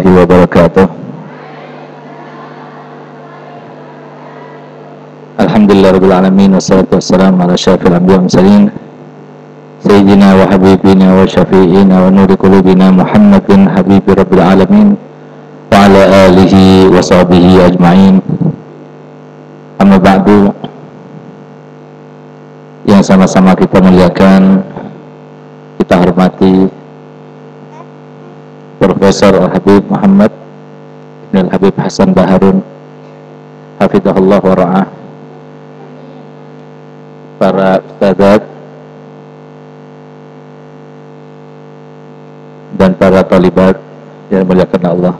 warahmatullahi wabarakatuh. Alhamdulillah Rabbil Alamin Wassalatu wassalamu ala syafil ambiya misalin Sayyidina wa habibina wa syafi'ina wa nuri kulubina Muhammadin habibi Rabbil Alamin Wa ala alihi wa sahbihi ajma'in. Amma ba'du Yang sama-sama kita muliakan Kita hormati Profesor Al-Habib Muhammad Ibn Al-Habib Hasan Baharun Hafidahullah wa ra'ah. Para ustadzat dan para talibat yang muliakan Allah.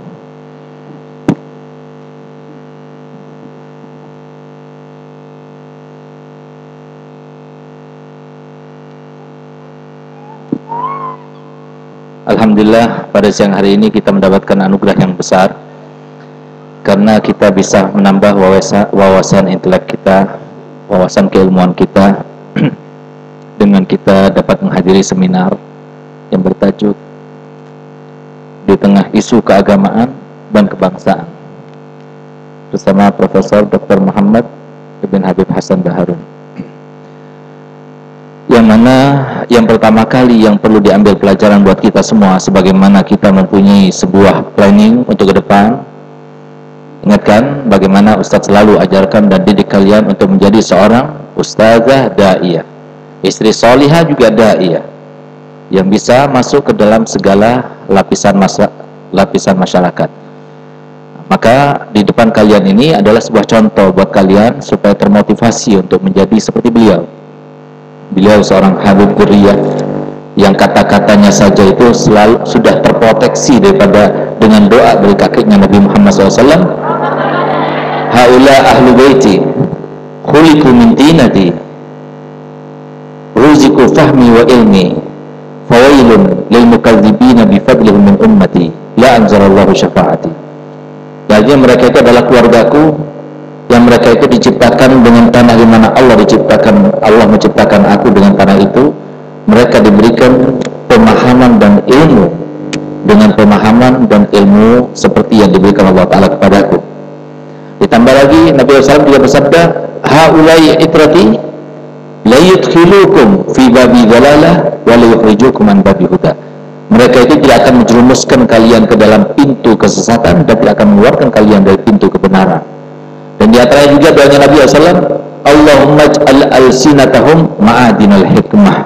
Alhamdulillah pada siang hari ini kita mendapatkan anugerah yang besar karena kita bisa menambah wawasan, wawasan intelek kita, wawasan keilmuan kita dengan kita dapat menghadiri seminar yang bertajuk di tengah isu keagamaan dan kebangsaan bersama Profesor Dr. Muhammad Ibn Habib Hasan Baharun yang mana yang pertama kali yang perlu diambil pelajaran buat kita semua sebagaimana kita mempunyai sebuah planning untuk ke depan. Ingatkan bagaimana Ustadz selalu ajarkan dan didik kalian untuk menjadi seorang ustazah da'iyah. Istri solihah juga da'iyah yang bisa masuk ke dalam segala lapisan masa, lapisan masyarakat. Maka di depan kalian ini adalah sebuah contoh buat kalian supaya termotivasi untuk menjadi seperti beliau beliau seorang Habib Kuriyah yang kata-katanya saja itu selalu sudah terproteksi daripada dengan doa dari kakeknya Nabi Muhammad SAW haula ahlu baiti khuliku min tinati ruziku fahmi wa ilmi fawailun lil mukadzibina bifadlihim min ummati la anzalallahu syafaati. Jadi mereka itu adalah keluargaku mereka itu diciptakan dengan tanah di mana Allah diciptakan Allah menciptakan aku dengan tanah itu mereka diberikan pemahaman dan ilmu. Dengan pemahaman dan ilmu seperti yang diberikan Allah Ta'ala kepadaku ditambah lagi Nabi SAW juga bersabda haulai itrati la yudkhilukum fi babi dalalah wa la an babi huda. Mereka itu tidak akan menjerumuskan kalian ke dalam pintu kesesatan dan tidak akan mengeluarkan kalian dari pintu kebenaran dan di antara juga doanya Nabi SAW, Allahumma ja'al al-sinatahum ma'adinal hikmah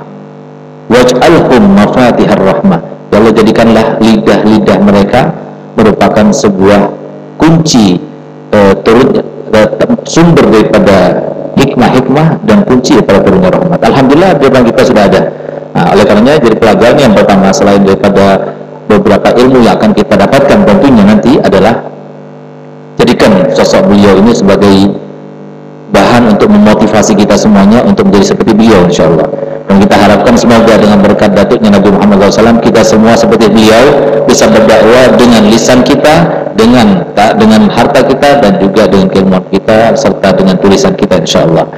waj'alhum mafatihar rahmah. Ya Allah jadikanlah lidah-lidah mereka merupakan sebuah kunci e, turun e, sumber daripada hikmah-hikmah dan kunci daripada turunnya rahmat. Alhamdulillah depan kita sudah ada. Nah, oleh karenanya jadi pelajaran yang pertama selain daripada beberapa ilmu yang akan kita dapatkan tentunya nanti adalah jadikan sosok beliau ini sebagai bahan untuk memotivasi kita semuanya untuk menjadi seperti beliau insya Allah dan kita harapkan semoga dengan berkat datuknya Nabi Muhammad SAW kita semua seperti beliau bisa berdakwah dengan lisan kita dengan tak dengan harta kita dan juga dengan keilmuan kita serta dengan tulisan kita insya Allah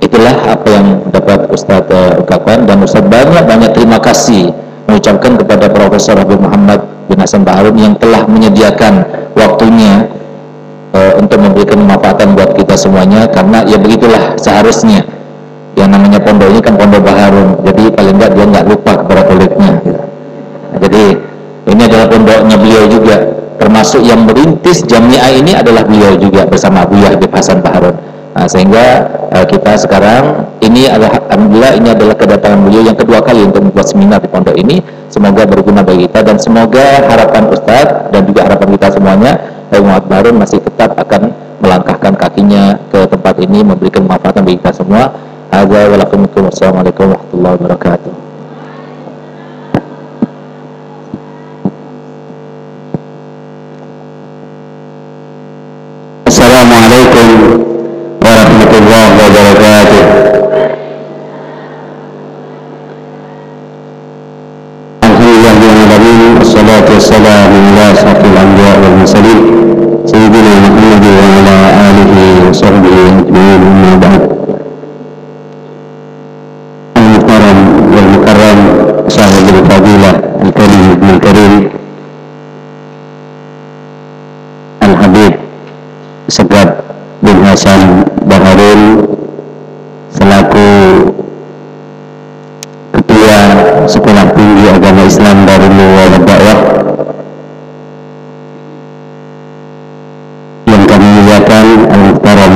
itulah apa yang dapat Ustaz uh, dan Ustaz banyak-banyak terima kasih mengucapkan kepada Profesor Habib Muhammad bin Hasan Baharun yang telah menyediakan waktunya uh, untuk memberikan kemanfaatan buat kita semuanya karena ya begitulah seharusnya. Yang namanya pondok ini kan pondok Baharun jadi paling enggak dia nggak lupa kepada pondoknya gitu. nah, jadi ini adalah pondoknya beliau juga. Termasuk yang merintis Jamiah ini adalah beliau juga bersama Abu Habib Hasan Baharun. Nah, sehingga uh, kita sekarang ini adalah Alhamdulillah ini adalah kedatangan beliau yang kedua kali untuk membuat seminar di pondok ini. Semoga berguna bagi kita dan semoga harapan Ustadz dan juga harapan kita semuanya Muhammad Barun masih tetap akan melangkahkan kakinya ke tempat ini memberikan manfaat bagi kita semua. Hadza Wassalamualaikum warahmatullahi wabarakatuh.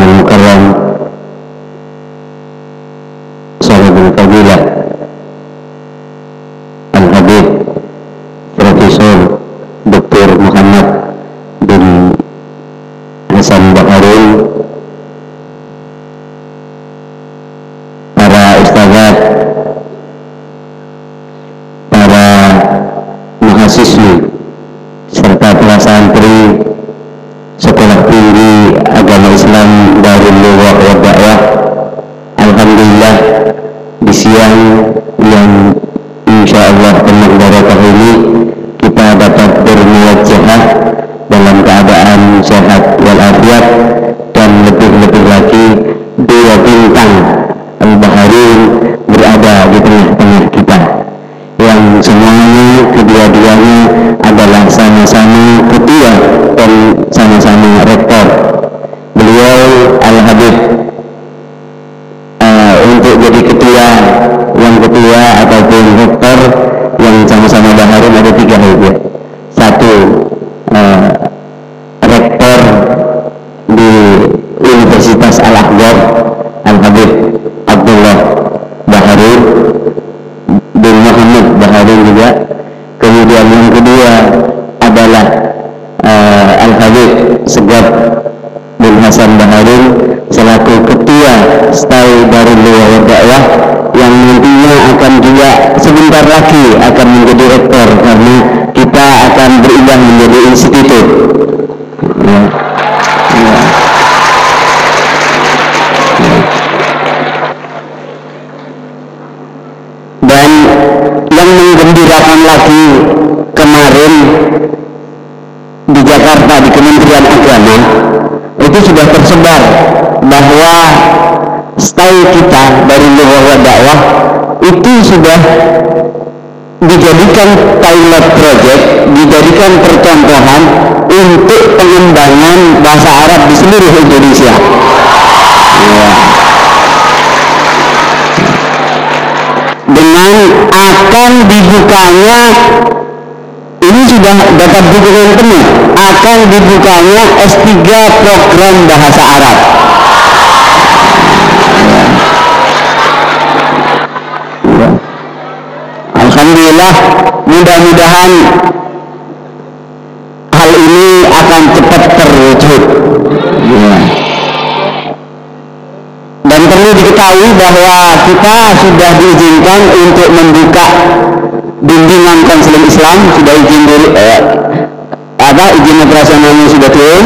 know sudah dijadikan pilot project, dijadikan percontohan untuk pengembangan bahasa Arab di seluruh Indonesia. Ya. Dengan akan dibukanya ini sudah dapat dukungan penuh akan dibukanya S3 program bahasa Arab Alhamdulillah mudah-mudahan hal ini akan cepat terwujud. Ya. dan perlu diketahui bahwa kita sudah diizinkan untuk membuka bimbingan konseling Islam. Sudah izin dulu eh, apa izin operasionalnya sudah turun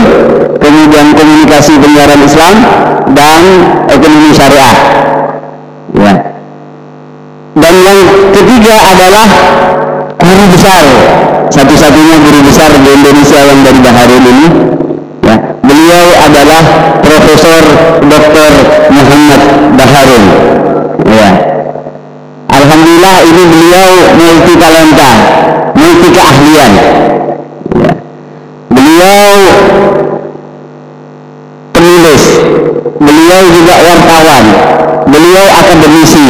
kemudian komunikasi penyiaran Islam dan ekonomi syariah. ya dan yang ketiga adalah guru besar satu-satunya guru besar di Indonesia yang dari Baharun ini ya beliau adalah Profesor Dr. Muhammad Baharun ya Alhamdulillah ini beliau multi talenta, multi keahlian. Ya. Beliau penulis, beliau juga wartawan, beliau akademisi,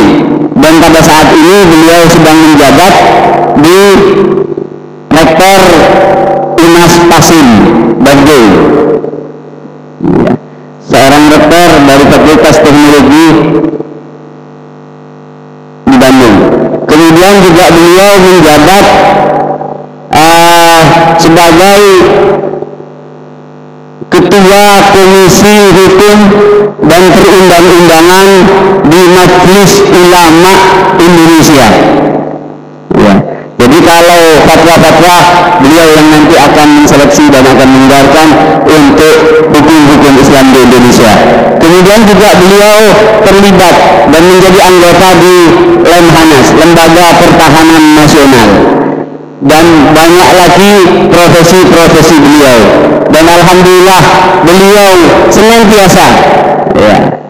dan pada saat ini beliau sedang menjabat di rektor Unas Pasin, Bandung. Ya. Seorang rektor dari Fakultas Teknologi di Bandung. Kemudian juga beliau menjabat uh, sebagai Ketua Komisi Hukum dan Perundang-undangan di Majelis Ulama Indonesia. Ya. Jadi kalau fatwa-fatwa beliau yang nanti akan menseleksi dan akan mengeluarkan untuk hukum-hukum Islam di Indonesia. Kemudian juga beliau terlibat dan menjadi anggota di Lemhanas, Lembaga Pertahanan Nasional. Dan banyak lagi profesi-profesi beliau. Dan alhamdulillah beliau senantiasa ya,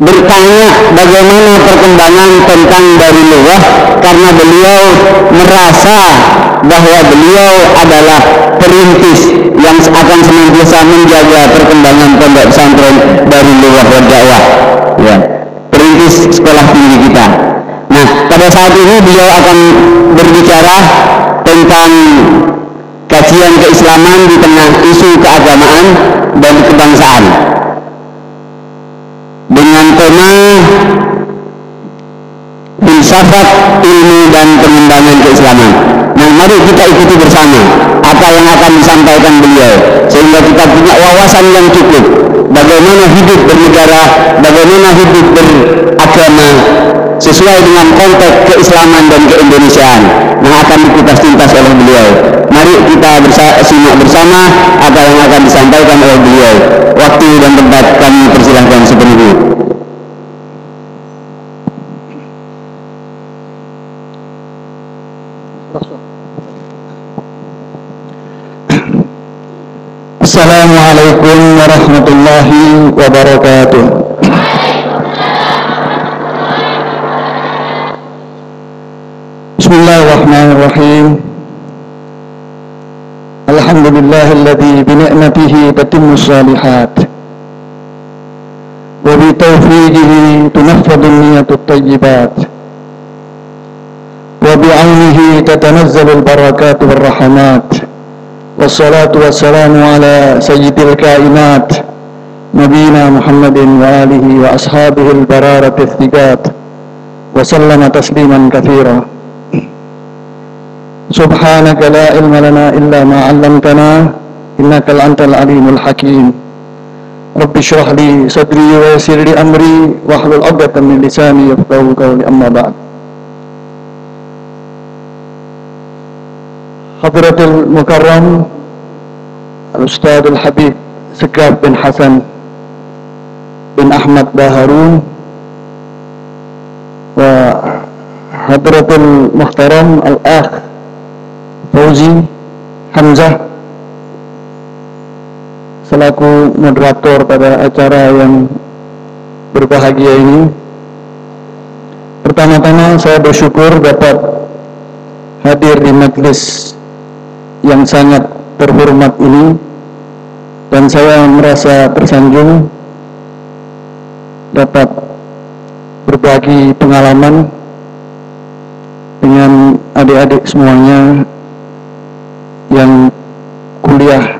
bertanya bagaimana perkembangan tentang dari luar karena beliau merasa bahwa beliau adalah perintis yang akan senantiasa menjaga perkembangan pondok pesantren dari luar dakwah. Ya perintis sekolah tinggi kita. Nah pada saat ini beliau akan berbicara tentang kajian keislaman di tengah isu keagamaan dan kebangsaan dengan tema filsafat ilmu dan pengembangan keislaman. Nah mari kita ikuti bersama apa yang akan disampaikan beliau sehingga kita punya wawasan yang cukup. Bagaimana hidup bernegara bagaimana hidup beragama sesuai dengan konteks keislaman dan keindonesiaan. Yang akan dikupas tuntas oleh beliau. Mari kita bersa simak bersama apa yang akan disampaikan oleh beliau. Waktu dan tempat kami persilahkan sepenuhnya الله وبركاته. بسم الله الرحمن الرحيم. الحمد لله الذي بنعمته تتم الصالحات. وبتوفيقه تنفذ النية الطيبات. وبعونه تتنزل البركات والرحمات. والصلاة والسلام على سيد الكائنات. نبينا محمد وآله وأصحابه البرارة الثقات وسلم تسليما كثيرا. سبحانك لا علم لنا إلا ما علمتنا إنك أنت العليم الحكيم. رب اشرح لي صدري ويسر لي أمري واحلل عقدة من لساني يفقهوا قولي أما بعد. Hadratul Mukarram Al-Ustadz Al-Habib Sekaf bin Hasan bin Ahmad Baharun wa Hadratul Muhtaram Al-Akh Fauzi Hamzah selaku moderator pada acara yang berbahagia ini. Pertama-tama saya bersyukur dapat hadir di majlis yang sangat terhormat ini dan saya merasa tersanjung dapat berbagi pengalaman dengan adik-adik semuanya yang kuliah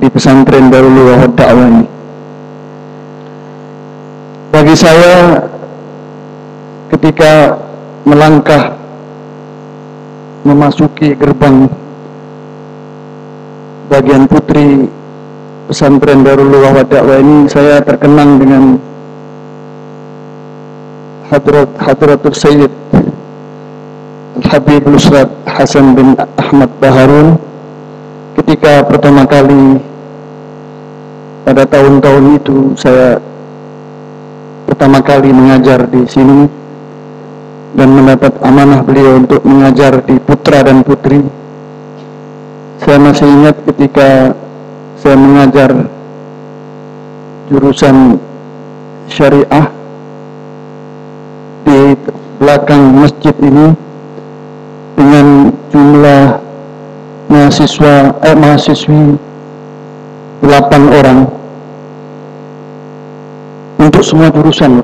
di pesantren Darul Wahid Dakwah ini. Bagi saya ketika melangkah memasuki gerbang bagian putri pesantren Darul Wahid Dakwah ini saya terkenang dengan Hadrat Hadratul Sayyid Habib Nusrat Hasan bin Ahmad Baharun. Ketika pertama kali pada tahun-tahun itu saya pertama kali mengajar di sini dan mendapat amanah beliau untuk mengajar di putra dan putri saya masih ingat ketika saya mengajar jurusan syariah di belakang masjid ini dengan jumlah mahasiswa eh mahasiswi 8 orang untuk semua jurusan.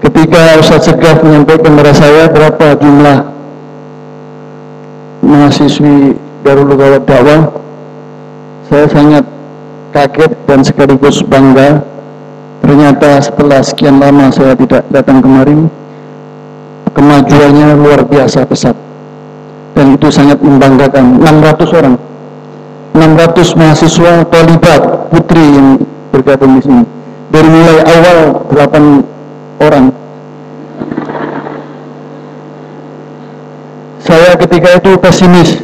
Ketika Ustaz Segaf menyampaikan kepada saya berapa jumlah mahasiswi Darul Gawat Dakwah saya sangat kaget dan sekaligus bangga. Ternyata setelah sekian lama saya tidak datang kemari kemajuannya luar biasa pesat. Dan itu sangat membanggakan. 600 orang. 600 mahasiswa talibat putri yang bergabung di sini. Dari mulai awal 8 orang. Saya ketika itu pesimis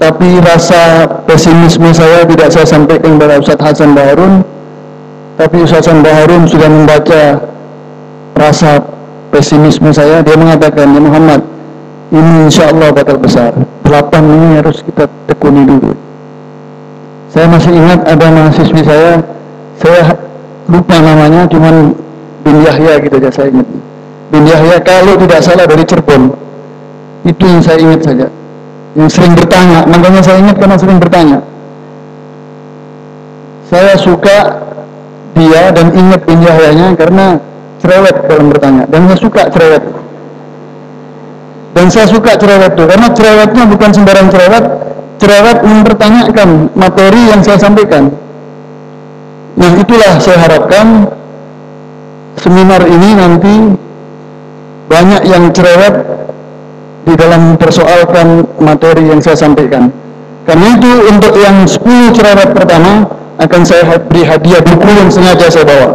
tapi rasa pesimisme saya tidak saya sampaikan kepada Ustaz Hasan Baharun. Tapi Ustaz Hasan Baharun sudah membaca rasa pesimisme saya. Dia mengatakan ya Muhammad ini insya Allah bakal besar. Delapan ini harus kita tekuni dulu. Saya masih ingat ada mahasiswi saya. Saya lupa namanya cuman bin Yahya gitu aja saya ingat. Bin Yahya kalau tidak salah dari Cirebon. Itu yang saya ingat saja yang sering bertanya. Makanya saya ingat karena sering bertanya. Saya suka dia dan ingat injahayanya karena cerewet dalam bertanya. Dan saya suka cerewet. Dan saya suka cerewet itu karena cerewetnya bukan sembarang cerewet. Cerewet mempertanyakan materi yang saya sampaikan. Nah itulah saya harapkan seminar ini nanti banyak yang cerewet di dalam persoalkan materi yang saya sampaikan. Karena itu untuk yang 10 cerewet pertama akan saya beri hadiah buku yang sengaja saya bawa.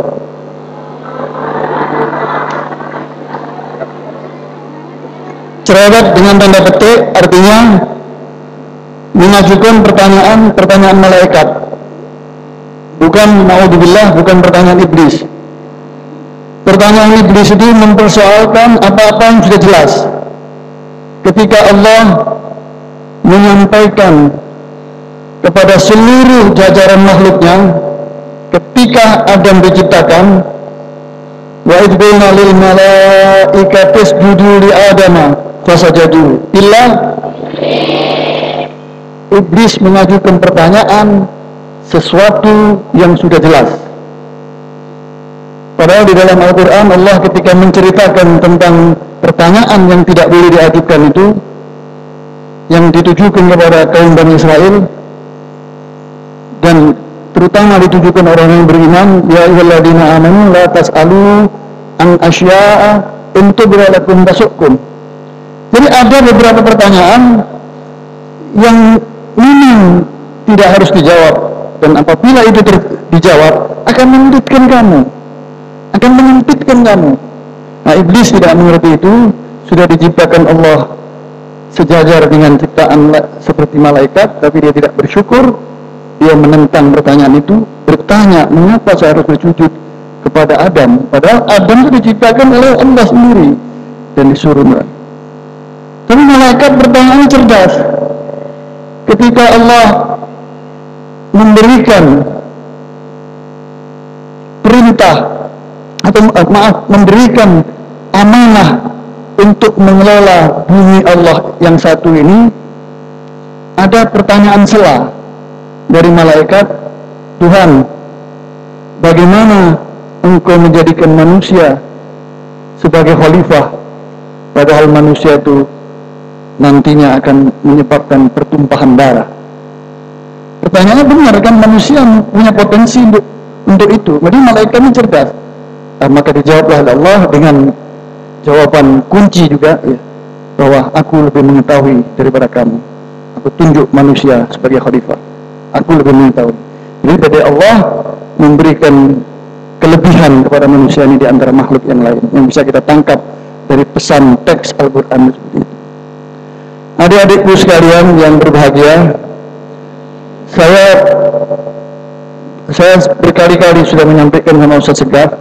Cerewet dengan tanda petik artinya mengajukan pertanyaan-pertanyaan malaikat. Bukan naudzubillah bukan pertanyaan iblis. Pertanyaan iblis itu mempersoalkan apa-apa yang sudah jelas ketika Allah menyampaikan kepada seluruh jajaran makhluknya ketika Adam diciptakan wa idbina lil malaikatis judu li adama fasajadu illa iblis mengajukan pertanyaan sesuatu yang sudah jelas. Padahal di dalam Al-Quran Allah ketika menceritakan tentang pertanyaan yang tidak boleh diajukan itu yang ditujukan kepada kaum Bani Israel dan terutama ditujukan orang yang beriman ya ayyuhalladzina amanu la tas'alu an asya'a untuk beralakum tasukum. Jadi ada beberapa pertanyaan yang ini tidak harus dijawab dan apabila itu dijawab akan menyulitkan kamu akan menyempitkan kamu nah iblis tidak mengerti itu sudah diciptakan Allah sejajar dengan ciptaan seperti malaikat tapi dia tidak bersyukur. Dia menentang pertanyaan itu bertanya mengapa saya harus bersujud kepada Adam? Padahal Adam itu diciptakan oleh Allah sendiri dan disuruh tapi malaikat bertanya cerdas. Ketika Allah memberikan perintah atau uh, maaf memberikan amanah untuk mengelola bumi Allah yang satu ini ada pertanyaan sela dari malaikat Tuhan bagaimana engkau menjadikan manusia sebagai khalifah padahal manusia itu nantinya akan menyebabkan pertumpahan darah. Pertanyaannya benar kan manusia punya potensi untuk untuk itu. Jadi malaikat ini cerdas. Nah, maka dijawablah Allah dengan jawaban kunci juga ya, bahwa aku lebih mengetahui daripada kamu. Aku tunjuk manusia sebagai khalifah. Aku lebih mengetahui. Jadi dari Allah memberikan kelebihan kepada manusia ini di antara makhluk yang lain yang bisa kita tangkap dari pesan teks Al-Quran seperti itu. Adik-adikku sekalian yang berbahagia, saya saya berkali-kali sudah menyampaikan sama Ustaz Segaf,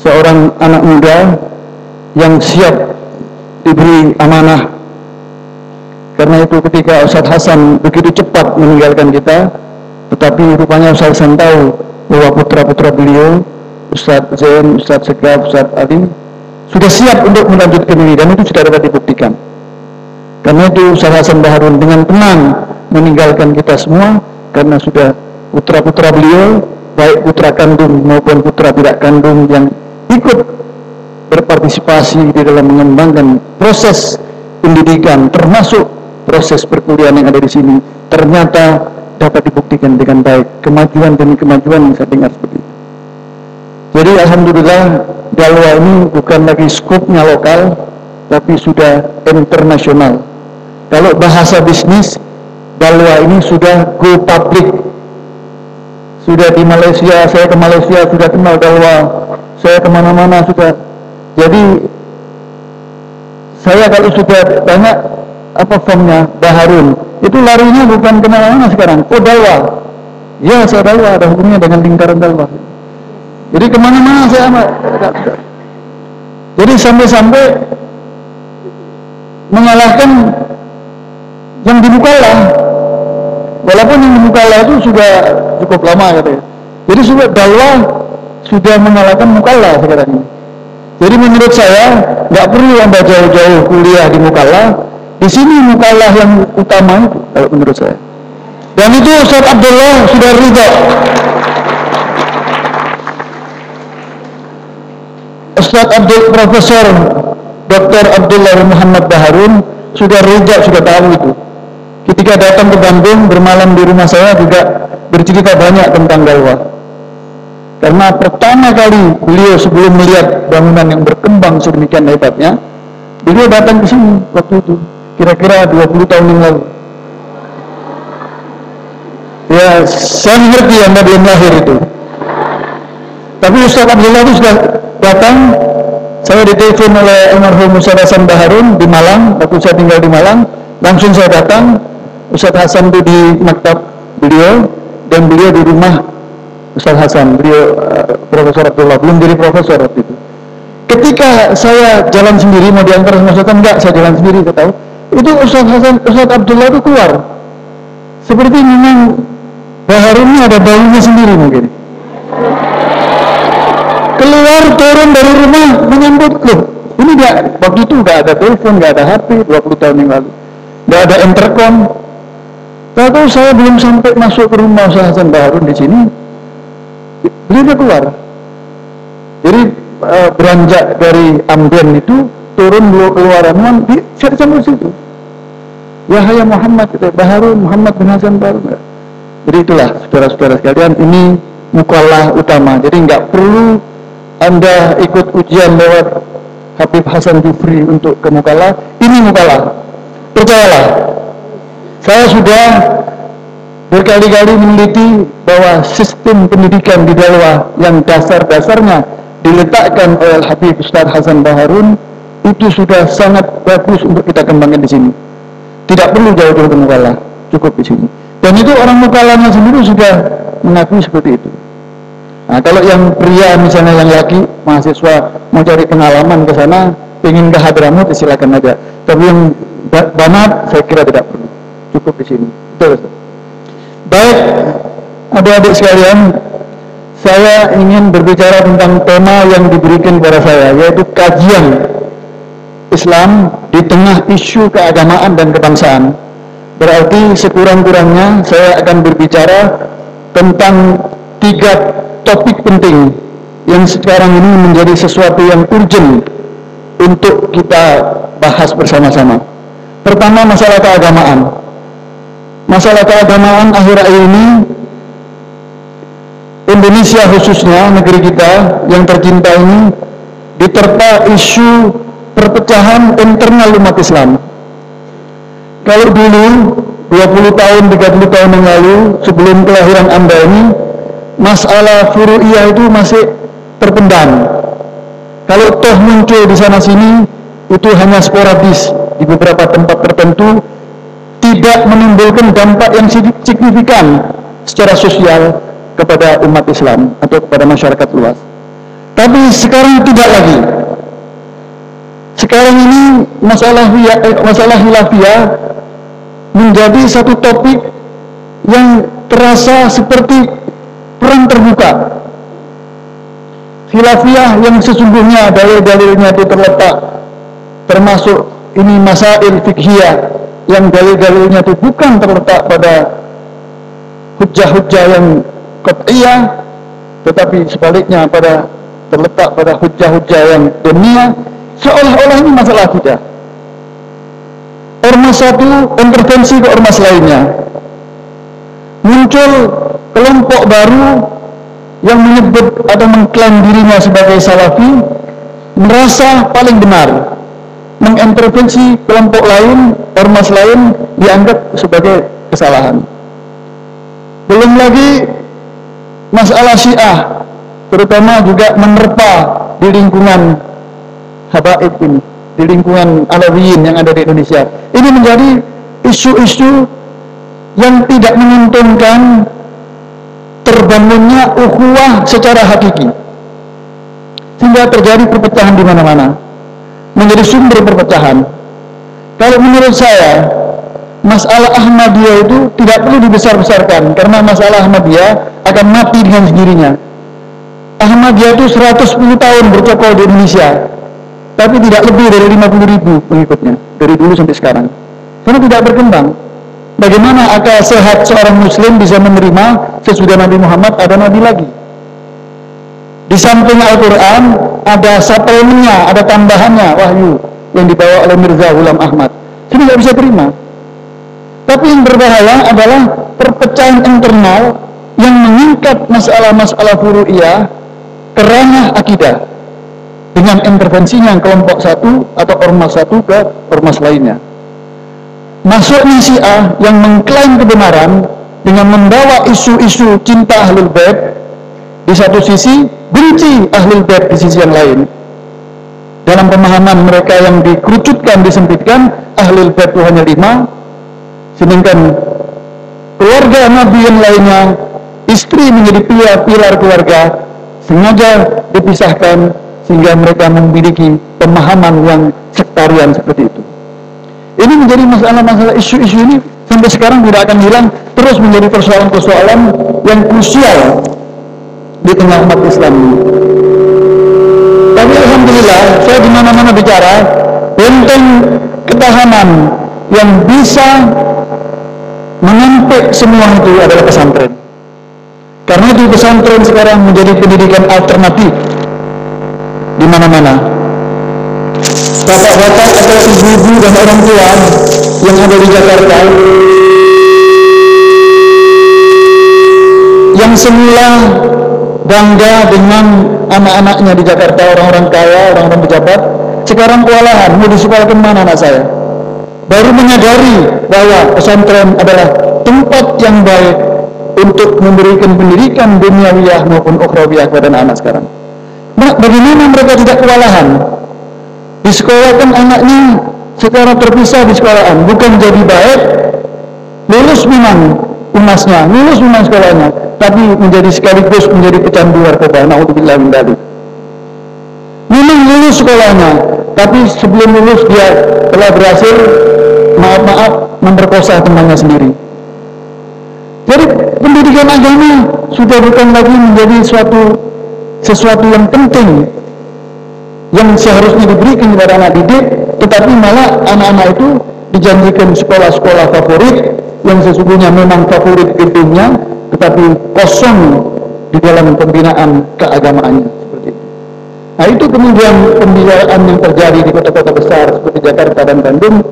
seorang anak muda yang siap diberi amanah. Karena itu ketika Ustaz Hasan begitu cepat meninggalkan kita, tetapi rupanya Ustaz Hasan tahu bahwa putra-putra beliau, Ustaz Zain, Ustaz Segaf, Ustaz Ali, sudah siap untuk melanjutkan ini dan itu sudah dapat dibuktikan. Karena itu Ustaz Hasan Baharun dengan tenang meninggalkan kita semua karena sudah putra-putra beliau baik putra kandung maupun putra tidak kandung yang ikut berpartisipasi di dalam mengembangkan proses pendidikan termasuk proses perkuliahan yang ada di sini ternyata dapat dibuktikan dengan baik kemajuan demi kemajuan yang saya dengar seperti itu. Jadi Alhamdulillah Dalwa ini bukan lagi skupnya lokal tapi sudah internasional kalau bahasa bisnis, Dalwa ini sudah go public. Sudah di Malaysia, saya ke Malaysia sudah kenal Dalwa. Saya ke mana-mana sudah. Jadi saya kalau sudah banyak apa formnya Baharun, itu larinya bukan ke mana-mana sekarang. Oh Dalwa. Ya saya Dalwa ada hubungannya dengan lingkaran Dalwa. Jadi ke mana-mana saya Jadi sampai-sampai mengalahkan yang di Mukalla walaupun yang Mukalla itu sudah cukup lama katanya jadi sudah Dalwa sudah mengalahkan Mukalla sekarang ini jadi menurut saya nggak perlu anda jauh-jauh kuliah di Mukalla Di sini mukalah yang utama itu kalau menurut saya. Dan itu Ustaz Abdullah sudah ridho. Ustaz Abdul Profesor Dr. Abdullah Muhammad Baharun sudah ridho, sudah tahu itu. Ketika datang ke Bandung bermalam di rumah saya juga bercerita banyak tentang galwa. Karena pertama kali beliau sebelum melihat bangunan yang berkembang sedemikian hebatnya, beliau datang ke sini waktu itu, kira-kira 20 tahun yang lalu. Ya, saya mengerti Anda belum lahir itu. Tapi Ustaz Abdullah itu sudah datang, saya ditelepon oleh almarhum Ustaz Hasan Baharun di Malang, waktu saya tinggal di Malang, langsung saya datang, Ustaz Hasan itu di maktab beliau, dan beliau di rumah Ustaz Hasan, beliau uh, Profesor Abdullah, belum jadi profesor waktu itu. Ketika saya jalan sendiri mau diantar sama Ustaz enggak, saya jalan sendiri, saya. Itu Ustaz Hasan, Ustaz Abdullah itu keluar. Seperti memang Baharun ini ada baunya sendiri mungkin. Keluar turun dari rumah menyambut loh. Ini dia waktu itu nggak ada telepon, nggak ada HP 20 tahun yang lalu, nggak ada intercom. Tahu saya belum sampai masuk ke rumah Ustaz Hasan Baharun di sini, beliau keluar. Jadi uh, beranjak dari Amben itu turun dua keluaran di saya sama situ. Yahya Muhammad Baharun Muhammad bin Hasan Baharun jadi itulah saudara-saudara sekalian ini mukalah utama. Jadi nggak perlu anda ikut ujian lewat Habib Hasan Jufri untuk ke mukalah. Ini mukalah. Percayalah. Saya sudah berkali-kali meneliti bahwa sistem pendidikan di Dalwa yang dasar-dasarnya diletakkan oleh Habib Ustaz Hasan Baharun itu sudah sangat bagus untuk kita kembangkan di sini. Tidak perlu jauh-jauh ke mukalah, cukup di sini. Dan itu orang mukalanya sendiri sudah mengakui seperti itu. Nah, kalau yang pria misalnya yang laki mahasiswa mau cari pengalaman ke sana, ingin ke Hadramut, ya silakan aja. Tapi yang banat saya kira tidak perlu. Cukup di sini. Betul, Baik, adik-adik sekalian, saya ingin berbicara tentang tema yang diberikan kepada saya, yaitu kajian Islam di tengah isu keagamaan dan kebangsaan. Berarti sekurang-kurangnya saya akan berbicara tentang tiga topik penting yang sekarang ini menjadi sesuatu yang urgent untuk kita bahas bersama-sama. Pertama masalah keagamaan. Masalah keagamaan akhir-akhir ini Indonesia khususnya negeri kita yang tercinta ini diterpa isu perpecahan internal umat Islam kalau dulu 20 tahun, 30 tahun yang lalu sebelum kelahiran Anda ini masalah furu'iyah itu masih terpendam. Kalau toh muncul di sana sini itu hanya sporadis di beberapa tempat tertentu tidak menimbulkan dampak yang signifikan secara sosial kepada umat Islam atau kepada masyarakat luas. Tapi sekarang tidak lagi. Sekarang ini masalah eh, masalah menjadi satu topik yang terasa seperti perang terbuka. Khilafiyah yang sesungguhnya dalil-dalilnya itu terletak termasuk ini masail fikhiyah yang dalil-dalilnya itu bukan terletak pada hujah-hujah yang qat'iyah tetapi sebaliknya pada terletak pada hujah-hujah yang dunia seolah-olah ini masalah kita. Ormas satu intervensi ke ormas lainnya. Muncul kelompok baru yang menyebut atau mengklaim dirinya sebagai salafi merasa paling benar mengintervensi kelompok lain ormas lain dianggap sebagai kesalahan belum lagi masalah syiah terutama juga menerpa di lingkungan habaib ini di lingkungan Alawiyin yang ada di Indonesia. Ini menjadi isu-isu yang tidak menguntungkan terbangunnya ukhuwah secara hakiki. Sehingga terjadi perpecahan di mana-mana. Menjadi sumber perpecahan. Kalau menurut saya, masalah Ahmadiyah itu tidak perlu dibesar-besarkan karena masalah Ahmadiyah akan mati dengan sendirinya. Ahmadiyah itu 110 tahun bercokol di Indonesia tapi tidak lebih dari 50 ribu pengikutnya dari dulu sampai sekarang karena tidak berkembang. Bagaimana akal sehat seorang muslim bisa menerima sesudah Nabi Muhammad ada Nabi lagi? Di samping Al-Quran ada suplemennya, ada tambahannya wahyu yang dibawa oleh Mirza Ghulam Ahmad. Saya tidak bisa terima. Tapi yang berbahaya adalah perpecahan internal yang meningkat masalah-masalah furu'iyah kerana akidah dengan intervensinya kelompok satu atau ormas satu ke ormas lainnya. Masuknya Syiah yang mengklaim kebenaran dengan membawa isu-isu cinta ahlul bait di satu sisi benci ahlul bait di sisi yang lain. Dalam pemahaman mereka yang dikerucutkan, disempitkan, ahlul bait itu hanya lima, sedangkan keluarga Nabi yang lainnya, istri menjadi pilar-pilar keluarga, sengaja dipisahkan sehingga mereka memiliki pemahaman yang sektarian seperti itu. Ini menjadi masalah-masalah isu-isu ini sampai sekarang tidak akan hilang, terus menjadi persoalan-persoalan yang krusial di tengah umat Islam ini. Tapi Alhamdulillah, saya di mana-mana bicara, benteng ketahanan yang bisa menampik semua itu adalah pesantren. Karena itu pesantren sekarang menjadi pendidikan alternatif di mana-mana. Bapak-bapak atau ibu-ibu dan orang tua yang ada di Jakarta yang semula bangga dengan anak-anaknya di Jakarta, orang-orang kaya, orang-orang pejabat, sekarang kewalahan, mau disekolahkan mana anak saya? baru menyadari bahwa pesantren adalah tempat yang baik untuk memberikan pendidikan duniawiyah maupun ukhrawiyah kepada anak-anak sekarang. Nah, bagaimana mereka tidak kewalahan? Disekolahkan anaknya secara terpisah di sekolahan, bukan jadi baik, lulus memang unasnya, lulus memang sekolahnya, tapi menjadi sekaligus menjadi pecandu narkoba. Nauzubillah min dzalik. Memang lulus sekolahnya, tapi sebelum lulus dia telah berhasil maaf-maaf memperkosa temannya sendiri. Jadi pendidikan agama sudah bukan lagi menjadi suatu sesuatu yang penting yang seharusnya diberikan kepada anak didik, tetapi malah anak-anak itu dijanjikan sekolah-sekolah favorit yang sesungguhnya memang favorit gedungnya, tetapi kosong di dalam pembinaan keagamaannya seperti itu. Nah itu kemudian pembiayaan yang terjadi di kota-kota besar seperti Jakarta dan Bandung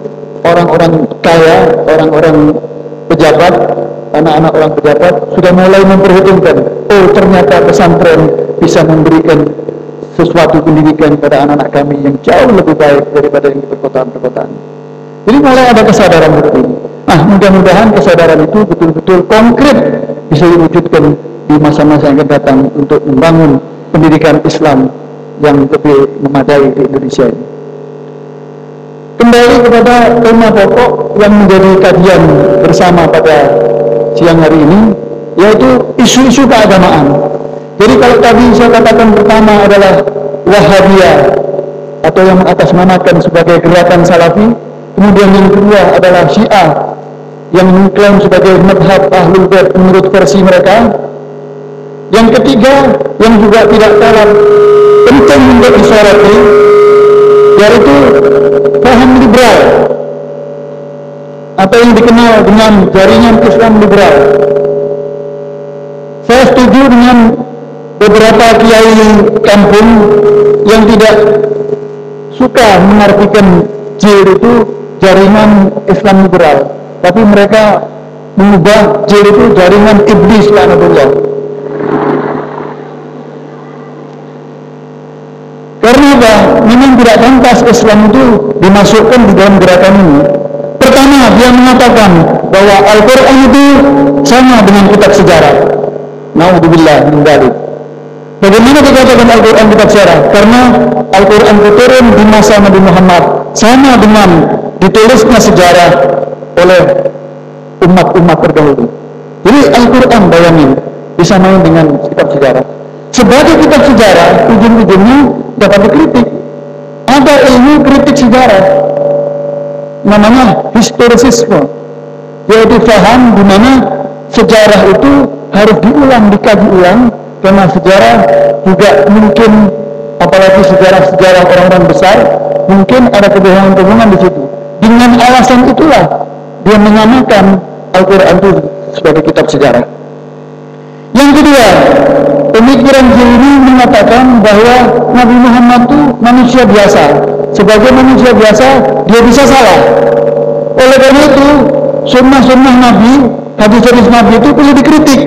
orang-orang kaya, orang-orang pejabat, anak-anak orang pejabat sudah mulai memperhitungkan, oh ternyata pesantren bisa memberikan sesuatu pendidikan pada anak-anak kami yang jauh lebih baik daripada yang di perkotaan-perkotaan. Jadi mulai ada kesadaran seperti ini. Nah, mudah-mudahan kesadaran itu betul-betul konkret bisa diwujudkan di masa-masa yang akan datang untuk membangun pendidikan Islam yang lebih memadai di Indonesia ini. Kembali kepada tema pokok yang menjadi kajian bersama pada siang hari ini yaitu isu-isu keagamaan. Jadi kalau tadi saya katakan pertama adalah Wahabiyah atau yang mengatasnamakan sebagai gerakan Salafi kemudian yang kedua adalah Syiah yang mengklaim sebagai madhab ahlul bait menurut versi mereka. Yang ketiga yang juga tidak kalah penting untuk disoroti yaitu paham liberal. Atau yang dikenal dengan jaringan Islam liberal. Saya setuju dengan beberapa kiai kampung yang tidak suka mengartikan jil itu jaringan Islam liberal, tapi mereka mengubah jil itu jaringan iblis laknatullah. Karena apa? Memang tidak pantas Islam itu dimasukkan di dalam gerakan ini. Pertama, dia mengatakan bahwa Al-Quran itu sama dengan kitab sejarah. Naudzubillah min dzalik. Bagaimana dikatakan Al-Quran kitab sejarah? Karena Al-Quran itu turun di masa Nabi Muhammad sama dengan ditulisnya sejarah oleh umat-umat terdahulu. Jadi Al-Quran bayangin disamain dengan kitab sejarah. Sebagai kitab sejarah, ujung-ujungnya dapat dikritik. Ada ilmu kritik sejarah, namanya historisisme, yaitu faham di mana sejarah itu harus diulang, dikaji ulang, karena sejarah juga mungkin, apalagi sejarah-sejarah orang-orang besar, mungkin ada kebohongan-kebohongan di situ. Dengan alasan itulah dia menyamakan Al-Quran itu sebagai kitab sejarah. Yang kedua, pemikiran ini mengatakan bahwa Nabi Muhammad itu manusia biasa. Sebagai manusia biasa, dia bisa salah. Oleh karena itu, sunnah-sunnah Nabi, hadis-hadis Nabi itu perlu dikritik.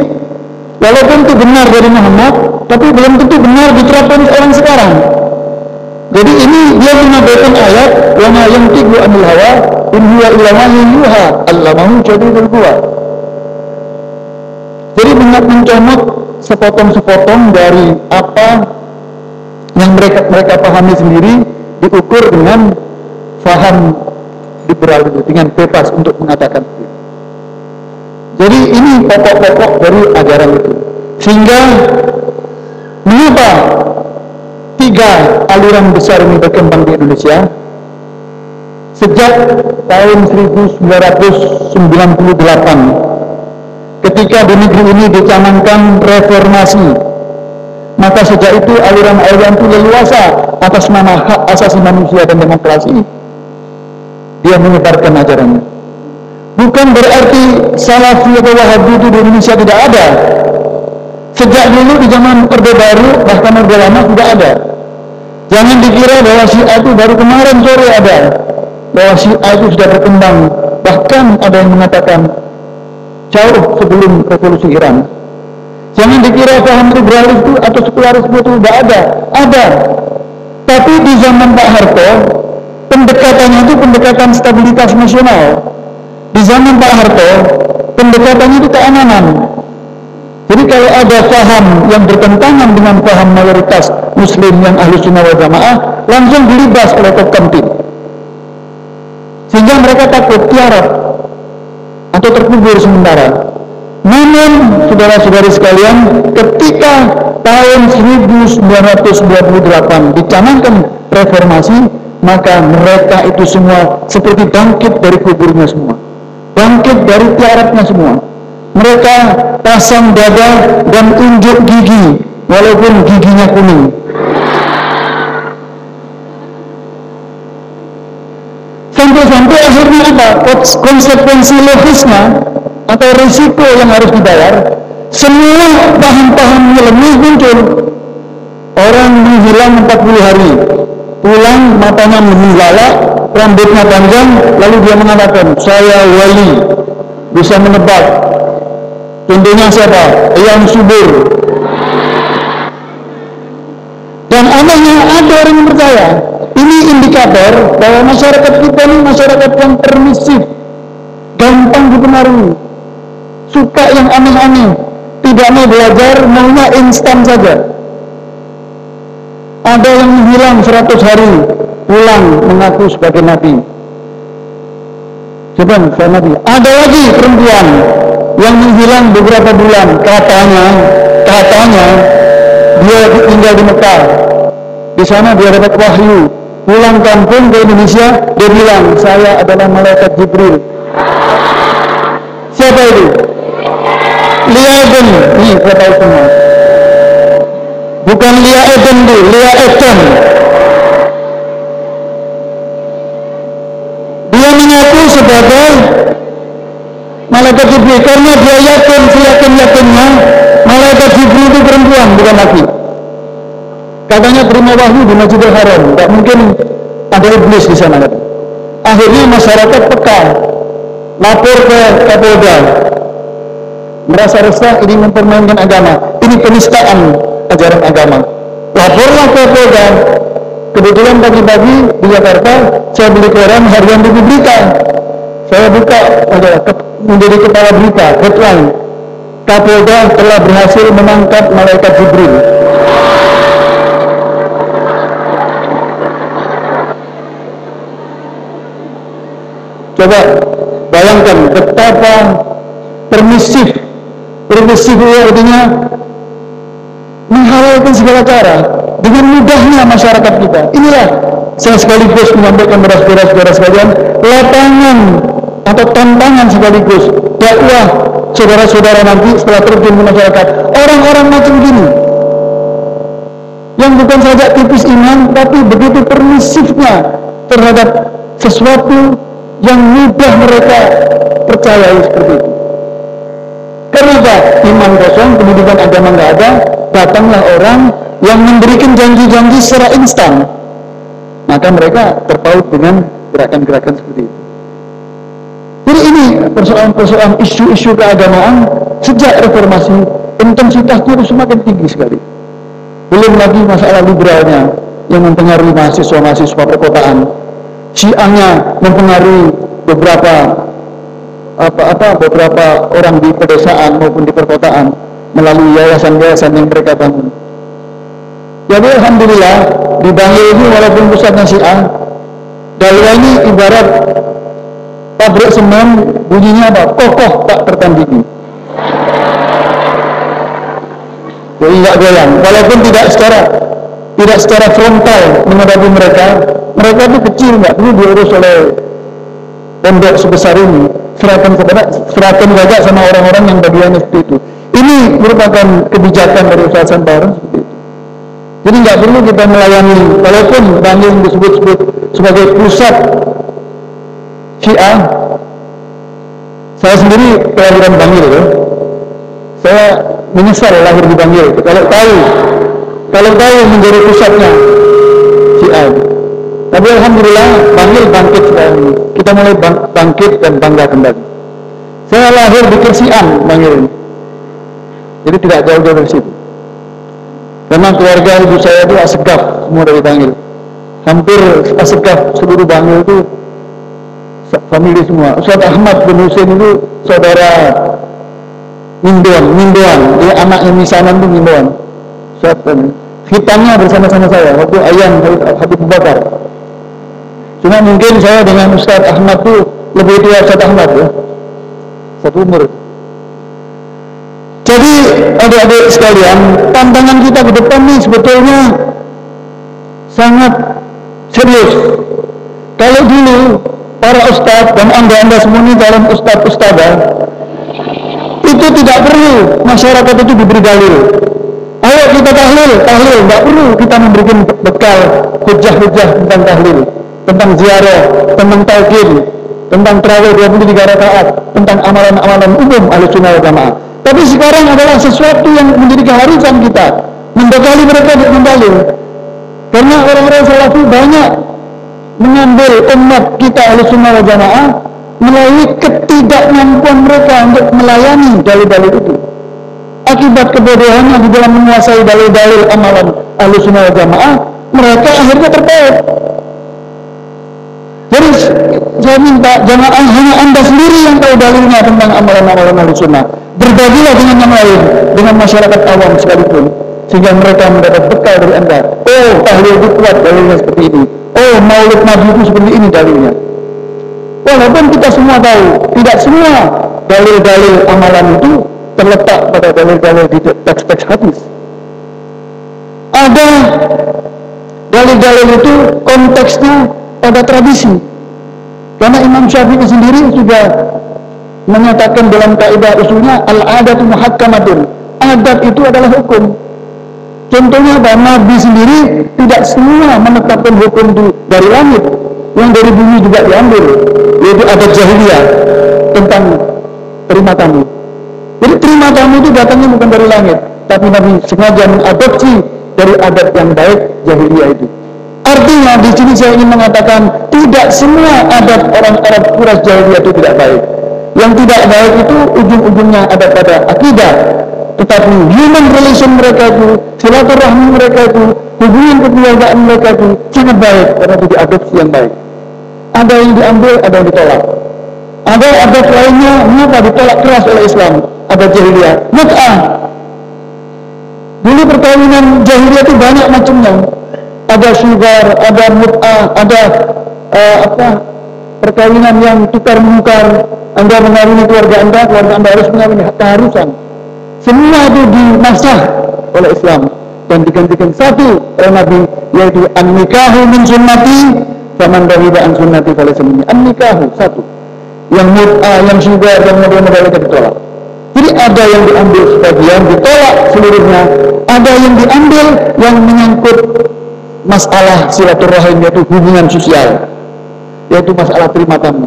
Walaupun itu benar dari Muhammad, tapi belum tentu benar diterapkan orang sekarang. Jadi ini dia menyampaikan ayat wa ma yantiqu anil hawa in huwa illa wahyun yuha allamahu shadidul quwa. Jadi banyak mencomot sepotong-sepotong dari apa yang mereka mereka pahami sendiri diukur dengan faham liberal itu dengan bebas untuk mengatakan itu. Jadi ini pokok-pokok dari ajaran itu. Sehingga mengapa tiga aliran besar ini berkembang di Indonesia sejak tahun 1998 ketika di negeri ini dicanangkan reformasi maka sejak itu aliran-aliran itu leluasa atas nama hak asasi manusia dan demokrasi dia menyebarkan ajarannya bukan berarti salafi atau wahabi itu di Indonesia tidak ada. Sejak dulu di zaman Orde Baru bahkan Orde Lama sudah ada. Jangan dikira bahwa Syiah itu baru kemarin sore ada bahwa Syiah itu sudah berkembang bahkan ada yang mengatakan jauh sebelum revolusi Iran. Jangan dikira paham liberalis itu atau sekularisme itu tidak ada. Ada. Tapi di zaman Pak Harto, pendekatannya itu pendekatan stabilitas nasional. Di zaman Pak Harto, pendekatannya itu keamanan. Jadi kalau ada paham yang bertentangan dengan paham mayoritas muslim yang ahli sunnah wal jamaah, langsung dilibas oleh Komtip. Sehingga mereka takut tiarap atau terkubur sementara. Namun, saudara-saudari sekalian, ketika tahun 1928 dicanangkan reformasi, maka mereka itu semua seperti bangkit dari kuburnya semua. Bangkit dari tiarapnya semua. Mereka pasang dada dan unjuk gigi, walaupun giginya kuning. Akhirnya apa? Konsekuensi logisnya atau risiko yang harus dibayar, semua paham-paham ilmiah muncul. Orang menghilang 40 hari, pulang matanya menghilalak, rambutnya panjang, lalu dia mengatakan, saya wali, bisa menebak. Contohnya siapa? Yang subur. Dan anehnya ada orang yang percaya, ini indikator bahwa masyarakat kita ini masyarakat yang permisif, gampang dipengaruhi, suka yang aneh-aneh, tidak mau belajar, maunya instan saja. Ada yang hilang 100 hari, pulang mengaku sebagai nabi. Coba saya nabi. Ada lagi perempuan yang menghilang beberapa bulan, katanya, katanya dia tinggal di Mekah. Di sana dia dapat wahyu, pulang kampung ke Indonesia dia bilang saya adalah malaikat Jibril. Siapa itu? Lia Eden. Nih saya tahu semua. Bukan Lia Eden itu Lia Eden. Dia mengaku sebagai malaikat Jibril. Karena dia yakin seyakin yakinnya malaikat Jibril itu perempuan bukan laki katanya terima wahyu di Masjidil Haram. Tidak mungkin ada iblis di sana akhirnya masyarakat peka lapor ke Kapolda. Merasa resah ini mempermainkan agama. Ini penistaan ajaran agama. Laporlah ke Kapolda. Kebetulan pagi-pagi di Jakarta saya beli koran harian di berita. Saya buka adalah menjadi kepala berita headline. Kapolda telah berhasil menangkap malaikat Jibril Coba bayangkan betapa permisif permisif itu artinya menghalalkan segala cara dengan mudahnya masyarakat kita. Inilah saya sekaligus menyampaikan saudara-saudara sekalian lapangan atau tantangan sekaligus dakwah saudara-saudara nanti setelah terjun ke masyarakat orang-orang macam gini yang bukan saja tipis iman tapi begitu permisifnya terhadap sesuatu yang mudah mereka percayai seperti itu. Karena apa? Iman kosong, pendidikan agama nggak ada, datanglah orang yang memberikan janji-janji secara instan. Maka mereka terpaut dengan gerakan-gerakan seperti itu. Jadi ini persoalan-persoalan isu-isu keagamaan sejak reformasi intensitasnya itu semakin tinggi sekali. Belum lagi masalah liberalnya yang mempengaruhi mahasiswa-mahasiswa perkotaan. Syiahnya mempengaruhi beberapa apa-apa beberapa orang di pedesaan maupun di perkotaan melalui yayasan-yayasan yang mereka bangun. Jadi alhamdulillah di Bangil ini walaupun pusatnya Syiah, Dalwa ini ibarat pabrik semen bunyinya apa? Kokoh tak tertandingi. Jadi nggak goyang, walaupun tidak secara tidak secara frontal menghadapi mereka, mereka itu kecil nggak perlu diurus oleh pondok sebesar ini. Serahkan kepada serahkan saja sama orang-orang yang bagiannya seperti itu. Ini merupakan kebijakan dari Ustaz Bareng seperti itu. Jadi nggak perlu kita melayani, walaupun Bangil disebut-sebut sebagai pusat Syiah. Saya sendiri kelahiran Bangil ya. Saya menyesal lahir di Bangil. Kalau tahu, kalau tahu menjadi pusatnya Syiah. Tapi Alhamdulillah Bangil bangkit ini. Kita mulai bangkit dan bangga kembali. Saya lahir di Kersian Bangil. Jadi tidak jauh-jauh dari situ. Memang keluarga ibu saya itu asegaf semua dari Bangil. Hampir asegaf seluruh Bangil itu famili semua. Ustaz Ahmad bin itu saudara Mindoan, Mindoan, dia anaknya Misanan itu Mindoan. Ustaz hitamnya bersama-sama saya waktu ayam Habib Bakar. Cuma mungkin saya dengan Ustaz Ahmad itu lebih tua Ustaz Ahmad ya. Satu umur. Jadi adik-adik sekalian, tantangan kita ke depan ini sebetulnya sangat serius. Kalau dulu para ustadz dan anda-anda semua ini dalam ustadz ustadzah itu tidak perlu masyarakat itu diberi dalil. Ayo kita tahlil, tahlil, tidak perlu kita memberikan bekal hujah-hujah tentang tahlil, tentang ziarah, tentang talqin, tentang terawih 23 rakaat, tentang amalan-amalan umum ahli sunnah jamaah. Tapi sekarang adalah sesuatu yang menjadi keharusan kita membekali mereka dengan dalil. Karena orang-orang salafi banyak mengambil umat kita ahli sunnah jamaah melalui ketidakmampuan mereka untuk melayani dalil-dalil itu. Akibat kebodohannya di dalam menguasai dalil-dalil amalan ahli sunnah jamaah, mereka akhirnya terpaut. Jadi saya minta jamaah hanya anda sendiri yang tahu dalilnya tentang amalan-amalan ahli sunnah. Berbagilah dengan yang lain, dengan masyarakat awam sekalipun. Sehingga mereka mendapat bekal dari anda. Oh, tahlil itu kuat dalilnya seperti ini oh maulid nabi itu seperti ini dalilnya walaupun kita semua tahu tidak semua dalil-dalil amalan itu terletak pada dalil-dalil di teks-teks hadis ada dalil-dalil itu konteksnya pada tradisi karena Imam Syafi'i sendiri juga menyatakan dalam kaidah usulnya al-adatu muhakkamatun adat itu adalah hukum Contohnya apa? Nabi sendiri tidak semua menetapkan hukum itu dari langit, yang dari bumi juga diambil, yaitu adat jahiliyah tentang terima tamu. Jadi terima tamu itu datangnya bukan dari langit, tapi Nabi sengaja mengadopsi dari adat yang baik jahiliyah itu. Artinya di sini saya ingin mengatakan tidak semua adat orang Arab kuras jahiliyah itu tidak baik. Yang tidak baik itu ujung-ujungnya ada pada akidah, tetapi human relation mereka itu, silaturahmi mereka itu, hubungan kekeluargaan mereka itu sangat baik karena itu diadopsi yang baik. Ada yang diambil, ada yang ditolak. Ada adat lainnya, mengapa ditolak keras oleh Islam? Ada jahiliyah, mut'ah. Dulu perkawinan jahiliyah itu banyak macamnya. Ada sugar, ada mut'ah, ada uh, apa perkawinan yang tukar menukar. Anda mengawini keluarga Anda, keluarga Anda harus mengawini keharusan. Semua itu dimasah oleh Islam. Dan digantikan satu oleh Nabi yaitu an-nikahu min sunnati faman rahiba an sunnati falaysa minni an-nikahu satu. Yang mut'ah, yang syugar, yang model-model itu ditolak. Jadi ada yang diambil sebagian, ditolak seluruhnya. Ada yang diambil yang menyangkut masalah silaturahim yaitu hubungan sosial yaitu masalah terima tamu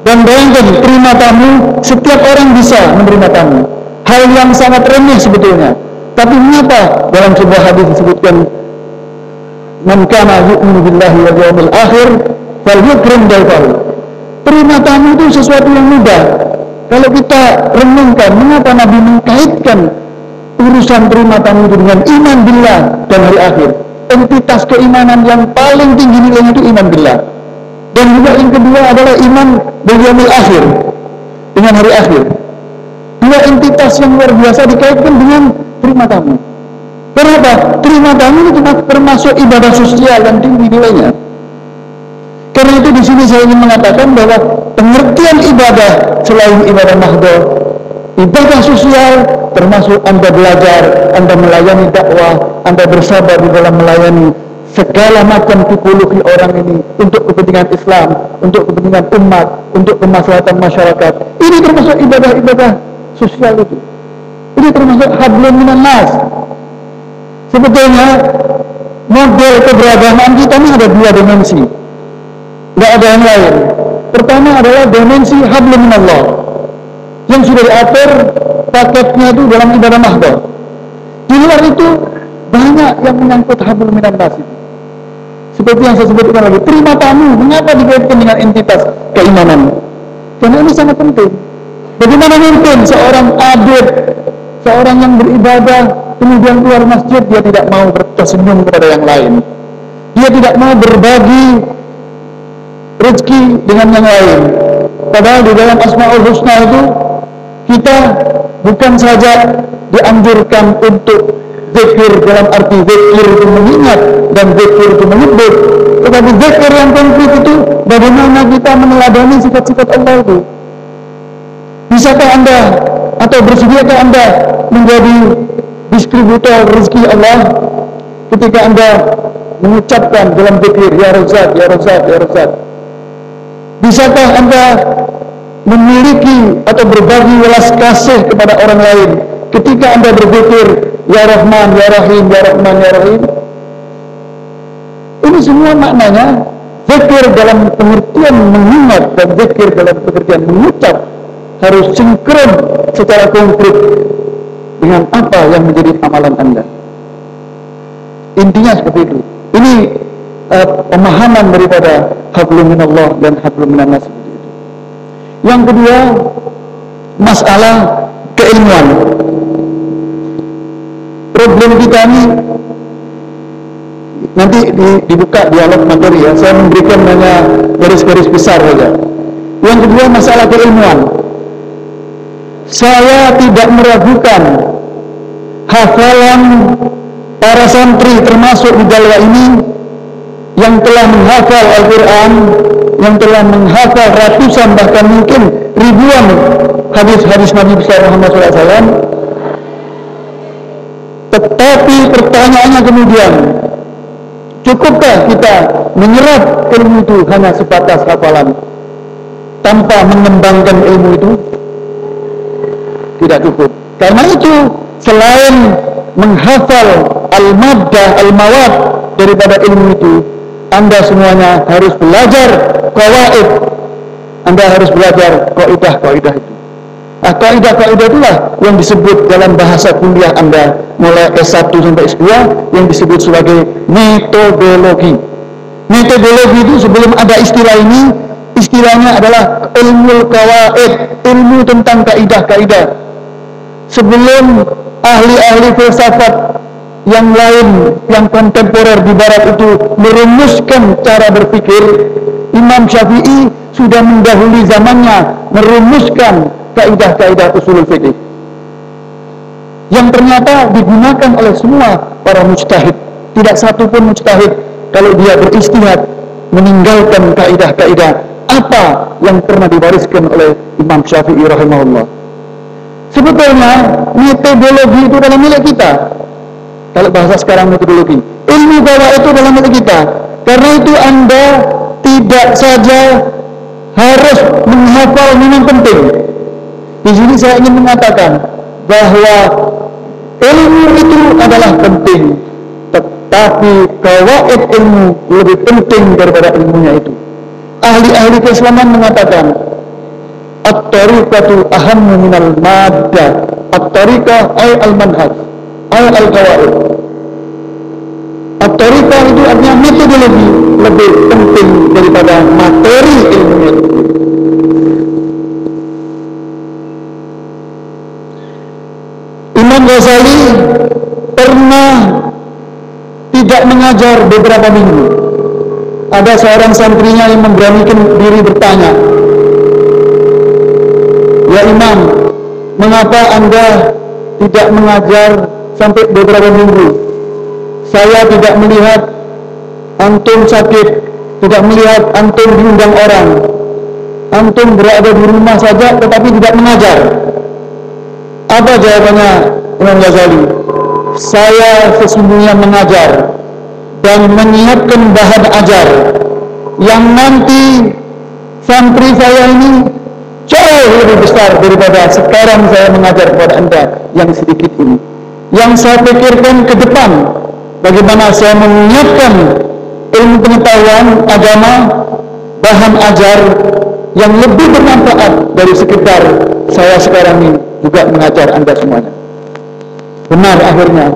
Dan bayangkan terima tamu, setiap orang bisa menerima tamu. Hal yang sangat remeh sebetulnya. Tapi mengapa dalam sebuah hadis disebutkan Man kana yu'minu billahi wal yawmil akhir falyukrim daifahu. Terima tamu itu sesuatu yang mudah. Kalau kita renungkan mengapa Nabi mengkaitkan urusan terima tamu dengan iman billah dan hari akhir. Entitas keimanan yang paling tinggi nilainya itu iman billah. Dan juga yang kedua adalah iman bil akhir dengan hari akhir. Dua entitas yang luar biasa dikaitkan dengan terima tamu. Kenapa? Terima tamu itu termasuk ibadah sosial yang tinggi nilainya. Karena itu di sini saya ingin mengatakan bahwa pengertian ibadah selain ibadah mahdoh, ibadah sosial termasuk Anda belajar, Anda melayani dakwah, Anda bersabar di dalam melayani segala macam tipologi orang ini untuk kepentingan Islam, untuk kepentingan umat, untuk kemaslahatan masyarakat. Ini termasuk ibadah-ibadah sosial itu. Ini termasuk hablum minan nas. Sebetulnya model keberagaman kita ini ada dua dimensi. Tidak ada yang lain. Pertama adalah dimensi hablum minallah. Yang sudah diatur paketnya itu dalam ibadah mahdoh. Di luar itu banyak yang menyangkut hablum minan nas itu. Seperti yang saya sebutkan lagi, terima tamu. Mengapa dikaitkan dengan entitas keimanan? Karena ini sangat penting. Bagaimana mungkin seorang adil, seorang yang beribadah, kemudian keluar masjid, dia tidak mau tersenyum kepada yang lain. Dia tidak mau berbagi rezeki dengan yang lain. Padahal di dalam Asma'ul Husna itu, kita bukan saja dianjurkan untuk zikir dalam arti zikir itu mengingat dan zikir itu menyebut tetapi zikir yang konkret itu bagaimana kita meneladani sifat-sifat Allah itu. Bisakah anda atau bersediakah anda menjadi distributor rezeki Allah ketika anda mengucapkan dalam zikir ya Razak, ya Razak, ya Razak bisakah anda memiliki atau berbagi welas kasih kepada orang lain ketika anda berzikir Ya Rahman, Ya Rahim, Ya Rahman, Ya Rahim. Ini semua maknanya zikir dalam pengertian mengingat dan zikir dalam pengertian mengucap harus sinkron secara konkret dengan apa yang menjadi amalan Anda. Intinya seperti itu. Ini uh, pemahaman daripada hablum minallah dan hablum minannas. Yang kedua, masalah keilmuan. Problem kita ini nanti di, dibuka dialog materi ya. Saya memberikan hanya garis-garis besar saja. Yang kedua masalah keilmuan. Saya tidak meragukan hafalan para santri termasuk di Jalwa ini yang telah menghafal Al-Quran yang telah menghafal ratusan bahkan mungkin ribuan hadis-hadis Nabi besar Muhammad SAW tetapi pertanyaannya kemudian, cukupkah kita menyerap ilmu itu hanya sebatas hafalan tanpa mengembangkan ilmu itu? Tidak cukup. Karena itu selain menghafal al-maddah, al-mawad daripada ilmu itu, Anda semuanya harus belajar kawaid. Anda harus belajar kaidah-kaidah itu. Nah, kaidah-kaidah itulah yang disebut dalam bahasa kuliah Anda mulai S1 sampai S2 yang disebut sebagai metodologi. Metodologi itu sebelum ada istilah ini, istilahnya adalah ilmu kawaid, ilmu tentang kaidah-kaidah. Sebelum ahli-ahli filsafat yang lain yang kontemporer di barat itu merumuskan cara berpikir, Imam Syafi'i sudah mendahului zamannya merumuskan kaidah-kaidah usul fikih yang ternyata digunakan oleh semua para mujtahid. Tidak satu pun mujtahid kalau dia beristihad meninggalkan kaidah-kaidah apa yang pernah diwariskan oleh Imam Syafi'i rahimahullah. Sebetulnya metodologi itu dalam milik kita kalau bahasa sekarang metodologi. Ilmu bahwa itu dalam milik kita. Karena itu anda tidak saja harus menghafal memang penting. Di sini saya ingin mengatakan bahwa ilmu itu adalah penting, tetapi kawaid ilmu lebih penting daripada ilmunya itu. Ahli-ahli keislaman mengatakan at-tariqatu ahammu minal maddah at-tariqah ay al-manhaj ay al-qawaid itu. Artinya metodologi lebih penting daripada materi ilmunya Imam Ghazali pernah tidak mengajar beberapa minggu. Ada seorang santrinya yang memberanikan diri bertanya Ya Imam mengapa anda tidak mengajar sampai beberapa minggu. Saya tidak melihat antum sakit tidak melihat antum diundang orang. Antum berada di rumah saja tetapi tidak mengajar. Apa jawabannya Imam Ghazali? Saya sesungguhnya mengajar dan menyiapkan bahan ajar yang nanti santri saya ini jauh lebih besar daripada sekarang saya mengajar kepada anda yang sedikit ini yang saya pikirkan ke depan bagaimana saya menyiapkan ilmu pengetahuan agama bahan ajar yang lebih bermanfaat dari sekitar saya sekarang ini juga mengajar anda semuanya. Benar akhirnya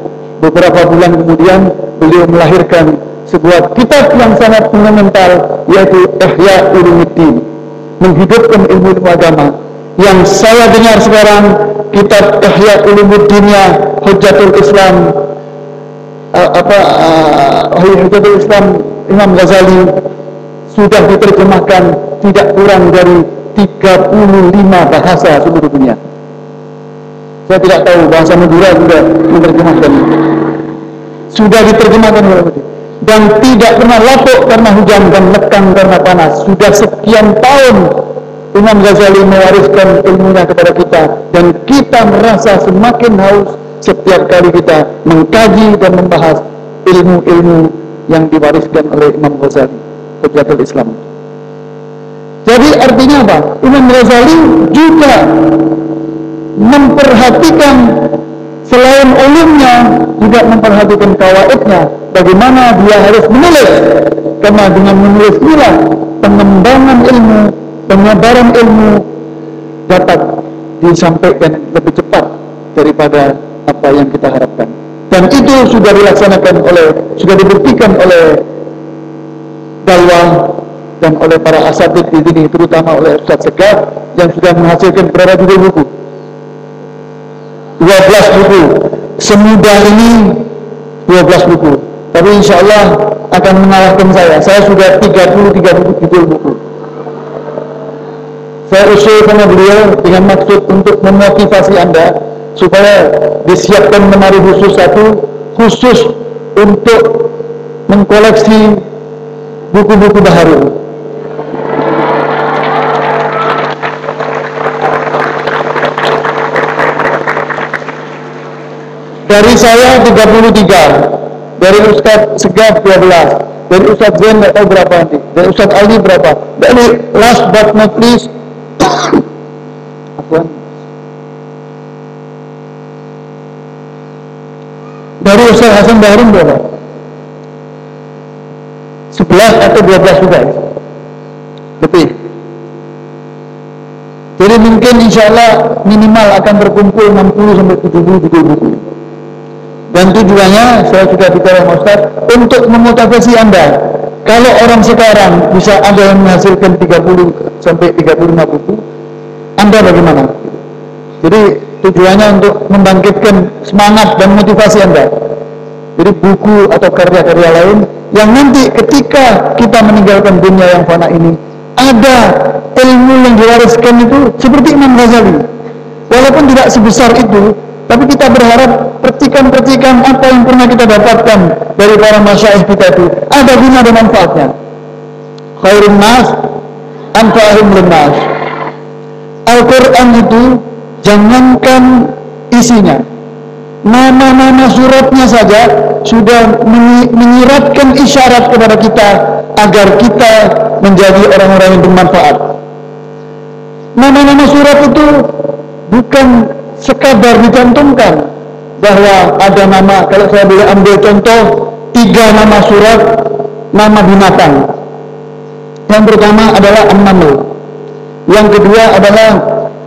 beberapa bulan kemudian beliau melahirkan sebuah kitab yang sangat fundamental yaitu Ihya Ulumuddin menghidupkan ilmu-ilmu agama yang saya dengar sekarang kitab Ihya Ulumuddinnya Hujjatul Islam. Uh, apa uh, Hujjatul Islam Imam Ghazali sudah diterjemahkan tidak kurang dari 35 bahasa seluruh dunia. Saya tidak tahu bahasa Madura juga menerjemahkan sudah diterjemahkan dan tidak pernah lapuk karena hujan dan lekang karena panas. Sudah sekian tahun Imam Ghazali mewariskan ilmunya kepada kita dan kita merasa semakin haus setiap kali kita mengkaji dan membahas ilmu-ilmu yang diwariskan oleh Imam Ghazali Hujjatul Islam jadi artinya apa? Imam Ghazali juga memperhatikan selain ulumnya juga memperhatikan kawaidnya bagaimana dia harus menulis karena dengan menulis inilah pengembangan ilmu penyebaran ilmu dapat disampaikan lebih cepat daripada apa yang kita harapkan. Dan itu sudah dilaksanakan oleh sudah dibuktikan oleh Dalwa dan oleh para asatid di sini terutama oleh Ustaz Segaf yang sudah menghasilkan berapa judul buku? 12 buku. Semudah ini 12 buku. Tapi insya Allah akan mengalahkan saya. Saya sudah 33 buku judul buku saya usul sama beliau dengan maksud untuk memotivasi anda supaya disiapkan menari khusus satu khusus untuk mengkoleksi buku-buku baharu dari saya 33 dari Ustaz Segaf 12 dari Ustaz Zain tidak tahu berapa nanti dari Ustaz Ali berapa. Dari last but not least dari Ustaz Hasan Bahrum berapa? 11 atau 12 juga lebih. Jadi mungkin insya Allah minimal akan berkumpul 60 sampai 70 buku dan tujuannya saya sudah bicara sama Ustaz untuk memotivasi Anda. Kalau orang sekarang bisa ada yang menghasilkan 30 sampai 35 buku Anda bagaimana? jadi tujuannya untuk membangkitkan semangat dan motivasi Anda jadi buku atau karya-karya lain yang nanti ketika kita meninggalkan dunia yang fana ini ada ilmu yang diwariskan itu seperti Imam Ghazali walaupun tidak sebesar itu tapi kita berharap percikan-percikan apa yang pernah kita dapatkan dari para masyaih kita itu ada guna dan manfaatnya. Khairun nas anfa'ahum linnas. Al-Quran itu jangankan isinya. Nama-nama suratnya saja sudah menyiratkan isyarat kepada kita agar kita menjadi orang-orang yang bermanfaat. Nama-nama surat itu bukan sekadar dicantumkan bahwa ada nama kalau saya boleh ambil contoh tiga nama surat nama binatang. Yang pertama adalah an-naml yang kedua adalah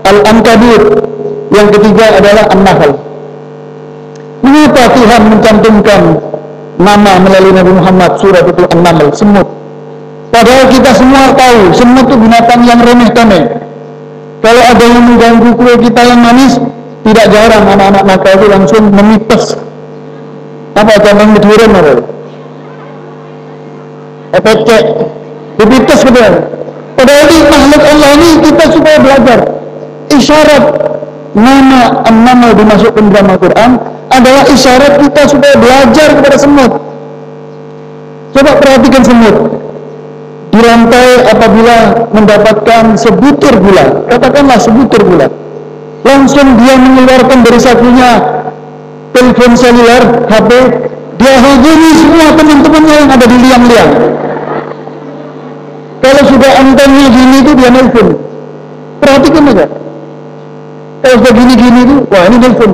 Al-Ankabut, yang ketiga adalah An-Nahl. Mengapa Tuhan mencantumkan nama melalui Nabi Muhammad surah itu An-Nahl, semut? Padahal kita semua tahu semut itu binatang yang remeh temeh. Kalau ada yang mengganggu kue kita yang manis, tidak jarang anak-anak nakal itu langsung memites. Apa contohnya durian apa? EPC, dipites betul. Padahal makhluk Allah ini kita supaya belajar. Isyarat nama nama dimasukkan dalam Al-Quran adalah isyarat kita supaya belajar kepada semut. Coba perhatikan semut. Di lantai apabila mendapatkan sebutir gula, katakanlah sebutir gula, langsung dia mengeluarkan dari sakunya telepon seluler, HP, dia hubungi semua teman-temannya yang ada di liang-liang. Kalau sudah antennya gini itu dia nelfon. Perhatikan aja. Kalau sudah gini-gini itu, wah ini nelfon.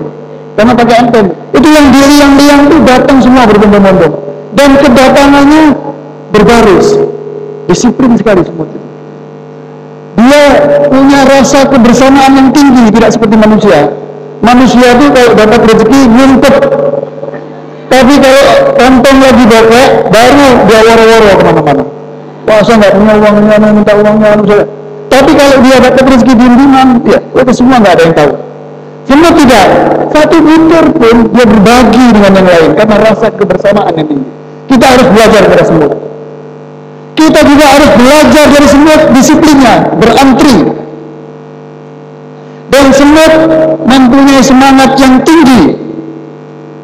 Karena pakai anten. Itu yang di liang-liang itu datang semua berbondong-bondong. Dan kedatangannya berbaris. Disiplin sekali semua itu. Dia punya rasa kebersamaan yang tinggi, tidak seperti manusia. Manusia itu kalau dapat rezeki ngumpet. Tapi kalau kantong lagi bokek, baru dia woro-woro ke mana-mana. Wah nggak punya uangnya, minta uangnya, saya. Tapi kalau dia dapat rezeki diem-dieman, ya itu semua nggak ada yang tahu. Semua tidak. Satu butir pun dia berbagi dengan yang lain karena rasa kebersamaan yang tinggi. Kita harus belajar dari semua. Kita juga harus belajar dari semua disiplinnya, berantri. Dan semut mempunyai semangat yang tinggi.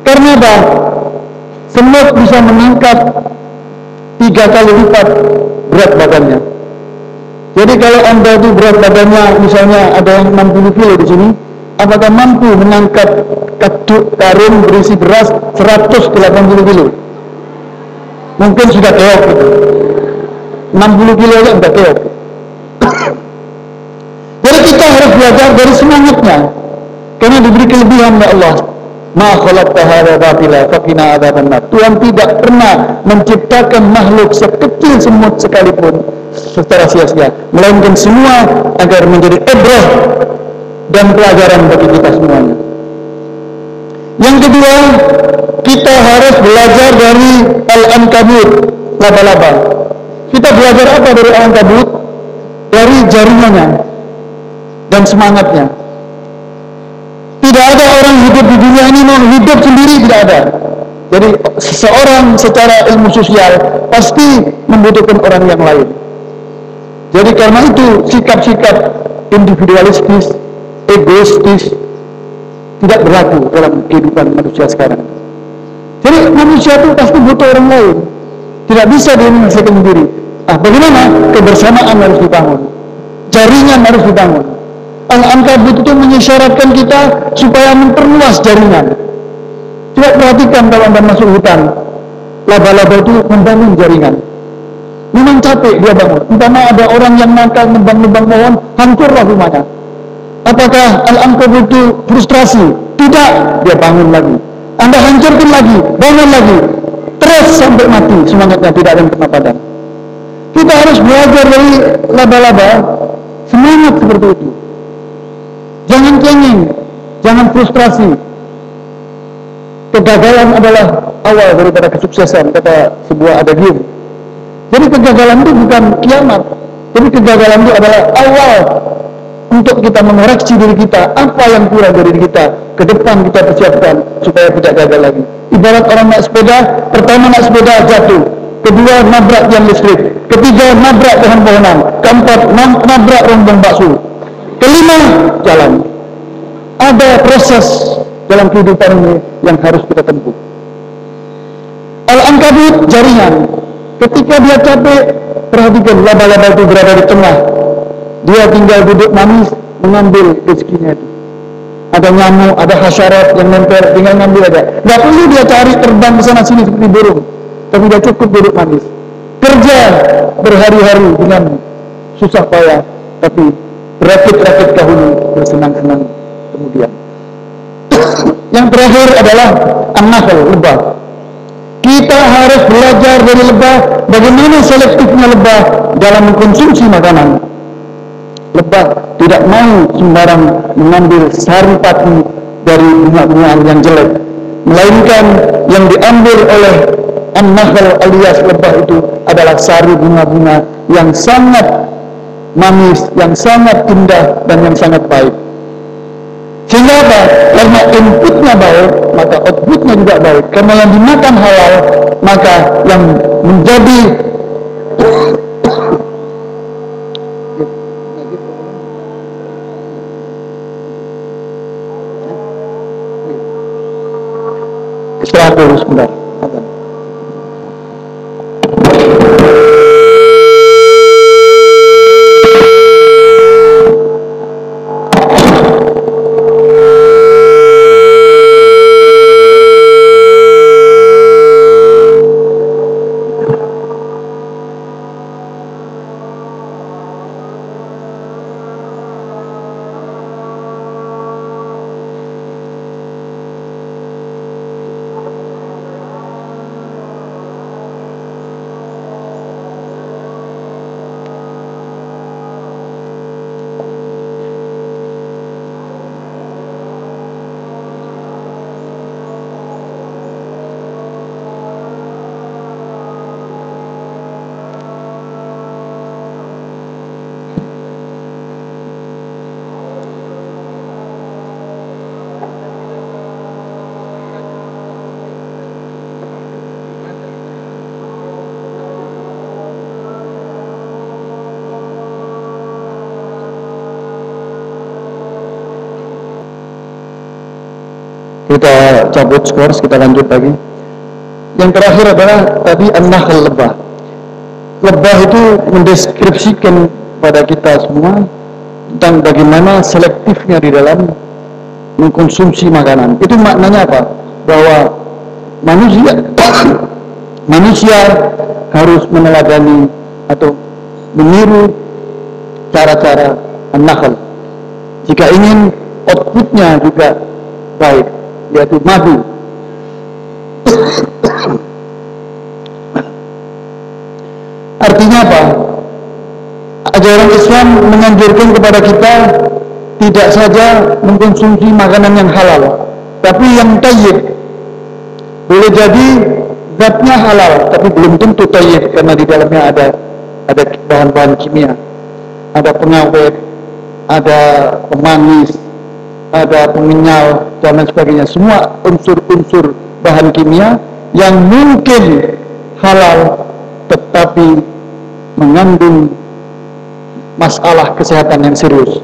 Karena apa? Semut bisa menangkap tiga kali lipat berat badannya. Jadi kalau anda itu berat badannya misalnya ada yang 60 kilo di sini, apakah mampu mengangkat kaduk karung berisi beras 180 kilo? Mungkin sudah keok gitu. 60 kilo aja udah keok. Jadi kita harus belajar dari semangatnya. Karena diberi kelebihan oleh Allah. Ma khalaqta hadza batila faqina adzabannar. Tuhan tidak pernah menciptakan makhluk sekecil semut sekalipun secara sia-sia, melainkan semua agar menjadi ibrah dan pelajaran bagi kita semuanya. Yang kedua, kita harus belajar dari Al-Ankabut, laba-laba. Kita belajar apa dari Al-Ankabut? Dari jaringannya dan semangatnya. Tidak ada orang hidup di dunia ini mau hidup sendiri tidak ada. Jadi seseorang secara ilmu sosial pasti membutuhkan orang yang lain. Jadi karena itu sikap-sikap individualistis, egoistis tidak berlaku dalam kehidupan manusia sekarang. Jadi manusia itu pasti butuh orang lain. Tidak bisa dia menyelesaikan sendiri. Ah, bagaimana? Kebersamaan harus dibangun. Jaringan harus dibangun. Al-Ankabut itu mengisyaratkan kita supaya memperluas jaringan. Coba perhatikan kalau anda masuk hutan, laba-laba itu membangun jaringan. Memang capek dia bangun. Umpama ada orang yang nakal nebang-nebang pohon, hancurlah rumahnya. Apakah Al-Ankabut itu frustrasi? Tidak, dia bangun lagi. Anda hancurkan lagi, bangun lagi. Terus sampai mati, semangatnya tidak ada yang pernah padam. Kita harus belajar dari laba-laba, semangat seperti itu. Kenging, jangan frustrasi. Kegagalan adalah awal daripada kesuksesan, kata sebuah adagium. Jadi kegagalan itu bukan kiamat. Jadi kegagalan itu adalah awal untuk kita mengoreksi diri kita apa yang kurang dari diri kita ke depan kita persiapkan supaya tidak gagal lagi ibarat orang naik sepeda pertama naik sepeda jatuh kedua nabrak tiang listrik ketiga nabrak pohon pohonan keempat nabrak rombong bakso kelima jalan ada proses dalam kehidupan ini yang harus kita tempuh al-ankabut jaringan ketika dia capek perhatikan laba-laba itu berada di tengah dia tinggal duduk manis mengambil rezekinya itu. Ada nyamuk, ada hasyarat yang nempel, tinggal ngambil aja. Gak perlu dia cari terbang ke sana sini seperti burung, tapi dia cukup duduk manis. Kerja berhari-hari dengan susah payah, tapi berakit-rakit dahulu, bersenang-senang kemudian. yang terakhir adalah an-nahl, lebah. Kita harus belajar dari lebah bagaimana selektifnya lebah dalam mengkonsumsi makanan. lebah tidak mau sembarang mengambil sari pati dari bunga-bungaan yang jelek melainkan yang diambil oleh an-nahl alias lebah itu adalah sari bunga-bunga yang sangat manis, yang sangat indah dan yang sangat baik sehingga apa? Karena inputnya baik, maka outputnya juga baik. Karena yang dimakan halal, maka yang menjadi Istirahat dulu sebentar. Cabut skor, kita lanjut lagi. Yang terakhir adalah tadi an-nahl lebah. Lebah itu mendeskripsikan pada kita semua tentang bagaimana selektifnya di dalam mengkonsumsi makanan. Itu maknanya apa? Bahwa manusia manusia harus meneladani atau meniru cara-cara an-nahl. Jika ingin outputnya juga baik yaitu madu. Artinya apa? Ajaran Islam menganjurkan kepada kita tidak saja mengkonsumsi makanan yang halal, tapi yang tayyib. Boleh jadi zatnya halal, tapi belum tentu tayyib karena di dalamnya ada ada bahan-bahan kimia, ada pengawet, ada pemanis, ada pengenyal dan lain sebagainya. Semua unsur-unsur bahan kimia yang mungkin halal tetapi mengandung masalah kesehatan yang serius.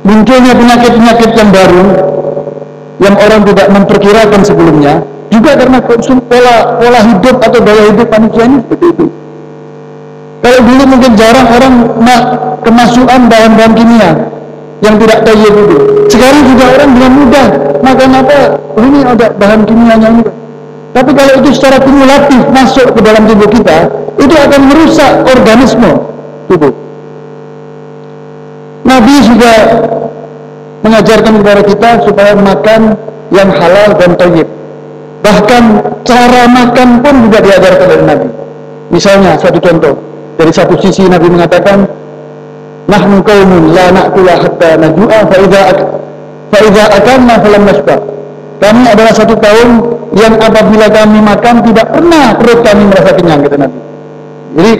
Munculnya penyakit-penyakit yang baru yang orang tidak memperkirakan sebelumnya juga karena konsum pola pola hidup atau gaya hidup manusia ini seperti itu. Kalau dulu mungkin jarang orang kemasukan bahan-bahan kimia yang tidak tayyib itu. Sekarang juga orang dengan mudah makan apa? Oh, ini ada bahan kimianya ini. Tapi kalau itu secara kumulatif masuk ke dalam tubuh kita, itu akan merusak organisme tubuh. Nabi juga mengajarkan kepada kita supaya makan yang halal dan tayyib. Bahkan cara makan pun juga diajarkan oleh Nabi. Misalnya satu contoh, dari satu sisi Nabi mengatakan nahnu qaumun la na'kula hatta najua fa idza fa idza akalna falam nasba. Kami adalah satu kaum yang apabila kami makan tidak pernah perut kami merasa kenyang kata Nabi. Jadi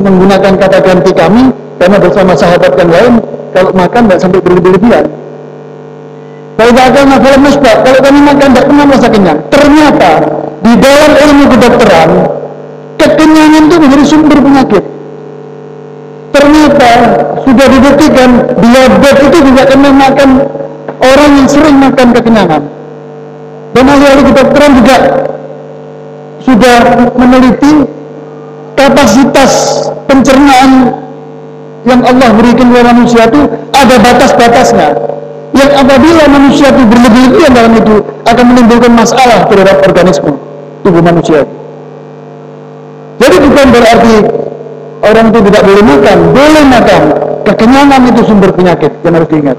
menggunakan kata ganti kami karena bersama sahabat yang lain kalau makan tidak sampai berlebih-lebihan kalau akalna falam nasba. Kalau kami makan tidak pernah merasa kenyang. Ternyata di dalam ilmu kedokteran kekenyangan itu menjadi sumber penyakit. Ternyata dibuktikan diabetes itu juga kena makan orang yang sering makan kekenyangan. Dan ahli-ahli kedokteran juga sudah meneliti kapasitas pencernaan yang Allah berikan kepada manusia itu ada batas-batasnya. Yang apabila manusia itu berlebihan dalam itu akan menimbulkan masalah terhadap organisme tubuh manusia. Jadi bukan berarti orang itu tidak boleh makan, boleh makan. Kekenyangan itu sumber penyakit, yang harus diingat.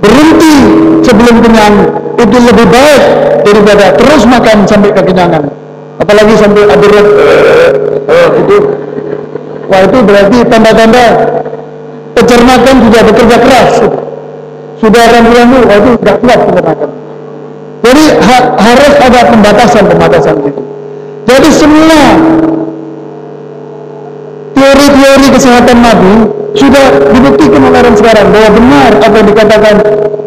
Berhenti sebelum kenyang itu lebih baik daripada terus makan sampai kekenyangan. Apalagi sampai adarat uh, uh, itu, wah itu berarti tanda-tanda peternakan sudah bekerja keras sudah rambu-rambu oh itu tidak kuat peternakan jadi ha harus ada pembatasan-pembatasan itu jadi semua teori-teori kesehatan Nabi sudah dibuktikan oleh orang sekarang bahwa benar apa yang dikatakan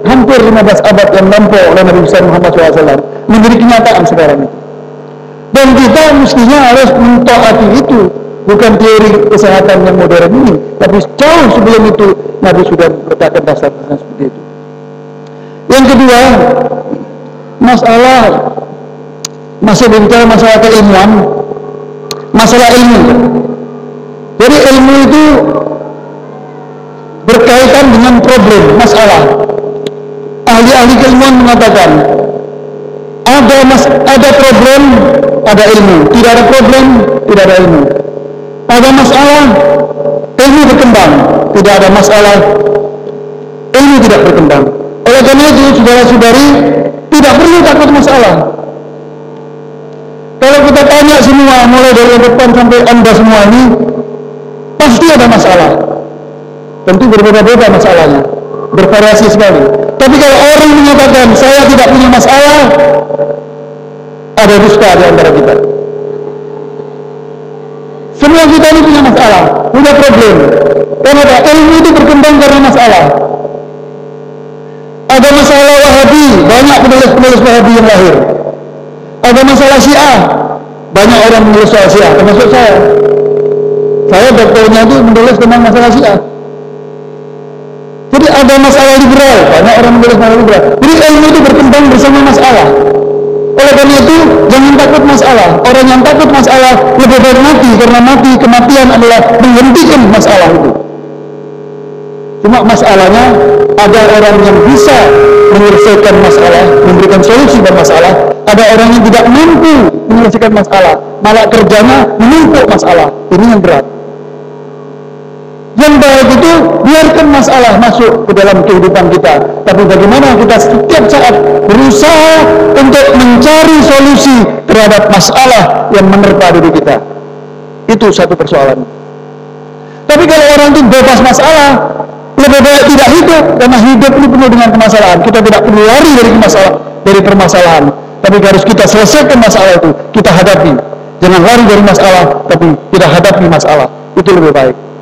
hampir 15 abad yang lampau oleh Nabi besar Muhammad SAW menjadi kenyataan sekarang itu. Dan kita mestinya harus mentaati itu, bukan teori kesehatan yang modern ini, tapi jauh sebelum itu Nabi sudah meletakkan dasar-dasar seperti itu. Yang kedua, masalah masih bicara masalah keilmuan, masalah ilmu. Jadi ilmu itu berkaitan dengan problem, masalah. Ahli-ahli keilmuan mengatakan ada mas, ada problem, ada ilmu. Tidak ada problem, tidak ada ilmu. Ada masalah, ilmu berkembang. Tidak ada masalah, ilmu tidak berkembang. Oleh karena itu, saudara-saudari, tidak perlu takut masalah. Kalau kita tanya semua, mulai dari depan sampai anda semua ini, pasti ada masalah. Tentu berbeda-beda masalahnya, bervariasi sekali. Tapi kalau orang menyatakan saya tidak punya masalah, ada dusta di antara kita. Semua kita ini punya masalah, punya problem. Kenapa? Ilmu itu berkembang karena masalah. Ada masalah Wahabi, banyak penulis-penulis Wahabi yang lahir. Ada masalah Syiah, banyak orang menulis soal Syiah, termasuk saya. Saya dokternya itu menulis tentang masalah Syiah. Jadi ada masalah liberal, banyak orang menulis masalah liberal. Jadi ilmu itu berkembang bersama masalah. Oleh karena itu, jangan takut masalah. Orang yang takut masalah lebih baik mati karena mati kematian adalah menghentikan masalah itu. Cuma masalahnya ada orang yang bisa menyelesaikan masalah, memberikan solusi pada masalah. Ada orang yang tidak mampu menyelesaikan masalah, malah kerjanya menumpuk masalah. Ini yang berat. Yang baik itu biarkan masalah masuk ke dalam kehidupan kita. Tapi bagaimana kita setiap saat berusaha untuk mencari solusi terhadap masalah yang menerpa diri kita. Itu satu persoalan. Tapi kalau orang itu bebas masalah, lebih baik tidak hidup karena hidup ini penuh dengan permasalahan. Kita tidak perlu lari dari masalah, dari permasalahan. Tapi harus kita selesaikan masalah itu, kita hadapi. Jangan lari dari masalah, tapi kita hadapi masalah. Itu lebih baik.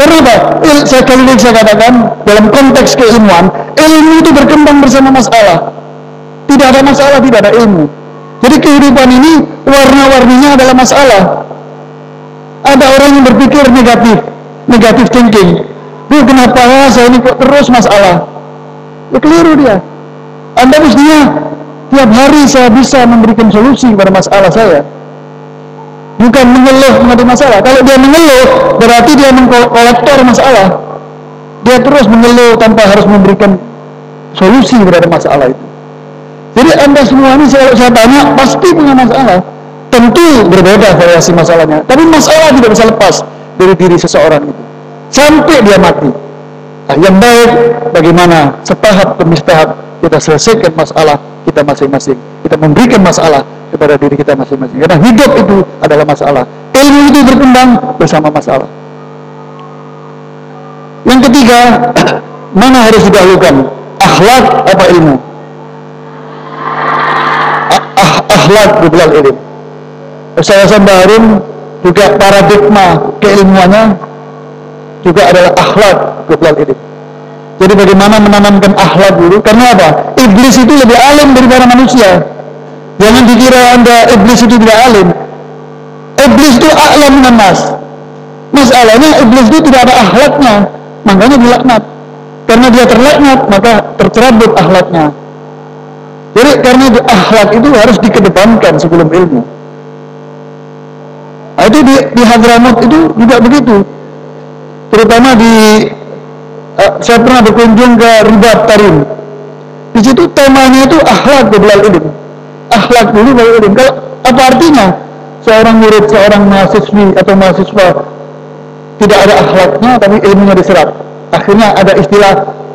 Il, saya kali ini saya katakan dalam konteks keilmuan, ilmu itu berkembang bersama masalah. Tidak ada masalah, tidak ada ilmu. Jadi kehidupan ini warna-warninya adalah masalah. Ada orang yang berpikir negatif, negatif thinking. Duh, kenapa ya saya ini kok terus masalah? Ya keliru dia. Anda mestinya tiap hari saya bisa memberikan solusi kepada masalah saya bukan mengeluh mengenai masalah. Kalau dia mengeluh, berarti dia mengkolektor masalah. Dia terus mengeluh tanpa harus memberikan solusi terhadap masalah itu. Jadi anda semua ini saya, saya tanya pasti punya masalah. Tentu berbeda variasi masalahnya. Tapi masalah tidak bisa lepas dari diri seseorang itu. Sampai dia mati. Nah, yang baik bagaimana setahap demi setahap kita selesaikan masalah kita masing-masing. Kita memberikan masalah kepada diri kita masing-masing. Karena hidup itu adalah masalah. Ilmu itu berkembang bersama masalah. Yang ketiga, mana harus didahulukan? Akhlak apa ilmu? Ah, ah, akhlak berbelal ilmu. Saya Harun juga paradigma keilmuannya juga adalah akhlak berbelal ilmu. Jadi bagaimana menanamkan akhlak dulu? Karena apa? Iblis itu lebih alim daripada manusia. Jangan dikira anda iblis itu tidak alim. Iblis itu alam mas. Masalahnya iblis itu tidak ada akhlaknya, makanya dilaknat. Karena dia terlaknat, maka tercerabut akhlaknya. Jadi karena akhlak itu harus dikedepankan sebelum ilmu. Nah, itu di, di Hadramut itu juga begitu. Terutama di uh, saya pernah berkunjung ke Ribat Tarim. Di situ temanya itu akhlak berbelal ilmu akhlak dulu baru ilmu. Kalau apa artinya seorang murid, seorang mahasiswi atau mahasiswa tidak ada akhlaknya tapi ilmunya diserap. Akhirnya ada istilah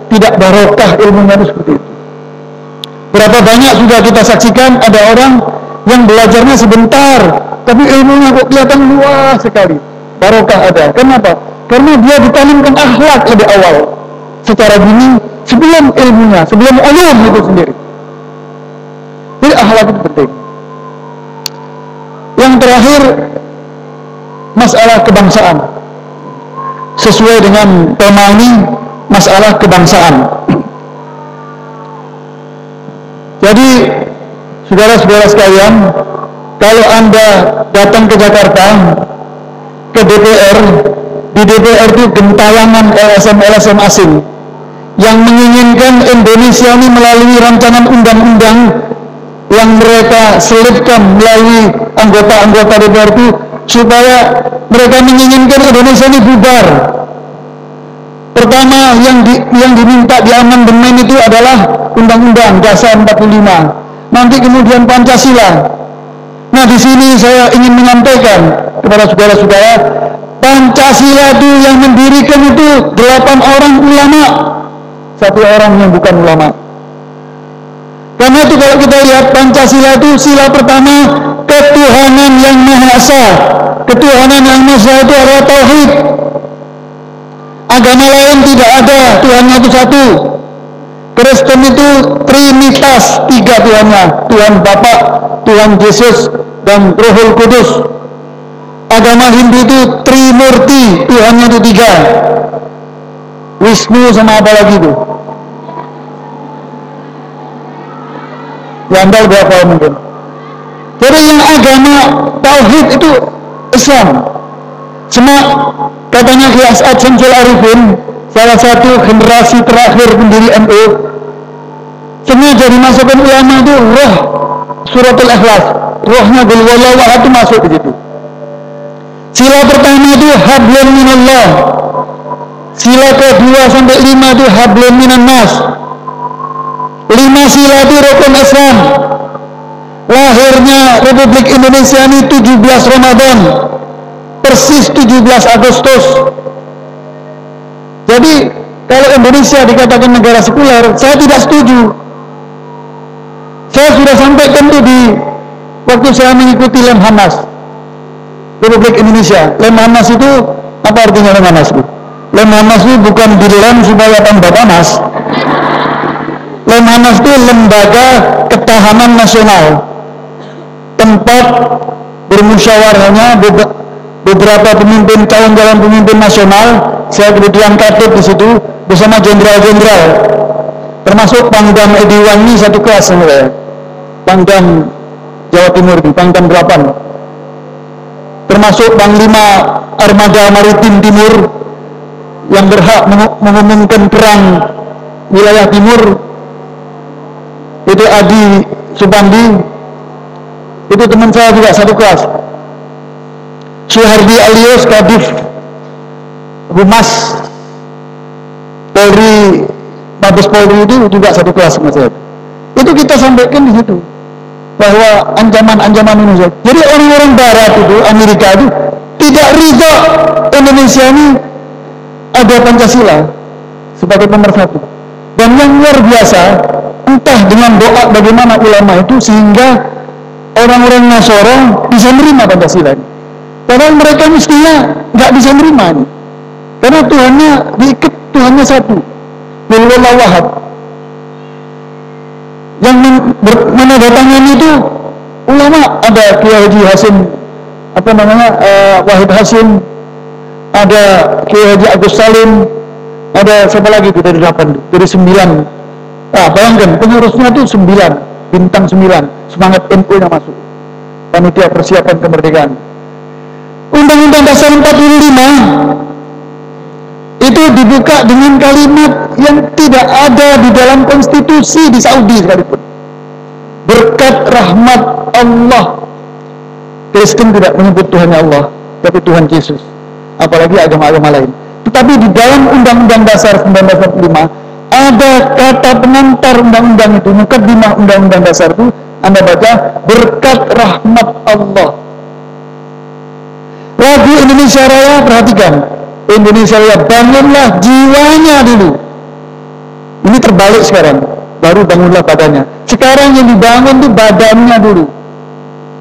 tidak barokah ilmunya itu seperti itu. Berapa banyak sudah kita saksikan ada orang yang belajarnya sebentar tapi ilmunya kok kelihatan luas sekali. Barokah ada. Kenapa? Karena dia ditanamkan akhlak lebih awal. Secara dini sebelum ilmunya, sebelum ulum itu sendiri. Jadi akhlak itu penting. Yang terakhir masalah kebangsaan. Sesuai dengan tema ini masalah kebangsaan. Jadi saudara-saudara sekalian, kalau Anda datang ke Jakarta ke DPR, di DPR itu gentayangan LSM-LSM asing yang menginginkan Indonesia ini melalui rancangan undang-undang yang mereka selipkan melalui anggota-anggota DPR itu supaya mereka menginginkan Indonesia ini bubar. Pertama yang di, yang diminta di amandemen itu adalah Undang-Undang Dasar 45. Nanti kemudian Pancasila. Nah di sini saya ingin menyampaikan kepada saudara-saudara, Pancasila itu yang mendirikan itu delapan orang ulama, satu orang yang bukan ulama. Karena itu kalau kita lihat Pancasila itu sila pertama ketuhanan yang Maha Esa. Ketuhanan yang Maha Esa itu adalah tauhid. Agama lain tidak ada, Tuhannya itu satu. Kristen itu trinitas, tiga Tuhannya. Tuhan Bapa, Tuhan Yesus, dan Rohul Kudus. Agama Hindu itu trimurti, Tuhannya itu tiga. Wisnu sama apa lagi itu? Yang berapa mungkin? Jadi yang agama tauhid itu Islam. Cuma katanya Kiai As'ad Syamsul Arifin, salah satu generasi terakhir pendiri NU, sengaja dimasukkan ulama itu roh suratul ikhlas. Rohnya Qul ahad itu masuk di situ. Sila pertama itu hablum minallah. Sila kedua sampai lima itu hablum minan nas. Lima sila itu rukun Islam. Lahirnya Republik Indonesia ini 17 Ramadan. Persis 17 Agustus. Jadi kalau Indonesia dikatakan negara sekuler saya tidak setuju. Saya sudah sampaikan itu di waktu saya mengikuti Lemhanas Republik Indonesia. Lemhanas itu apa artinya Lemhanas itu? Lemhanas itu bukan di lem supaya tambah panas Lemhanas itu lembaga ketahanan nasional. Tempat bermusyawarahnya beberapa pemimpin calon-calon pemimpin nasional. Saya kebetulan katut di situ bersama jenderal-jenderal termasuk Pangdam Edi Wangi satu kelas saya Pangdam Jawa Timur di Pangdam 8 termasuk Panglima Armada Maritim Timur yang berhak mengumumkan perang wilayah timur itu Adi Supandi itu teman saya juga satu kelas. Suhardi Alios Kadif Humas Polri Mabes Polri itu juga satu kelas sama saya. Itu kita sampaikan di situ bahwa ancaman-ancaman Indonesia jadi orang-orang barat itu Amerika itu tidak ridho Indonesia ini ada Pancasila sebagai pemersatu dan yang luar biasa entah dengan doa bagaimana ulama itu sehingga orang-orang Nasoro bisa menerima Pancasila ini. Padahal mereka mestinya nggak bisa menerima ini. Karena Tuhannya diikat Tuhannya satu. Bilwallah wahab. Yang menandatangani itu ulama ada Kiai Haji Hasim apa namanya uh, Wahid Hasim ada Kiai Haji Agus Salim ada siapa lagi itu dari delapan? Dari sembilan. Ah bayangkan pengurusnya itu sembilan. Bintang 9 semangat NU yang masuk. Panitia persiapan kemerdekaan. Undang-Undang Dasar 45 itu dibuka dengan kalimat yang tidak ada di dalam konstitusi di Saudi sekalipun. Berkat rahmat Allah. Kristen tidak menyebut Tuhannya Allah tapi Tuhan Yesus. Apalagi agama-agama lain tetapi di dalam Undang-Undang Dasar 1945 ada kata pengantar undang-undang itu mukadimah undang-undang dasar itu anda baca berkat rahmat Allah. Lagu Indonesia Raya perhatikan. Indonesia Raya bangunlah jiwanya dulu. Ini terbalik sekarang. Baru bangunlah badannya. Sekarang yang dibangun itu badannya dulu.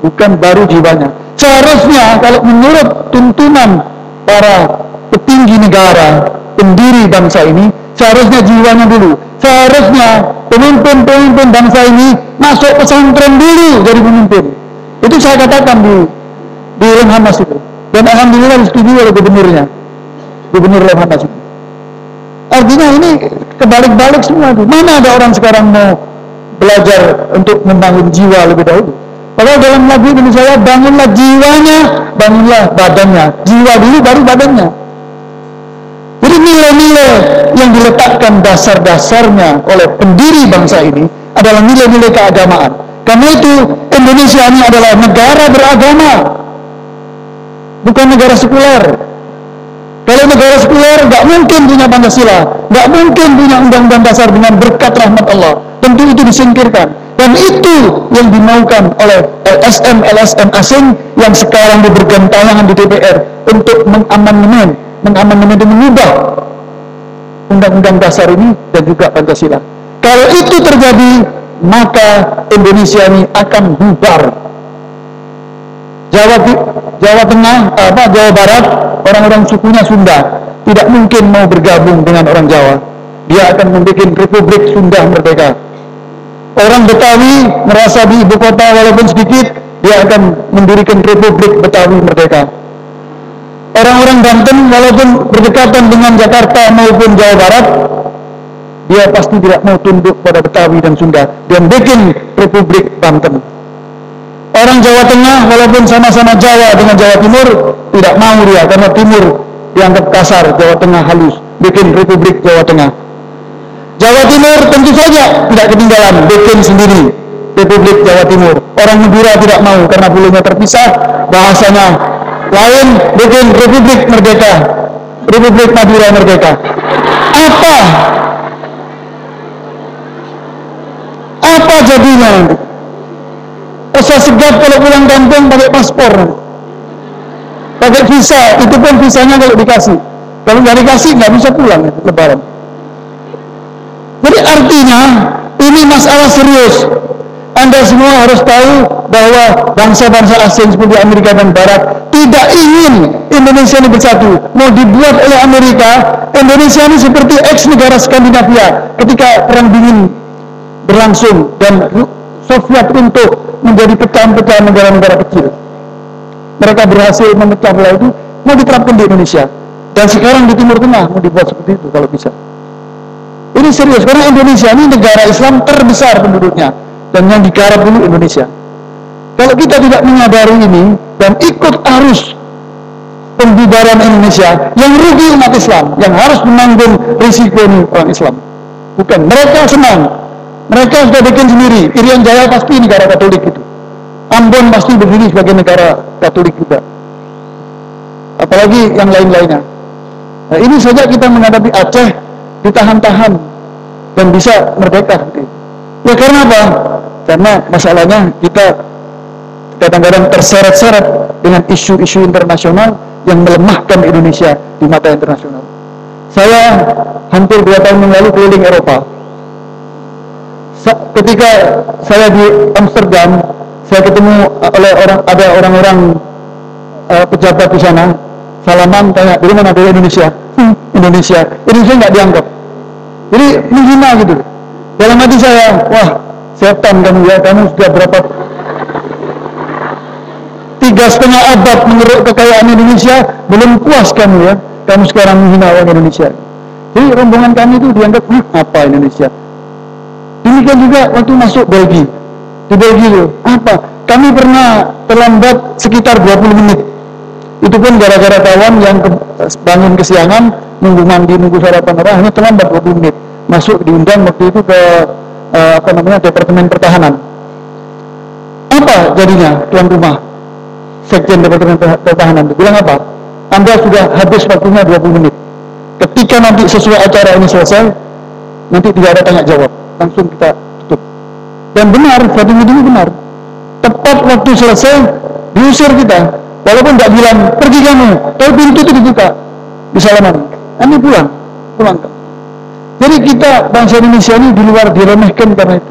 Bukan baru jiwanya. Seharusnya kalau menurut tuntunan para petinggi negara, pendiri bangsa ini, seharusnya jiwanya dulu. Seharusnya pemimpin-pemimpin bangsa ini masuk pesantren dulu jadi pemimpin. Itu saya katakan di di Lemhanas itu. Dan alhamdulillah disetujui oleh gubernurnya. Gubernur Lemhanas itu. Artinya ini kebalik-balik semua itu. Mana ada orang sekarang mau belajar untuk membangun jiwa lebih dahulu. Kalau dalam lagu saya bangunlah jiwanya, bangunlah badannya. Jiwa dulu baru badannya. Jadi nilai-nilai yang diletakkan dasar-dasarnya oleh pendiri bangsa ini adalah nilai-nilai keagamaan. Karena itu Indonesia ini adalah negara beragama, bukan negara sekuler. Kalau negara sekuler nggak mungkin punya Pancasila, nggak mungkin punya undang-undang dasar dengan berkat rahmat Allah. Tentu itu disingkirkan. Dan itu yang dimaukan oleh LSM-LSM asing yang sekarang bergantangan di DPR untuk mengamandemen, mengamandemen mengubah undang-undang dasar ini dan juga Pancasila. Kalau itu terjadi, maka Indonesia ini akan bubar. Jawa Jawa Tengah, apa Jawa Barat, orang-orang sukunya Sunda tidak mungkin mau bergabung dengan orang Jawa. Dia akan membuat Republik Sunda Merdeka. Orang Betawi merasa di ibu kota walaupun sedikit, dia akan mendirikan Republik Betawi Merdeka. Orang-orang Banten walaupun berdekatan dengan Jakarta maupun Jawa Barat, dia pasti tidak mau tunduk pada Betawi dan Sunda. Dia bikin Republik Banten. Orang Jawa Tengah walaupun sama-sama Jawa dengan Jawa Timur tidak mau dia karena Timur dianggap kasar, Jawa Tengah halus, bikin Republik Jawa Tengah. Jawa Timur tentu saja tidak ketinggalan, bikin sendiri Republik Jawa Timur. Orang Madura tidak mau karena bulunya terpisah, bahasanya lain, bikin Republik Merdeka, Republik Madura Merdeka. Apa? Apa jadinya? Usah segap kalau pulang kampung pakai paspor. Pakai visa, itu pun visanya kalau dikasih. Kalau nggak dikasih nggak bisa pulang lebaran. Jadi artinya ini masalah serius. Anda semua harus tahu bahwa bangsa-bangsa asing seperti Amerika dan Barat tidak ingin Indonesia ini bersatu. Mau dibuat oleh Amerika, Indonesia ini seperti ex negara Skandinavia ketika perang dingin berlangsung dan Soviet untuk menjadi pecahan-pecahan negara-negara kecil. Mereka berhasil memecah belah itu mau diterapkan di Indonesia. Dan sekarang di Timur Tengah mau dibuat seperti itu kalau bisa. Ini serius karena Indonesia ini negara Islam terbesar penduduknya dan yang digarap dulu Indonesia. Kalau kita tidak menyadari ini dan ikut arus pembubaran Indonesia, yang rugi umat Islam, yang harus menanggung risiko ini orang Islam. Bukan mereka senang, mereka sudah bikin sendiri. Irian Jaya pasti negara Katolik itu. Ambon pasti berdiri sebagai negara Katolik juga. Apalagi yang lain-lainnya. Nah, ini saja kita menghadapi Aceh ditahan-tahan dan bisa merdeka. Ya karena apa? Karena masalahnya kita kadang-kadang terseret-seret dengan isu-isu internasional yang melemahkan Indonesia di mata internasional. Saya hampir dua tahun yang lalu keliling Eropa ketika saya di Amsterdam, saya ketemu oleh orang ada orang-orang uh, pejabat di sana. Salaman tanya, dari mana dari Indonesia? Hmm, Indonesia. Indonesia nggak dianggap. Jadi menghina gitu. Dalam hati saya, wah setan kamu ya, kamu sudah berapa tiga setengah abad mengeruk kekayaan Indonesia, belum puas kamu ya, kamu sekarang menghina orang Indonesia. Jadi rombongan kami itu dianggap, apa Indonesia? Demikian juga waktu masuk Belgia. Di Belgia itu, apa? Kami pernah terlambat sekitar 20 menit. Itu pun gara-gara kawan yang ke, bangun kesiangan, nunggu mandi, nunggu sarapan orang, hanya terlambat 20 menit. Masuk diundang waktu itu ke uh, apa namanya Departemen Pertahanan. Apa jadinya tuan rumah? Sekjen Departemen Pertahanan bilang apa? Anda sudah habis waktunya 20 menit. Ketika nanti sesuai acara ini selesai, nanti tidak ada tanya jawab langsung kita tutup. Dan benar, Fatimah itu benar. Tepat waktu selesai, diusir kita. Walaupun tidak bilang, pergi kamu, tapi pintu itu dibuka. Di salaman. Ini pulang, pulang. Jadi kita bangsa Indonesia ini di luar diremehkan karena itu.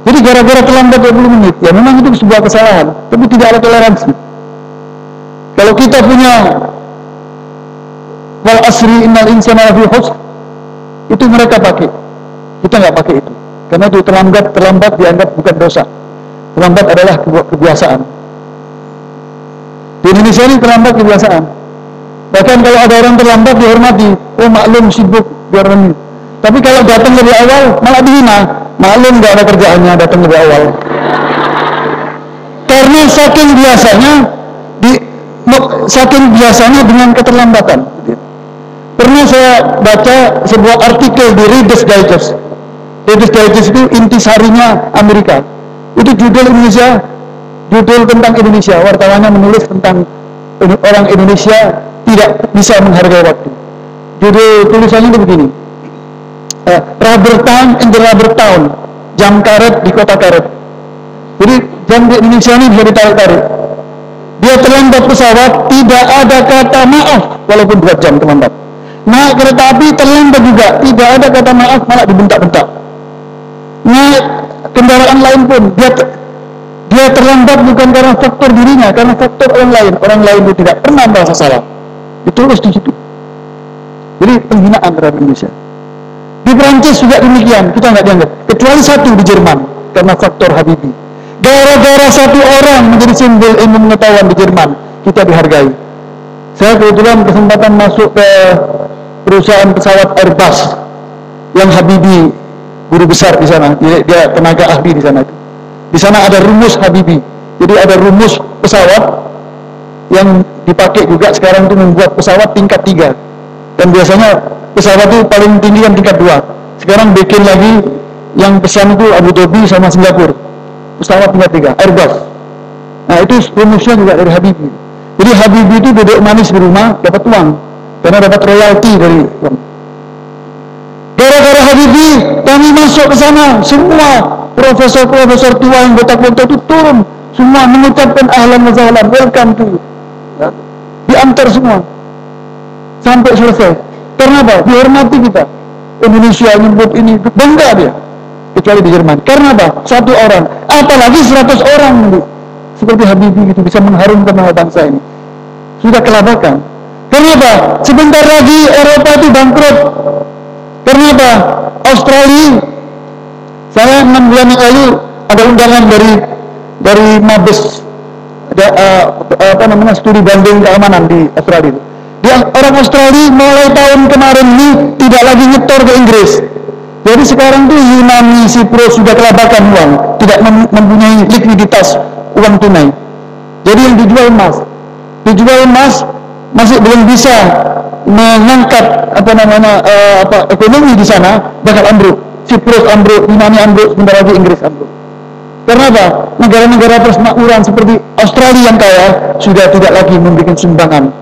Jadi gara-gara terlambat 20 menit, ya memang itu sebuah kesalahan, tapi tidak ada toleransi. Kalau kita punya wal asri innal insana lafi khusr itu mereka pakai. Kita nggak pakai itu. Karena itu terlambat terlambat dianggap bukan dosa. Terlambat adalah kebiasaan. Di Indonesia ini terlambat kebiasaan. Bahkan kalau ada orang terlambat dihormati. Oh maklum sibuk biar tapi kalau datang lebih awal malah dihina maklum nggak ada kerjaannya datang lebih awal. Karena saking biasanya di saking biasanya dengan keterlambatan. Pernah saya baca sebuah artikel di Reader's Digest. Reader's Digest itu intisarinya Amerika. Itu judul Indonesia judul tentang Indonesia. Wartawannya menulis tentang orang Indonesia tidak bisa menghargai waktu. Judul tulisannya begini uh, rubber town in the rubber town jam karet di kota karet jadi jam di Indonesia ini bisa ditarik-tarik dia terlambat pesawat tidak ada kata maaf walaupun dua jam terlambat naik kereta api terlambat juga tidak ada kata maaf malah dibentak-bentak naik kendaraan lain pun dia dia terlambat bukan karena faktor dirinya, karena faktor orang lain. Orang lain itu tidak pernah merasa salah. Ditulis di situ. Jadi penghinaan terhadap Indonesia. Di Perancis juga demikian, kita nggak dianggap. Kecuali satu di Jerman, karena faktor Habibi. Gara-gara satu orang menjadi simbol ilmu pengetahuan di Jerman, kita dihargai. Saya kebetulan kesempatan masuk ke perusahaan pesawat Airbus yang Habibi guru besar di sana, dia, dia tenaga ahli di sana di sana ada rumus Habibi. Jadi ada rumus pesawat yang dipakai juga sekarang itu membuat pesawat tingkat tiga. Dan biasanya pesawat itu paling tinggi yang tingkat dua. Sekarang bikin lagi yang pesan itu Abu Dhabi sama Singapura. Pesawat tingkat tiga, Airbus. Nah itu rumusnya juga dari Habibi. Jadi Habibi itu duduk manis di rumah dapat uang karena dapat royalti dari uang. Gara-gara Habibi kami masuk ke sana semua profesor-profesor tua yang kota-kota itu turun semua mengucapkan ahlan wa welcome to you diantar semua sampai selesai karena apa? dihormati kita Indonesia nyebut ini bangga dia kecuali di Jerman karena apa? satu orang apalagi seratus orang seperti Habibie itu bisa mengharumkan nama bangsa ini sudah kelabakan karena apa? sebentar lagi Eropa itu bangkrut karena apa? Australia saya enam bulan yang lalu ada undangan dari dari Mabes ada uh, apa namanya studi banding keamanan di Australia. Dia orang Australia mulai tahun kemarin ini tidak lagi nyetor ke Inggris. Jadi sekarang tuh Yunani, Cyprus sudah kelabakan uang, tidak mempunyai likuiditas uang tunai. Jadi yang dijual emas, dijual emas masih belum bisa mengangkat apa namanya uh, apa ekonomi di sana bakal ambruk. Siprus ambruk, Yunani ambruk, sebentar lagi Inggris ambruk. Karena apa? Negara-negara persemakmuran seperti Australia yang kaya sudah tidak lagi memberikan sumbangan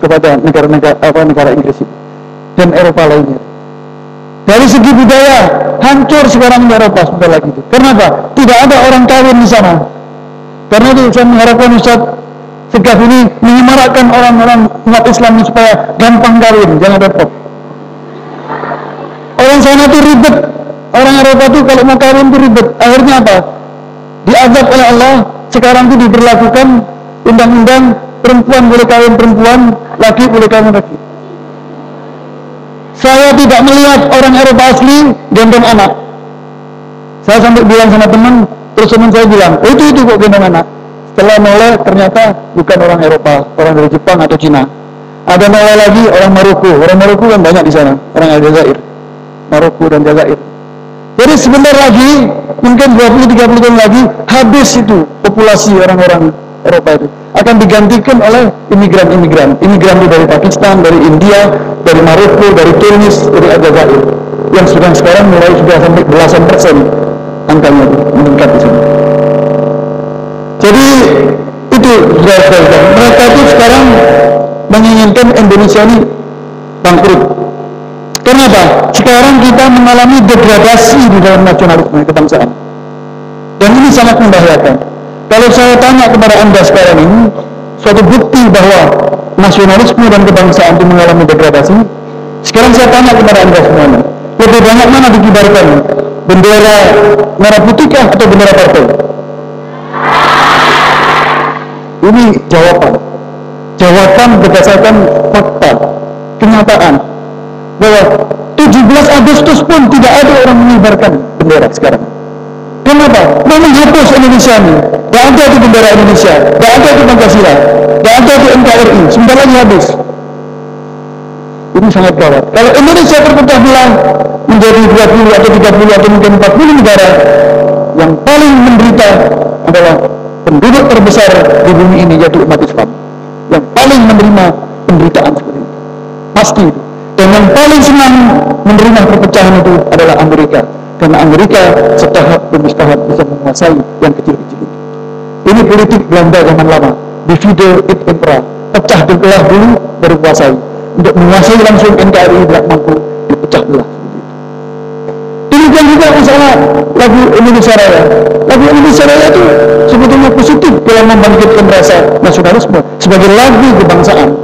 kepada negara-negara apa negara Inggris itu dan Eropa lainnya. Dari segi budaya hancur sekarang di Eropa sebentar lagi itu. Karena apa? Tidak ada orang kawin di sana. Karena itu saya mengharapkan Ustaz Segaf ini menyemarakkan orang-orang umat Islam supaya gampang kawin, jangan repot. Orang sana itu ribet. Orang Eropa itu kalau mau kawin itu ribet. Akhirnya apa? Diazab oleh Allah. Sekarang itu diberlakukan undang-undang perempuan boleh kawin perempuan, laki boleh kawin laki. Saya tidak melihat orang Eropa asli gendong anak. Saya sampai bilang sama teman, terus teman saya bilang, oh itu itu kok gendong anak. Setelah noleh ternyata bukan orang Eropa, orang dari Jepang atau Cina. Ada noleh lagi orang Maroko, orang Maroko kan banyak di sana, orang Aljazair. Maroko dan Jazair. Jadi sebentar lagi, mungkin 20-30 tahun lagi, habis itu populasi orang-orang Eropa itu. Akan digantikan oleh imigran-imigran. Imigran dari Pakistan, dari India, dari Maroko, dari Tunis, dari Aljazair. Yang sudah sekarang mulai sudah sampai belasan persen angkanya meningkat di sana. Jadi itu sudah mereka itu sekarang menginginkan Indonesia ini bangkrut Kenapa? Sekarang kita mengalami degradasi di dalam nasionalisme kebangsaan. Dan ini sangat membahayakan. Kalau saya tanya kepada Anda sekarang ini, suatu bukti bahwa nasionalisme dan kebangsaan itu mengalami degradasi, sekarang saya tanya kepada Anda semuanya, lebih banyak mana dikibarkan? Bendera merah putih kah atau bendera partai? Ini jawaban. Jawaban berdasarkan fakta kenyataan bahwa 17 Agustus pun tidak ada orang mengibarkan bendera sekarang. Kenapa? Mau menghapus Indonesia ini. Ada di bendera Indonesia. Ada di Pancasila. Ada di NKRI. Sebentar lagi habis. Ini sangat gawat. Kalau Indonesia terpecah belah menjadi 20 atau 30 atau mungkin 40 negara, yang paling menderita adalah penduduk terbesar di bumi ini yaitu umat Islam. Yang paling menerima penderitaan seperti itu. Pasti. Dan yang paling senang menerima perpecahan itu adalah Amerika. Karena Amerika setahap demi setahap bisa menguasai yang itu. Ini politik Belanda zaman lama. Divide et impera. Pecah belah dulu baru kuasai. Untuk menguasai langsung NKRI tidak mampu dipecah belah. Demikian juga masalah lagu Indonesia Raya. Lagu Indonesia Raya itu sebetulnya positif dalam membangkitkan rasa nasionalisme sebagai lagu kebangsaan.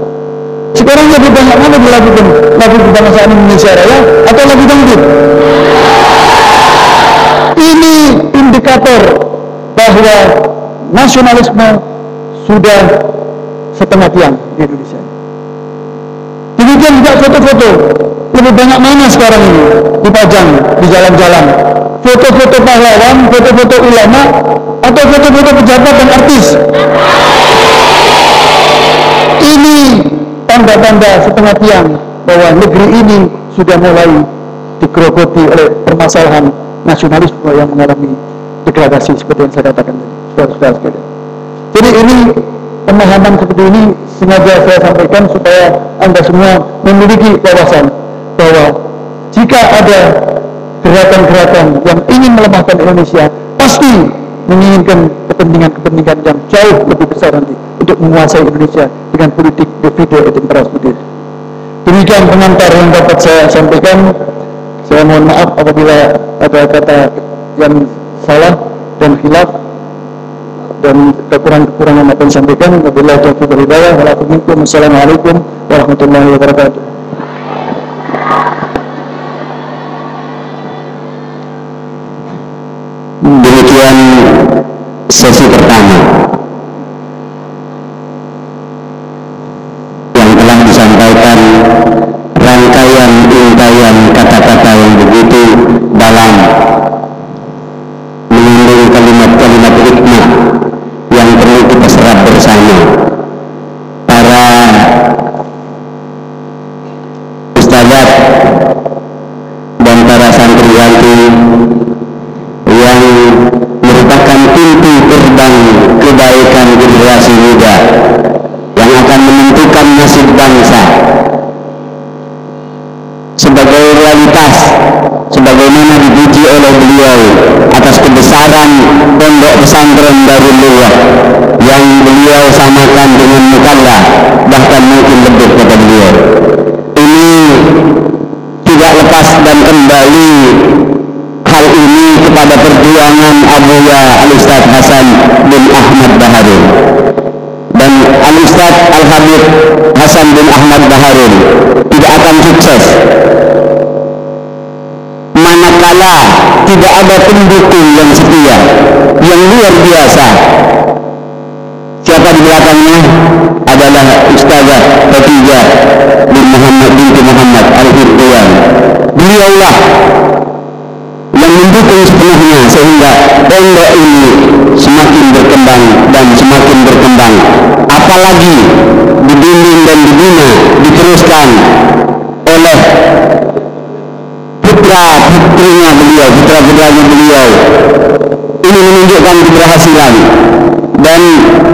Sekarang lebih banyak mana dilakukan lagu kebangsaan Indonesia Raya atau lagu dangdut? Ini indikator bahwa nasionalisme sudah setengah tiang di Indonesia. Demikian juga foto-foto. Lebih banyak mana sekarang ini. Dipajang di jalan-jalan. Foto-foto pahlawan, foto-foto ulama atau foto-foto pejabat dan artis. Ini tanda-tanda setengah tiang bahwa negeri ini sudah mulai digerogoti oleh permasalahan nasionalisme yang mengalami degradasi seperti yang saya katakan tadi saudara-saudara sekalian jadi ini pemahaman seperti ini sengaja saya sampaikan supaya anda semua memiliki wawasan bahwa jika ada gerakan-gerakan yang ingin melemahkan Indonesia pasti menginginkan kepentingan-kepentingan yang jauh lebih besar nanti untuk menguasai Indonesia dengan politik divide impera seperti itu. Demikian pengantar yang dapat saya sampaikan. Saya mohon maaf apabila ada kata yang salah dan khilaf dan kekurangan-kekurangan yang akan disampaikan. Wabillahi taufiq wal hidayah. Wassalamualaikum warahmatullahi wabarakatuh. Demikian sesi pertama ada pendukung yang setia yang luar biasa. Siapa di belakangnya? Adalah Ustazah Fatijah bin Muhammad binti Muhammad Al-Firdayan beliaulah yang mendukung sepenuhnya sehingga pondok ini semakin berkembang dan semakin berkembang. Apalagi beliau putra putranya beliau. Ini menunjukkan keberhasilan dan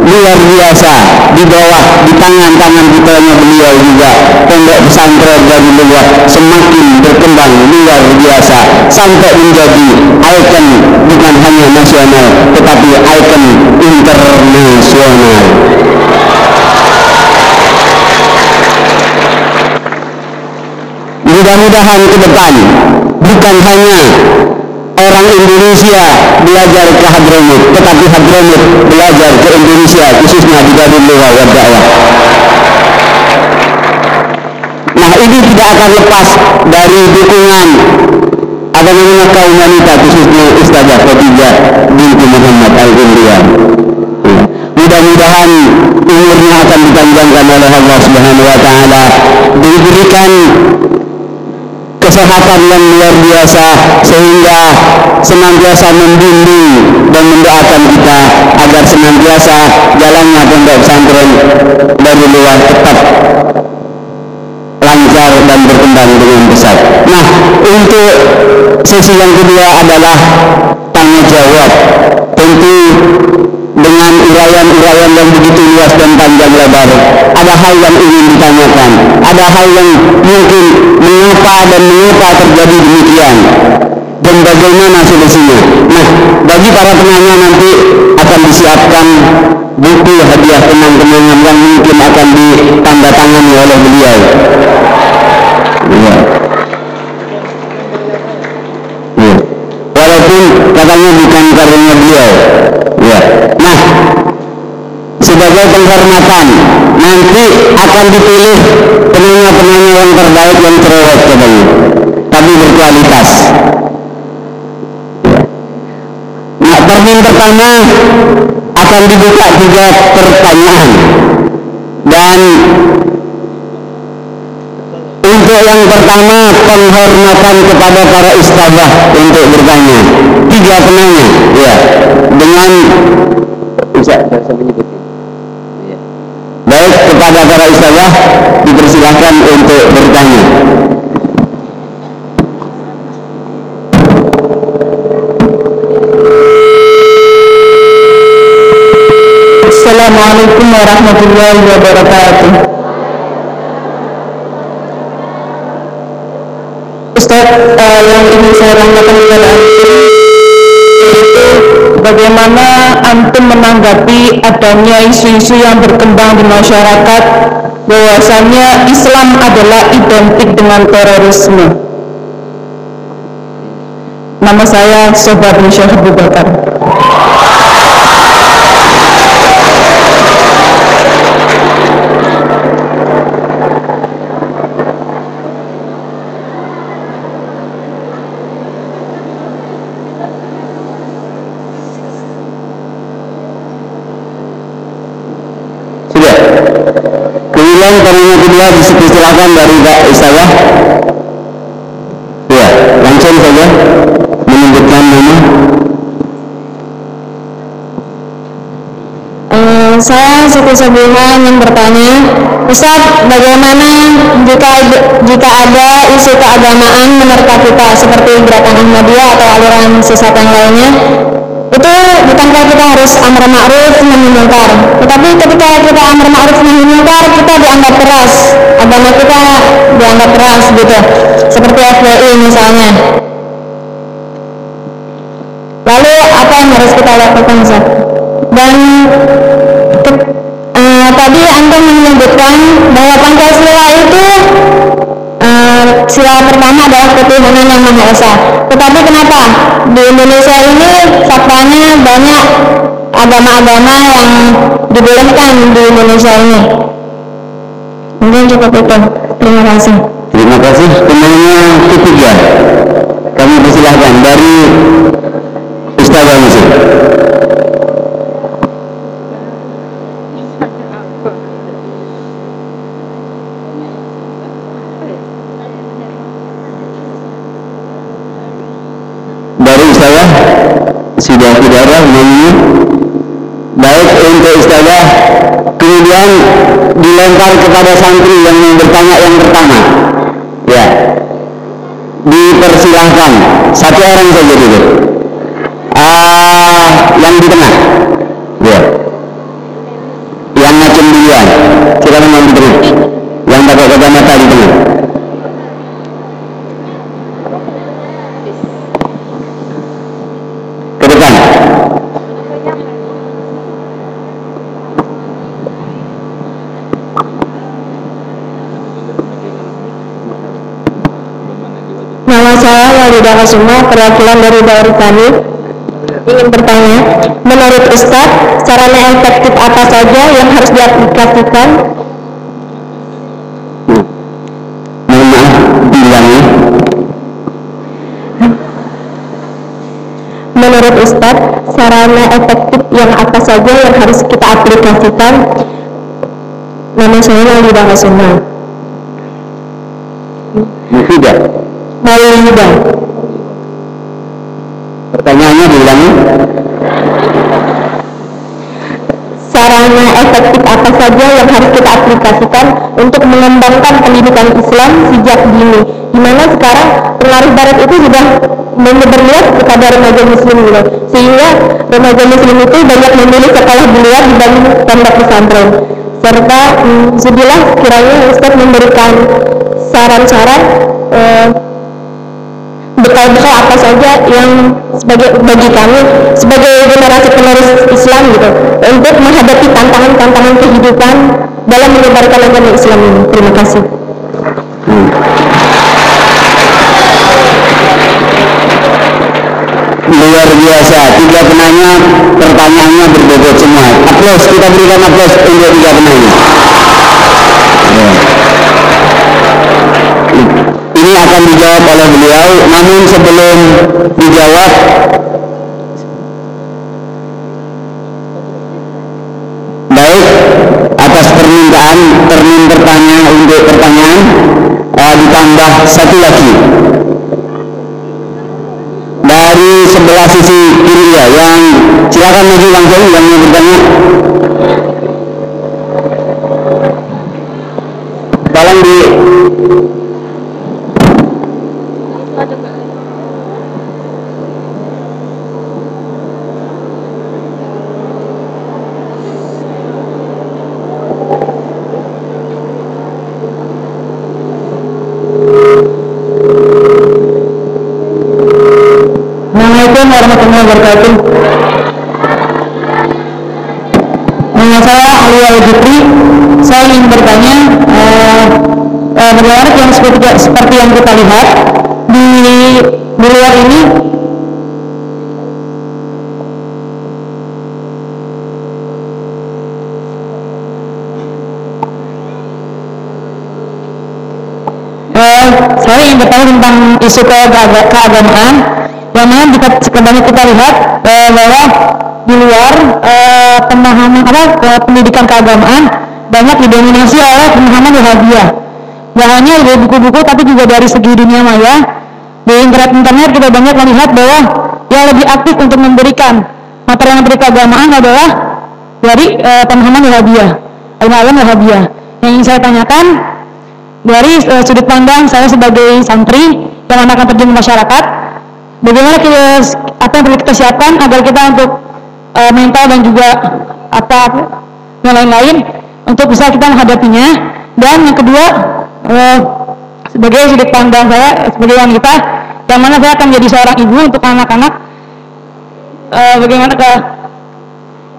luar biasa di bawah di tangan-tangan putranya beliau juga pondok pesantren dari luar semakin berkembang luar biasa sampai menjadi ikon bukan hanya nasional tetapi ikon internasional mudah-mudahan ke depan bukan hanya orang Indonesia belajar ke Hadramut tetapi Hadramut belajar ke Indonesia khususnya di Darul Luwa wa Da'wah nah ini tidak akan lepas dari dukungan apa namanya kaum wanita khususnya Ustazah Khadijah binti Muhammad Al-Indriyan ya. mudah-mudahan umurnya akan dipanjangkan oleh Allah Subhanahu wa taala diberikan kesehatan yang luar biasa sehingga senantiasa membimbing dan mendoakan kita agar senantiasa jalannya pondok pesantren dari luar tetap lancar dan berkembang dengan besar. Nah, untuk sesi yang kedua adalah tanya jawab. Tentu uraian-uraian yang begitu luas dan panjang lebar. Ada hal yang ingin ditanyakan, ada hal yang mungkin mengapa dan mengapa terjadi demikian dan bagaimana solusinya. Nah, bagi para penanya nanti akan disiapkan buku hadiah kenang-kenangan yang mungkin akan ditandatangani oleh beliau. Ya. Ya. Walaupun katanya bukan karena beliau. Ya. Nah, sebagai penghormatan. Nanti akan dipilih penanya-penanya yang terbaik yang cerewet katanya tapi berkualitas. Nah termin pertama akan dibuka tiga pertanyaan. Dan untuk yang pertama penghormatan kepada para ustazah untuk bertanya. Tiga penanya. Ya dengan bisa saya menyebutkan para ustazah dipersilahkan untuk bertanya Assalamualaikum warahmatullahi wabarakatuh. Ustaz, uh, yang ingin saya tanyakan kepada menanggapi adanya isu-isu yang berkembang di masyarakat bahwasanya Islam adalah identik dengan terorisme. Nama saya Sobat Syekh Abu Bakar. sudah kemudian penanya dipersilakan dari Pak Ustazah ya langsung saja menyebutkan nama Eh, saya Siti Sabiha yang bertanya, Ustaz, bagaimana jika jika ada isu keagamaan menerka kita seperti gerakan Ahmadiyah atau aliran sesat yang lainnya? Itu bukankah kita harus amar ma'ruf nahi munkar? Tetapi ketika kita amar ma'ruf nahi munkar, kita dianggap keras, agama kita dianggap keras gitu, seperti FPI misalnya. Lalu apa yang harus kita lakukan Ustaz? Dan ke- eh, tadi Anda menyebutkan bahwa Pancasila sila pertama adalah ketuhanan yang Maha Esa. Tetapi kenapa di Indonesia ini faktanya banyak agama-agama yang dibolehkan di Indonesia ini? Mungkin cukup itu. Terima kasih. terima kasih penanya ketiga kami persilahkan dari Ustazah Yusuf dari Ustazah sudah tidak ada namanya baik untuk Ustazah kemudian dilempar kepada santri yang pertama ya dipersilahkan satu orang saja dulu ah yang di tengah ya yang macam duluan silakan yang di tengah yang pakai kacamata di tengah ke depan Nama saya Kasuma, perwakilan dari daerah kami. Ingin bertanya, menurut Ustadz, sarana efektif apa saja yang harus diaplikasikan? mohon maaf bilangnya Menurut Ustadz, sarana efektif yang apa saja yang harus kita aplikasikan? Nama saya Walidah Kasuma. Mufidah. Maulidah. Pertanyaannya diulangi. Sarana efektif apa saja yang harus kita aplikasikan untuk mengembangkan pendidikan Islam sejak dini? Di mana sekarang pengaruh Barat itu sudah menyebar luas kepada remaja Muslim gitu. Sehingga remaja Muslim itu banyak memilih sekolah di luar dibanding pondok pesantren. Serta hmm, sudilah kiranya Ustaz memberikan saran-saran eh, bekal-bekal apa saja yang sebagai bagi kami sebagai generasi penerus Islam gitu untuk menghadapi tantangan-tantangan kehidupan dalam menyebarkan agama Islam ini. Terima kasih. Luar biasa, tiga penanya pertanyaannya berbeda semua. Aplaus, kita berikan aplaus untuk tiga penanya. Akan dijawab oleh beliau, namun sebelum dijawab, baik atas permintaan termin pertanyaan untuk pertanyaan uh, ditambah satu lagi. Dari sebelah sisi kiri ya yang silakan maju langsung yang mau bertanya tolong di Assalamualaikum warahmatullahi wabarakatuh. Nama saya Ali Al Jupri. Saya ingin bertanya, eh, bagaimana yang seperti, seperti yang kita lihat di luar ini. Eh, saya ingin bertanya tentang isu keaga- keagamaan. Yang mana jika sebenarnya kita lihat bahwa di luar pemahaman apa pendidikan keagamaan banyak didominasi oleh pemahaman Wahabiyah. Gak hanya dari buku-buku tapi juga dari segi dunia maya di internet-internet kita banyak melihat bahwa yang lebih aktif untuk memberikan materi-materi keagamaan adalah dari eh, pemahaman Wahabiyah, Wahabiyah. Yang ingin saya tanyakan dari eh, sudut pandang saya sebagai santri yang akan terjun masyarakat, bagaimana kita apa yang perlu kita siapkan agar kita untuk eh, mental dan juga apa yang lain-lain untuk bisa kita menghadapinya. Dan yang kedua, eh, sebagai sudut pandang saya sebagai wanita, yang mana saya akan menjadi seorang ibu untuk anak-anak, eh, bagaimana ke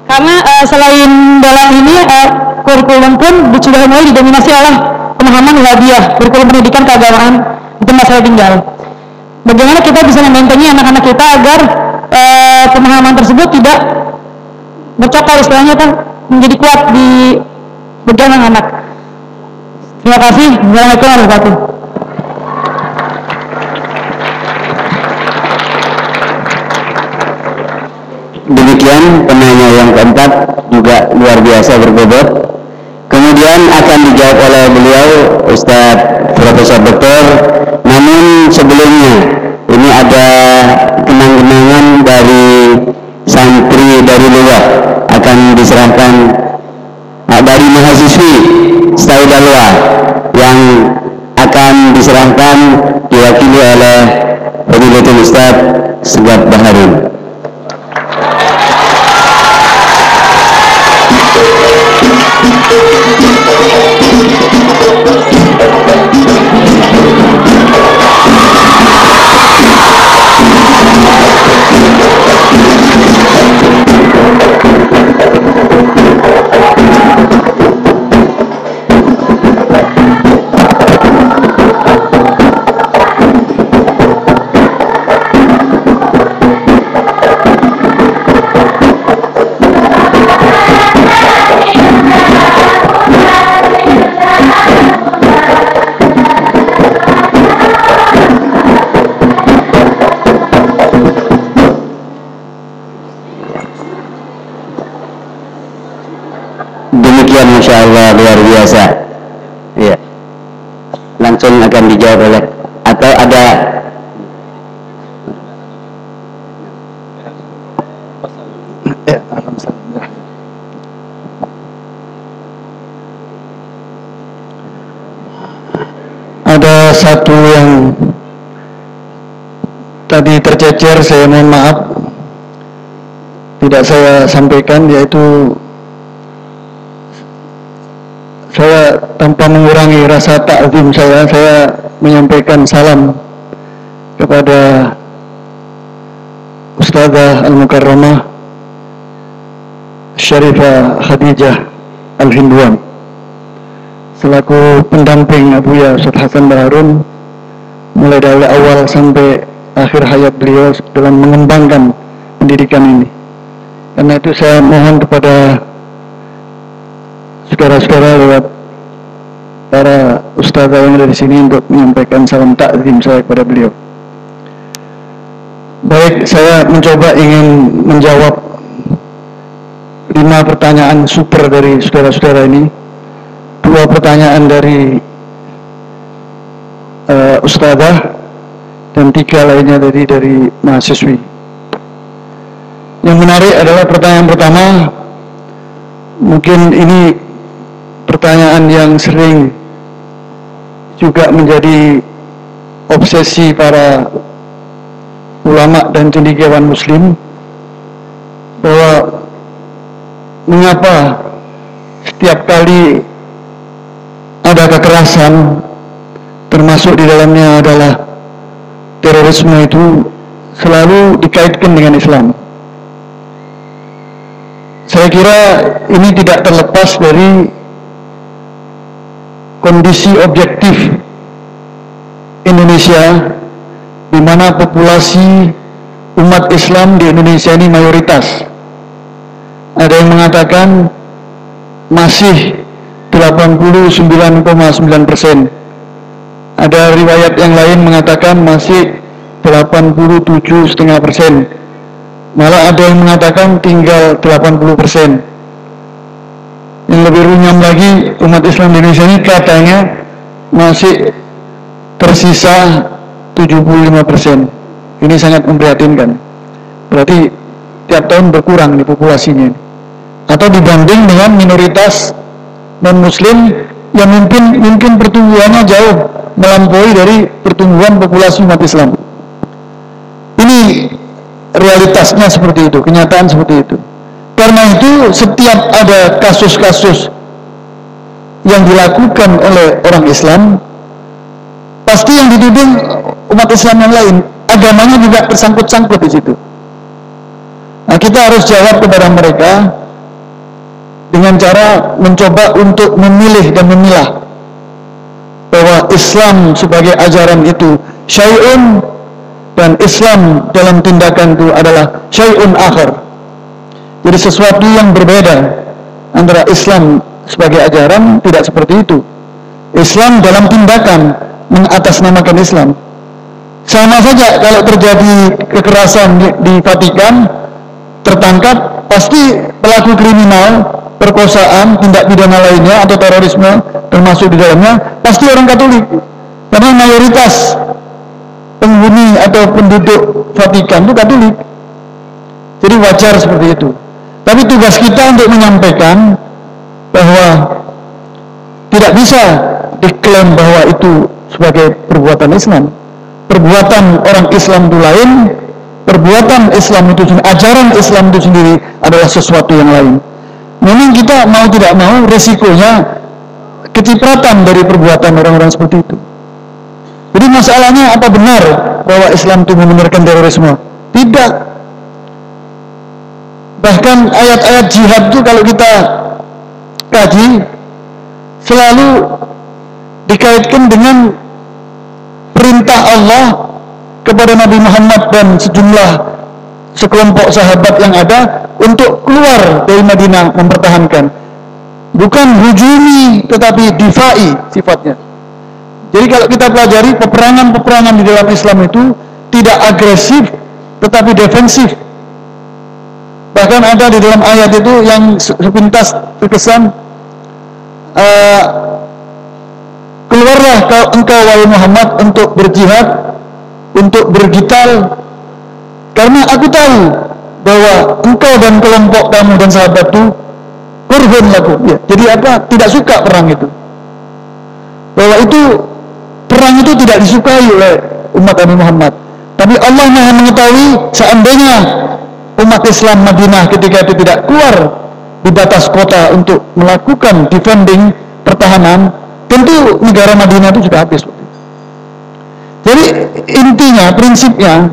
karena eh, selain dalam ini eh, kurikulum pun sudah mulai didominasi oleh pemahaman Wahabiyah, kurikulum pendidikan keagamaan di tempat saya tinggal. Bagaimana kita bisa membentengi anak-anak kita agar eh, pemahaman tersebut tidak bercokol istilahnya kan menjadi kuat di beban anak-anak. Terima kasih. Assalamualaikum warahmatullahi. Demikian penanya yang keempat juga luar biasa berbobot. Kemudian akan dijawab oleh beliau Ustadz Profesor Doktor. Namun sebelumnya ini ada kenang-kenangan dari santri dari luar akan diserahkan ah, dari mahasiswi Staidalwa yang akan diserahkan diwakili oleh Fadilatul Ustadz Segat Baharun. biasa iya, langsung akan dijawab oleh atau ada? Iya, ada satu yang tadi tercecer saya mohon maaf. Tidak saya sampaikan yaitu saya tanpa mengurangi rasa takzim saya saya menyampaikan salam kepada Ustazah Al-Mukarramah Syarifah Khadijah Al-Hinduan selaku pendamping Abuya Ustaz Hasan Baharun mulai dari awal sampai akhir hayat beliau dalam mengembangkan pendidikan ini. Karena itu saya mohon kepada saudara-saudara lewat para ustazah yang ada di sini untuk menyampaikan salam takzim saya kepada beliau. Baik, saya mencoba ingin menjawab lima pertanyaan super dari saudara-saudara ini. Dua pertanyaan dari uh, ustazah dan tiga lainnya dari dari mahasiswi. Yang menarik adalah pertanyaan pertama, mungkin ini pertanyaan yang sering juga menjadi obsesi para ulama dan cendekiawan muslim bahwa mengapa setiap kali ada kekerasan termasuk di dalamnya adalah terorisme itu selalu dikaitkan dengan Islam. Saya kira ini tidak terlepas dari kondisi objektif Indonesia di mana populasi umat Islam di Indonesia ini mayoritas. Ada yang mengatakan masih 89,9 persen ada riwayat yang lain mengatakan masih 87,5 persen. Malah ada yang mengatakan tinggal 80 persen. Yang lebih runyam lagi umat Islam di Indonesia ini katanya masih tersisa 75 persen. Ini sangat memprihatinkan. Berarti tiap tahun berkurang di populasinya. Atau dibanding dengan minoritas non Muslim yang mungkin mungkin pertumbuhannya jauh melampaui dari pertumbuhan populasi umat Islam. Ini realitasnya seperti itu, kenyataan seperti itu. Karena itu setiap ada kasus-kasus yang dilakukan oleh orang Islam, pasti yang dituding umat Islam yang lain, agamanya juga tersangkut-sangkut di situ. Nah, kita harus jawab kepada mereka dengan cara mencoba untuk memilih dan memilah bahwa Islam sebagai ajaran itu syai'un dan Islam dalam tindakan itu adalah syai'un akhir. Jadi sesuatu yang berbeda antara Islam sebagai ajaran tidak seperti itu. Islam dalam tindakan mengatasnamakan Islam. Sama saja kalau terjadi kekerasan di, di Vatikan tertangkap pasti pelaku kriminal perkosaan, tindak pidana lainnya atau terorisme termasuk di dalamnya pasti orang Katolik. Karena mayoritas penghuni atau penduduk Vatikan itu Katolik. Jadi wajar seperti itu. Tapi tugas kita untuk menyampaikan bahwa tidak bisa diklaim bahwa itu sebagai perbuatan Islam. Perbuatan orang Islam itu lain, perbuatan Islam itu sendiri, ajaran Islam itu sendiri adalah sesuatu yang lain. Memang kita mau tidak mau resikonya kecipratan dari perbuatan orang-orang seperti itu. Jadi masalahnya apa benar bahwa Islam itu membenarkan terorisme? Tidak. Bahkan ayat-ayat jihad itu kalau kita kaji selalu dikaitkan dengan perintah Allah kepada Nabi Muhammad dan sejumlah sekelompok sahabat yang ada untuk keluar dari Madinah mempertahankan. Bukan hujumi tetapi difai sifatnya. Jadi kalau kita pelajari peperangan-peperangan di dalam Islam itu tidak agresif tetapi defensif. Bahkan ada di dalam ayat itu yang sepintas terkesan uh, keluarlah kau engkau wahai Muhammad untuk berjihad, untuk bergital karena aku tahu bahwa engkau dan kelompok kamu dan sahabat itu kurhun laku. Ya, jadi apa? Tidak suka perang itu. Bahwa itu perang itu tidak disukai oleh umat Nabi Muhammad. Tapi Allah Maha mengetahui seandainya umat Islam Madinah ketika itu tidak keluar di batas kota untuk melakukan defending pertahanan, tentu negara Madinah itu sudah habis. Jadi intinya, prinsipnya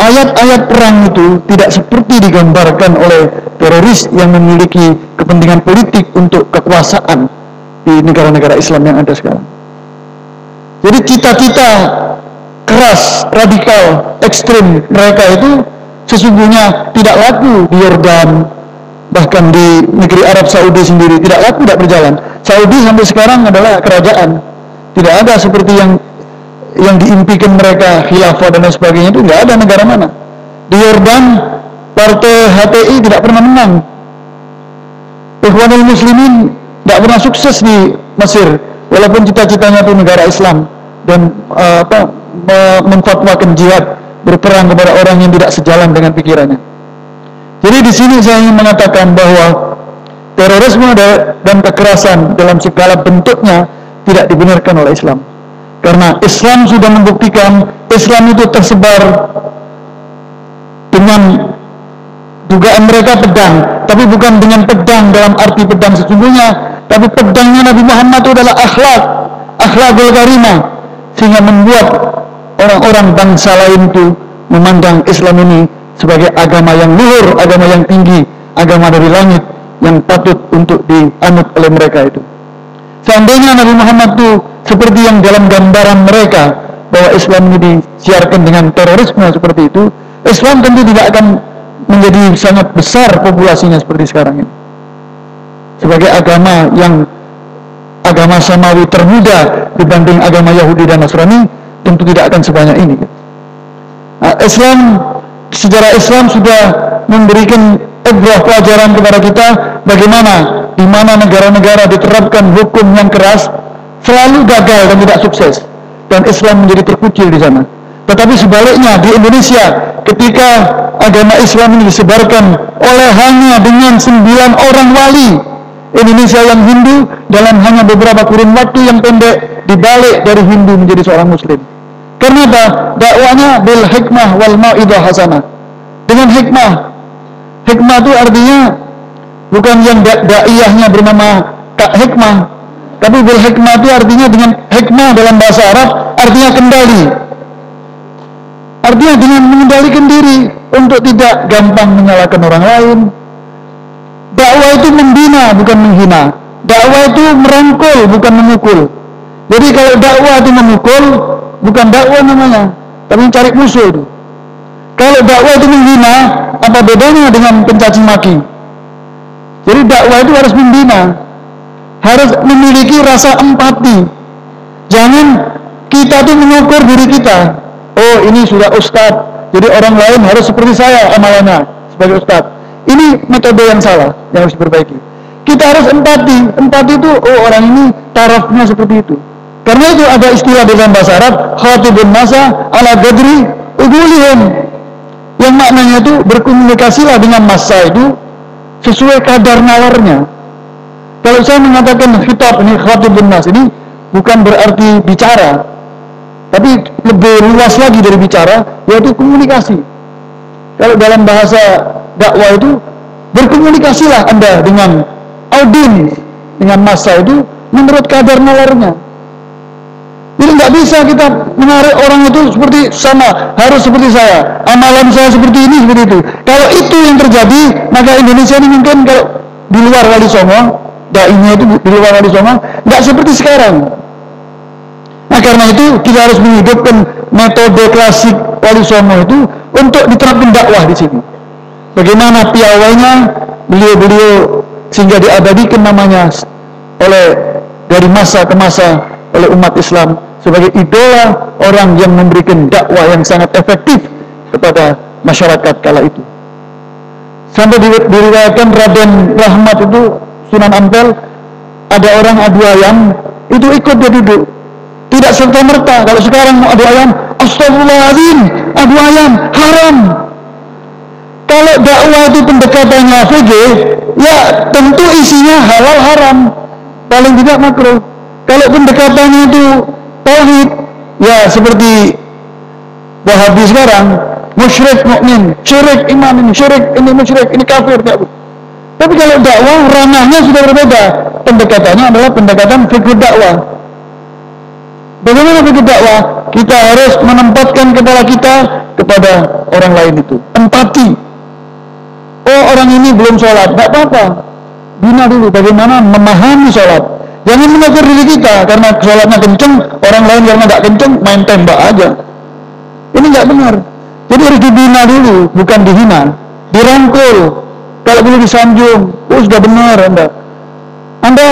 ayat-ayat perang itu tidak seperti digambarkan oleh teroris yang memiliki kepentingan politik untuk kekuasaan di negara-negara Islam yang ada sekarang. Jadi cita-cita keras, radikal, ekstrim mereka itu sesungguhnya tidak laku di Yordan, bahkan di negeri Arab Saudi sendiri tidak laku, tidak berjalan. Saudi sampai sekarang adalah kerajaan, tidak ada seperti yang yang diimpikan mereka khilafah dan lain sebagainya itu nggak ada negara mana. Di Yordan partai HTI tidak pernah menang. Ikhwanul Muslimin tidak pernah sukses di Mesir walaupun cita-citanya itu negara Islam dan uh, apa memfatwakan jihad berperang kepada orang yang tidak sejalan dengan pikirannya. Jadi di sini saya ingin mengatakan bahwa terorisme dan kekerasan dalam segala bentuknya tidak dibenarkan oleh Islam. Karena Islam sudah membuktikan Islam itu tersebar dengan dugaan mereka pedang, tapi bukan dengan pedang dalam arti pedang sesungguhnya, tapi pedangnya Nabi Muhammad itu adalah akhlak, akhlakul karimah, sehingga membuat orang-orang bangsa lain itu memandang Islam ini sebagai agama yang luhur, agama yang tinggi, agama dari langit yang patut untuk dianut oleh mereka itu. Seandainya Nabi Muhammad itu seperti yang dalam gambaran mereka bahwa Islam ini disiarkan dengan terorisme seperti itu, Islam tentu tidak akan menjadi sangat besar populasinya seperti sekarang ini. Sebagai agama yang agama samawi termuda dibanding agama Yahudi dan Nasrani, tentu tidak akan sebanyak ini. Nah, Islam, sejarah Islam sudah memberikan ibrah pelajaran kepada kita bagaimana di mana negara-negara diterapkan hukum yang keras selalu gagal dan tidak sukses dan Islam menjadi terkucil di sana. Tetapi sebaliknya di Indonesia ketika agama Islam ini disebarkan oleh hanya dengan sembilan orang wali Indonesia yang Hindu dalam hanya beberapa kurun waktu yang pendek dibalik dari Hindu menjadi seorang Muslim. Karena? Dakwanya bil hikmah wal mau'idah hasanah. Dengan hikmah. Hikmah itu artinya bukan yang daiyahnya bernama Kak Hikmah, tapi bil hikmah itu artinya dengan hikmah dalam bahasa Arab artinya kendali. Artinya dengan mengendalikan diri untuk tidak gampang menyalahkan orang lain. Dakwah itu membina bukan menghina. Dakwah itu merangkul bukan memukul. Jadi kalau dakwah itu memukul bukan dakwah namanya, tapi mencari musuh itu. Kalau dakwah itu menghina, apa bedanya dengan pencaci maki? Jadi dakwah itu harus membina, harus memiliki rasa empati. Jangan kita tuh mengukur diri kita. Oh ini sudah ustadz, jadi orang lain harus seperti saya amalannya sebagai ustadz. Ini metode yang salah yang harus diperbaiki. Kita harus empati. Empati itu oh orang ini tarafnya seperti itu. Karena itu ada istilah dalam bahasa Arab khatibun masa ala gadri ugulihim yang maknanya itu berkomunikasilah dengan masa itu sesuai kadar nalarnya kalau saya mengatakan khitab ini khatibun nas ini bukan berarti bicara, tapi lebih luas lagi dari bicara, yaitu komunikasi. Kalau dalam bahasa dakwah itu berkomunikasilah Anda dengan audiens, dengan masa itu menurut kadar nalarnya. Jadi nggak bisa kita menarik orang itu seperti sama, harus seperti saya, amalan saya seperti ini, seperti itu. Kalau itu yang terjadi, maka Indonesia ini mungkin kalau di luar Wali Songo dainya itu di luar Wali Songo nggak seperti sekarang. Nah karena itu kita harus menghidupkan metode klasik Wali Songo itu untuk diterapkan dakwah di sini. Bagaimana piawainya beliau-beliau sehingga diabadikan namanya oleh dari masa ke masa oleh umat Islam sebagai idola orang yang memberikan dakwah yang sangat efektif kepada masyarakat kala itu. Sampai diriwayatkan Raden Rahmat itu Sunan Ampel ada orang adu ayam itu ikut dia duduk. Tidak serta merta kalau sekarang mau adu ayam astagfirullahaladzim adu ayam haram. Kalau dakwah itu pendekatannya VG ya tentu isinya halal haram. Paling tidak makro kalau pendekatannya itu tauhid ya seperti Wahabi sekarang musyrik mukmin, syirik iman syirik ini musyrik, ini kafir tidak Tapi kalau dakwah ranahnya sudah berbeda. Pendekatannya adalah pendekatan fikih dakwah. Bagaimana fikih dakwah? Kita harus menempatkan kepala kita kepada orang lain itu. Empati. Oh orang ini belum sholat, tidak apa-apa. Bina dulu bagaimana memahami sholat. Jangan mengatur diri kita karena sholatnya kenceng, orang lain yang tidak kenceng main tembak aja. Ini nggak benar. Jadi harus dibina dulu, bukan dihina. Dirangkul. Kalau boleh disanjung, oh sudah benar Anda. Anda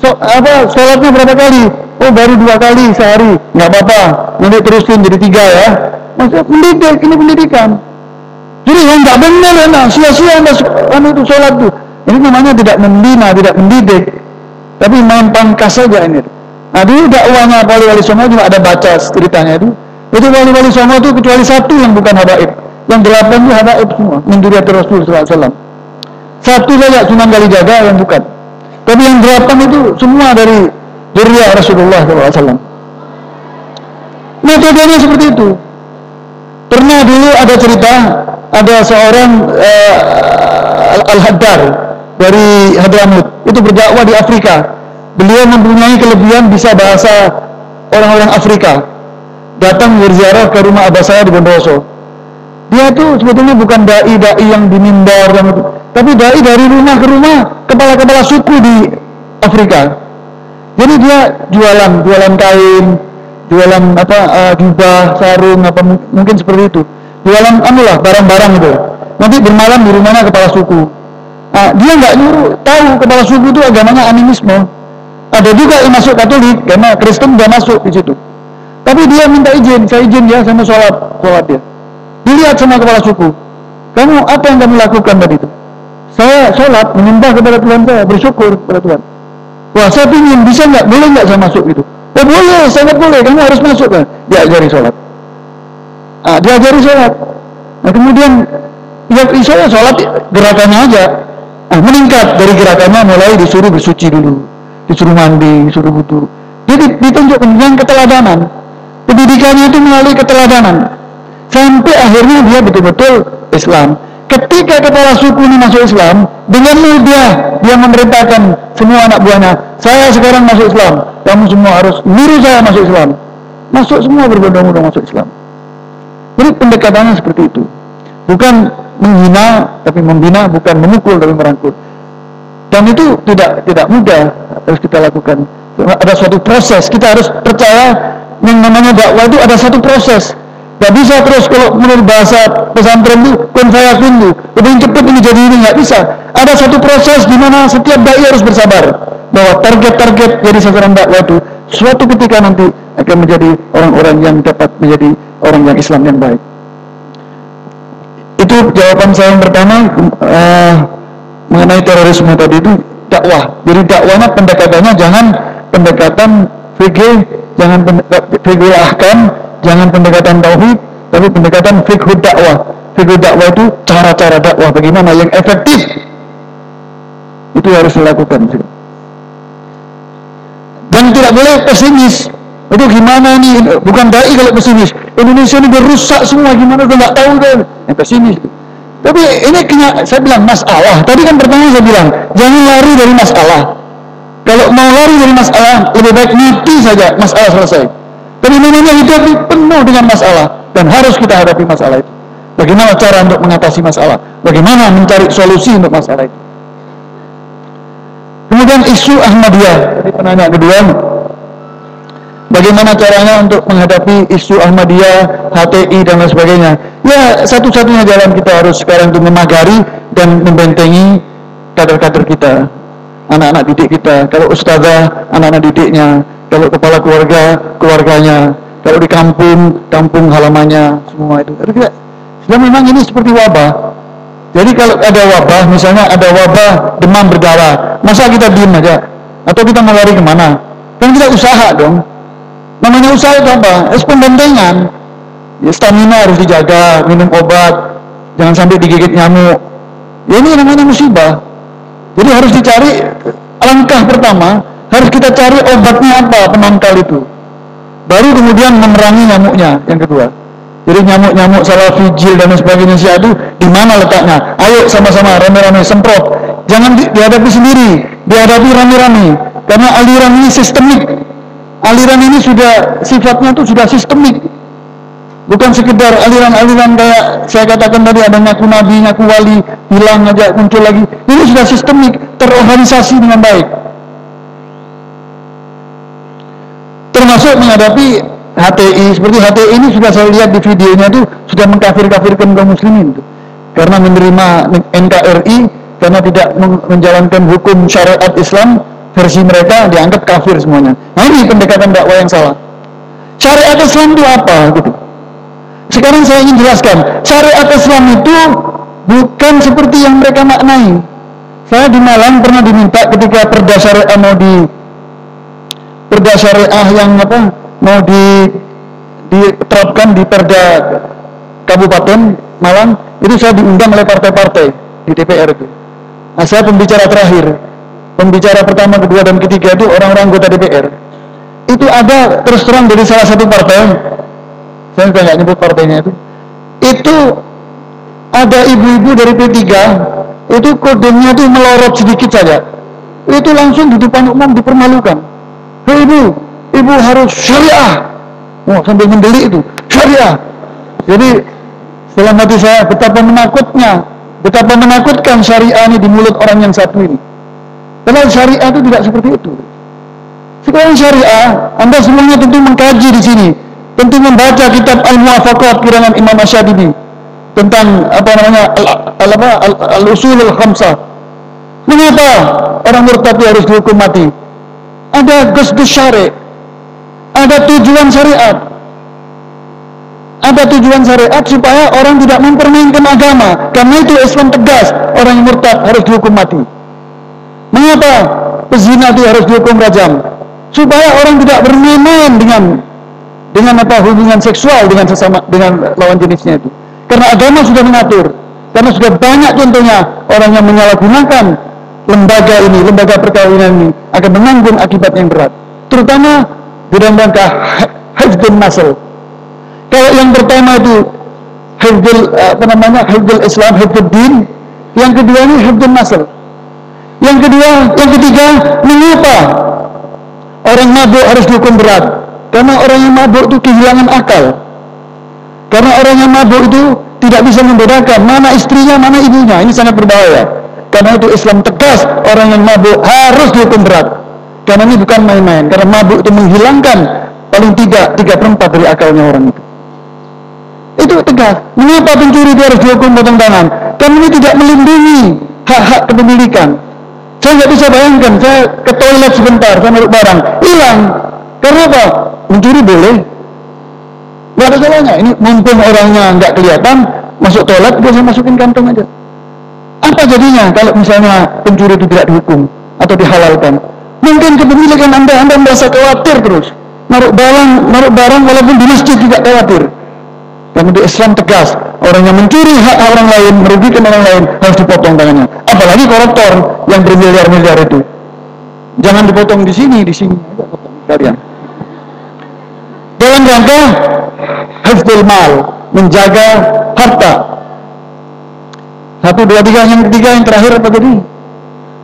so, apa sholatnya berapa kali? Oh baru dua kali sehari, nggak apa-apa. Nanti terusin jadi tiga ya. Maksudnya pendidik, ini pendidikan. Jadi yang nggak benar Anda, sia-sia Anda, anda itu sholat tuh. Ini namanya tidak membina, tidak mendidik. Tapi main pangkas saja ini. Nah dulu dakwahnya wali-wali Songo juga ada baca ceritanya itu. Itu wali-wali Songo itu kecuali satu yang bukan habaib. Yang delapan itu habaib semua. Menduriat Rasul SAW. Satu saja Sunan Kalijaga yang bukan. Tapi yang delapan itu semua dari Duriya Rasulullah SAW. Metodenya seperti itu. Pernah dulu ada cerita, ada seorang uh, Al-Haddar dari Hadramut, itu berdakwah di Afrika. Beliau mempunyai kelebihan bisa bahasa orang-orang Afrika datang berziarah ke rumah abah saya di Bondoso. Dia itu sebetulnya bukan dai-dai yang di yang itu, tapi dai dari rumah ke rumah, kepala-kepala suku di Afrika. Jadi dia jualan, jualan kain, jualan apa uh, jubah, sarung, apa mungkin seperti itu. Jualan anulah barang-barang itu. Nanti bermalam di rumahnya kepala suku. Nah, dia nggak nyuruh tahu kepala suku itu agamanya animisme. Ada juga yang masuk Katolik karena Kristen nggak masuk di situ. Tapi dia minta izin, saya izin ya sama sholat, sholat dia. Dilihat sama kepala suku. Kamu apa yang kamu lakukan tadi itu? Saya sholat, menyembah kepada Tuhan saya, bersyukur kepada Tuhan. Wah, saya ingin bisa nggak, boleh nggak saya masuk itu? Oh boleh, sangat boleh, kamu harus masuk kan? Dia ajari sholat. Ah, dia ajari sholat. Nah kemudian, ya saya sholat gerakannya aja. Nah, meningkat dari gerakannya mulai disuruh bersuci dulu, disuruh mandi, disuruh butuh. Jadi ditunjukkan dengan keteladanan. Pendidikannya itu melalui keteladanan. Sampai akhirnya dia betul-betul Islam. Ketika kepala suku ini masuk Islam, dengan mudah dia memerintahkan semua anak buahnya, saya sekarang masuk Islam, kamu semua harus niru saya masuk Islam. Masuk semua berbondong-bondong masuk Islam. Jadi pendekatannya seperti itu. Bukan menghina, tapi membina, bukan memukul, tapi merangkul. Dan itu tidak tidak mudah harus kita lakukan. Ada suatu proses. Kita harus percaya yang namanya dakwah itu ada satu proses Gak bisa terus kalau menurut bahasa pesantren itu kun saya kundu lebih cepat ini jadi ini nggak bisa ada satu proses di mana setiap dai harus bersabar bahwa target-target jadi sasaran dakwah itu suatu ketika nanti akan menjadi orang-orang yang dapat menjadi orang yang Islam yang baik itu jawaban saya yang pertama uh, mengenai terorisme tadi itu dakwah jadi dakwahnya pendekatannya jangan pendekatan fikih jangan fikih ahkam, jangan pendekatan tauhid, tapi pendekatan fikih dakwah. Fikih dakwah itu cara-cara dakwah bagaimana yang efektif. Itu harus dilakukan. Dan tidak boleh pesimis. Itu gimana nih? Bukan dai kalau pesimis. Indonesia ini berusak semua. Gimana tuh nggak tahu kan? Yang pesimis. Tapi ini saya bilang masalah. Tadi kan pertama saya bilang jangan lari dari masalah. Kalau mau lari dari masalah, lebih baik mati saja, masalah selesai. Tapi namanya hidup penuh dengan masalah dan harus kita hadapi masalah itu. Bagaimana cara untuk mengatasi masalah? Bagaimana mencari solusi untuk masalah itu? Kemudian isu Ahmadiyah, jadi penanya kedua, bagaimana caranya untuk menghadapi isu Ahmadiyah, HTI dan lain sebagainya? Ya satu-satunya jalan kita harus sekarang untuk memagari dan membentengi kader-kader kita anak-anak didik kita, kalau ustazah, anak-anak didiknya, kalau kepala keluarga, keluarganya, kalau di kampung, kampung halamannya, semua itu. Tapi tidak, sudah memang ini seperti wabah. Jadi kalau ada wabah, misalnya ada wabah demam berdarah, masa kita diem aja? Atau kita mau lari ke mana? Kan kita usaha dong. Namanya usaha itu apa? Es pembentengan. Ya, stamina harus dijaga, minum obat, jangan sampai digigit nyamuk. Ya ini namanya musibah. Jadi harus dicari langkah pertama harus kita cari obatnya apa penangkal itu. Baru kemudian memerangi nyamuknya yang kedua. Jadi nyamuk-nyamuk salafi jil dan sebagainya si itu di mana letaknya? Ayo sama-sama rame-rame semprot. Jangan di, dihadapi sendiri, dihadapi rame-rame. Karena aliran ini sistemik. Aliran ini sudah sifatnya itu sudah sistemik. Bukan sekedar aliran-aliran kayak saya katakan tadi ada ngaku nabi, ngaku wali, hilang aja muncul lagi. Ini sudah sistemik, terorganisasi dengan baik. Termasuk menghadapi HTI seperti HTI ini sudah saya lihat di videonya itu sudah mengkafir-kafirkan kaum muslimin itu. Karena menerima NKRI karena tidak menjalankan hukum syariat Islam versi mereka dianggap kafir semuanya. Nah ini pendekatan dakwah yang salah. Syariat Islam itu apa gitu. Sekarang saya ingin jelaskan, syariat Islam itu bukan seperti yang mereka maknai. Saya di Malang pernah diminta ketika perda syariah mau di perda syariah yang apa mau di diterapkan di perda Kabupaten Malang itu saya diundang oleh partai-partai di DPR itu. Nah saya pembicara terakhir, pembicara pertama, kedua dan ketiga itu orang-orang anggota DPR. Itu ada terus terang dari salah satu partai, saya sudah nggak nyebut partainya itu. Itu ada ibu-ibu dari P3 itu kodenya itu melorot sedikit saja. Itu langsung di depan umum dipermalukan. Hei ibu, ibu harus syariah oh, sambil mendeli itu syariah jadi setelah hati saya betapa menakutnya betapa menakutkan syariah ini di mulut orang yang satu ini padahal syariah itu tidak seperti itu. Sekarang syariah anda semuanya tentu mengkaji di sini. Tentu membaca kitab Al-Muwafaqat kirangan Imam Asyadibi tentang apa namanya al-usul al, al, al khamsah mengapa orang murtad harus dihukum mati? Ada gus-gus syari ada tujuan syariat. Ada tujuan syariat supaya orang tidak mempermainkan agama. Karena itu Islam tegas orang yang murtad harus dihukum mati mengapa pezina itu harus dihukum rajam? Supaya orang tidak bermain-main dengan dengan apa hubungan seksual dengan sesama dengan lawan jenisnya itu. Karena agama sudah mengatur. Karena sudah banyak contohnya orang yang menyalahgunakan lembaga ini lembaga perkawinan ini akan menanggung akibat yang berat. Terutama dalam rangka hifdzul nasl. Kalau yang pertama itu hifdzul apa namanya hifdzul Islam, hifdzul din, yang kedua ini hifdzul nasl. Yang kedua, yang ketiga, mengapa orang mabuk harus dihukum berat? Karena orang yang mabuk itu kehilangan akal. Karena orang yang mabuk itu tidak bisa membedakan mana istrinya, mana ibunya. Ini sangat berbahaya. Karena itu Islam tegas orang yang mabuk harus dihukum berat. Karena ini bukan main-main. Karena mabuk itu menghilangkan paling tiga, tiga perempat dari akalnya orang itu. Itu tegas. Mengapa pencuri itu harus dihukum potong tangan? Karena ini tidak melindungi hak-hak kepemilikan. Saya nggak bisa bayangkan, saya ke toilet sebentar, saya naruh barang, hilang. Karena apa? Mencuri boleh. Gak ada salahnya. Ini mumpung orangnya nggak kelihatan, masuk toilet, dia masukin kantong aja. Apa jadinya kalau misalnya pencuri itu tidak dihukum atau dihalalkan? Mungkin kepemilikan Anda, Anda merasa khawatir terus. Naruh barang, naruh barang walaupun di masjid tidak khawatir. Karena di Islam tegas, orang yang mencuri hak orang lain, merugikan orang lain, harus dipotong tangannya. Apalagi koruptor yang bermiliar-miliar itu. Jangan dipotong di sini, di sini. Kalian. Dalam rangka hafdul mal, menjaga harta. Satu, dua, tiga, yang ketiga, yang terakhir apa tadi?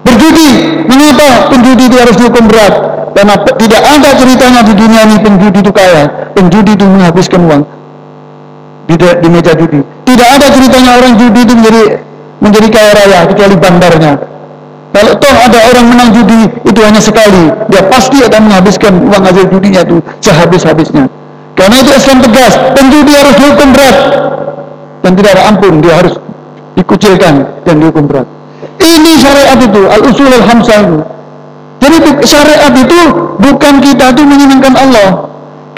Berjudi, mengapa penjudi itu harus dihukum berat? Karena tidak ada ceritanya di dunia ini penjudi itu kaya. Penjudi itu menghabiskan uang di, di meja judi. Tidak ada ceritanya orang judi itu menjadi menjadi kaya raya kecuali bandarnya. Kalau toh ada orang menang judi itu hanya sekali, dia pasti akan menghabiskan uang hasil judinya itu sehabis-habisnya. Karena itu Islam tegas, penjudi harus dihukum berat dan tidak ada ampun, dia harus dikucilkan dan dihukum berat. Ini syariat itu, al-usul al-hamsah itu. Jadi syariat itu bukan kita itu menyenangkan Allah.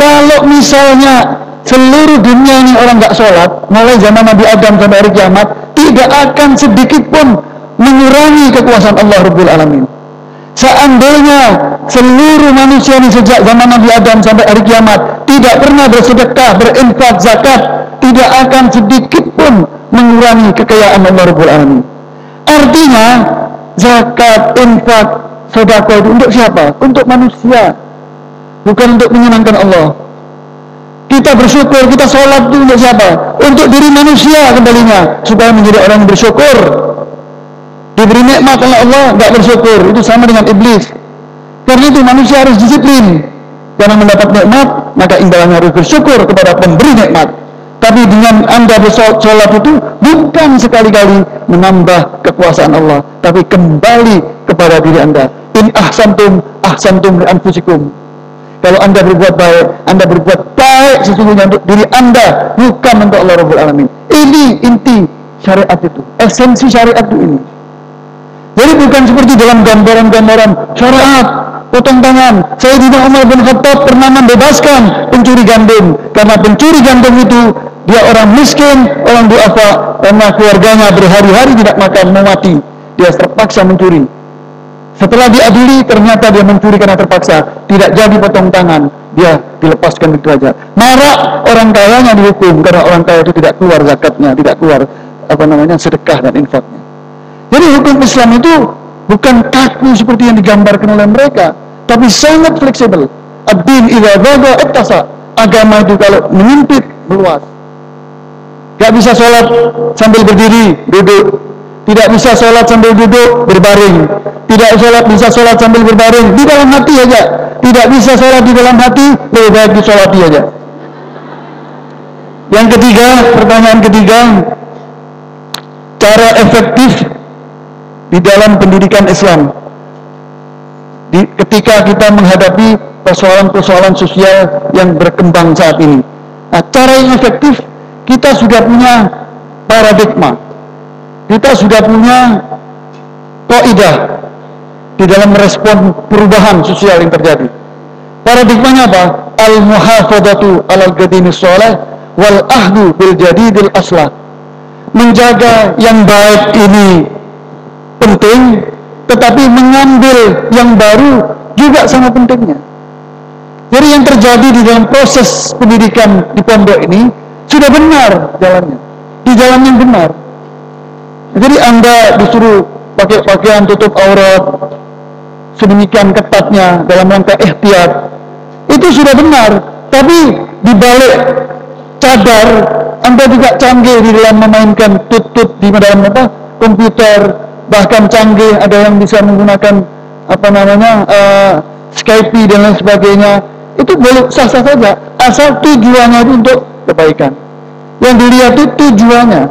Kalau misalnya seluruh dunia ini orang nggak sholat, mulai zaman Nabi Adam sampai hari kiamat, tidak akan sedikit pun mengurangi kekuasaan Allah Rabbul Alamin. Seandainya seluruh manusia ini sejak zaman Nabi Adam sampai hari kiamat tidak pernah bersedekah, berinfak, zakat, tidak akan sedikit pun mengurangi kekayaan Allah Rabbul Alamin. Artinya zakat, infak, sedekah itu untuk siapa? Untuk manusia. Bukan untuk menyenangkan Allah. Kita bersyukur, kita sholat itu untuk siapa? Untuk diri manusia kembalinya. Supaya menjadi orang yang bersyukur. Diberi nikmat oleh Allah, nggak bersyukur. Itu sama dengan iblis. Karena itu manusia harus disiplin. Karena mendapat nikmat, maka imbalannya harus bersyukur kepada pemberi nikmat. Tapi dengan anda bersolat itu bukan sekali-kali menambah kekuasaan Allah, tapi kembali kepada diri anda. In ahsantum ahsantum li anfusikum. Kalau anda berbuat baik, anda berbuat baik sesungguhnya untuk diri anda, bukan untuk Allah Rabbul Alamin. Ini inti syariat itu, esensi syariat itu ini. Jadi bukan seperti dalam gambaran-gambaran syariat potong tangan. Sayyidina Umar bin Khattab pernah membebaskan pencuri gandum karena pencuri gandum itu dia orang miskin, orang duafa karena keluarganya berhari-hari tidak makan, mau mati. Dia terpaksa mencuri. Setelah diadili, ternyata dia mencuri karena terpaksa. Tidak jadi potong tangan, dia dilepaskan itu aja. Marah orang kayanya dihukum karena orang kaya itu tidak keluar zakatnya, tidak keluar apa namanya sedekah dan infaknya. Jadi hukum Islam itu bukan kaku seperti yang digambarkan oleh mereka, tapi sangat fleksibel. Ad-din idza ittasa. Agama itu kalau menyimpit meluas. Gak bisa sholat sambil berdiri, duduk. Tidak bisa sholat sambil duduk, berbaring. Tidak sholat bisa sholat sambil berbaring. Di dalam hati aja. Tidak bisa sholat di dalam hati, lebih baik disolati aja. Yang ketiga, pertanyaan ketiga, cara efektif di dalam pendidikan Islam. Di, ketika kita menghadapi persoalan-persoalan sosial yang berkembang saat ini. Nah, cara yang efektif kita sudah punya paradigma. Kita sudah punya kaidah di dalam merespon perubahan sosial yang terjadi. Paradigmanya apa? Al-muhafadatu alal qadimis soleh wal ahdu bil jadidil aslah. Menjaga yang baik ini penting, tetapi mengambil yang baru juga sangat pentingnya. Jadi yang terjadi di dalam proses pendidikan di pondok ini sudah benar jalannya. Di jalan yang benar. Jadi Anda disuruh pakai pakaian tutup aurat sedemikian ketatnya dalam rangka ikhtiar. Itu sudah benar. Tapi di balik cadar Anda juga canggih di dalam memainkan tutut di dalam apa? komputer, bahkan canggih ada yang bisa menggunakan apa namanya uh, Skype dan lain sebagainya itu boleh sah-sah saja asal tujuannya itu untuk kebaikan. Yang dilihat itu tujuannya.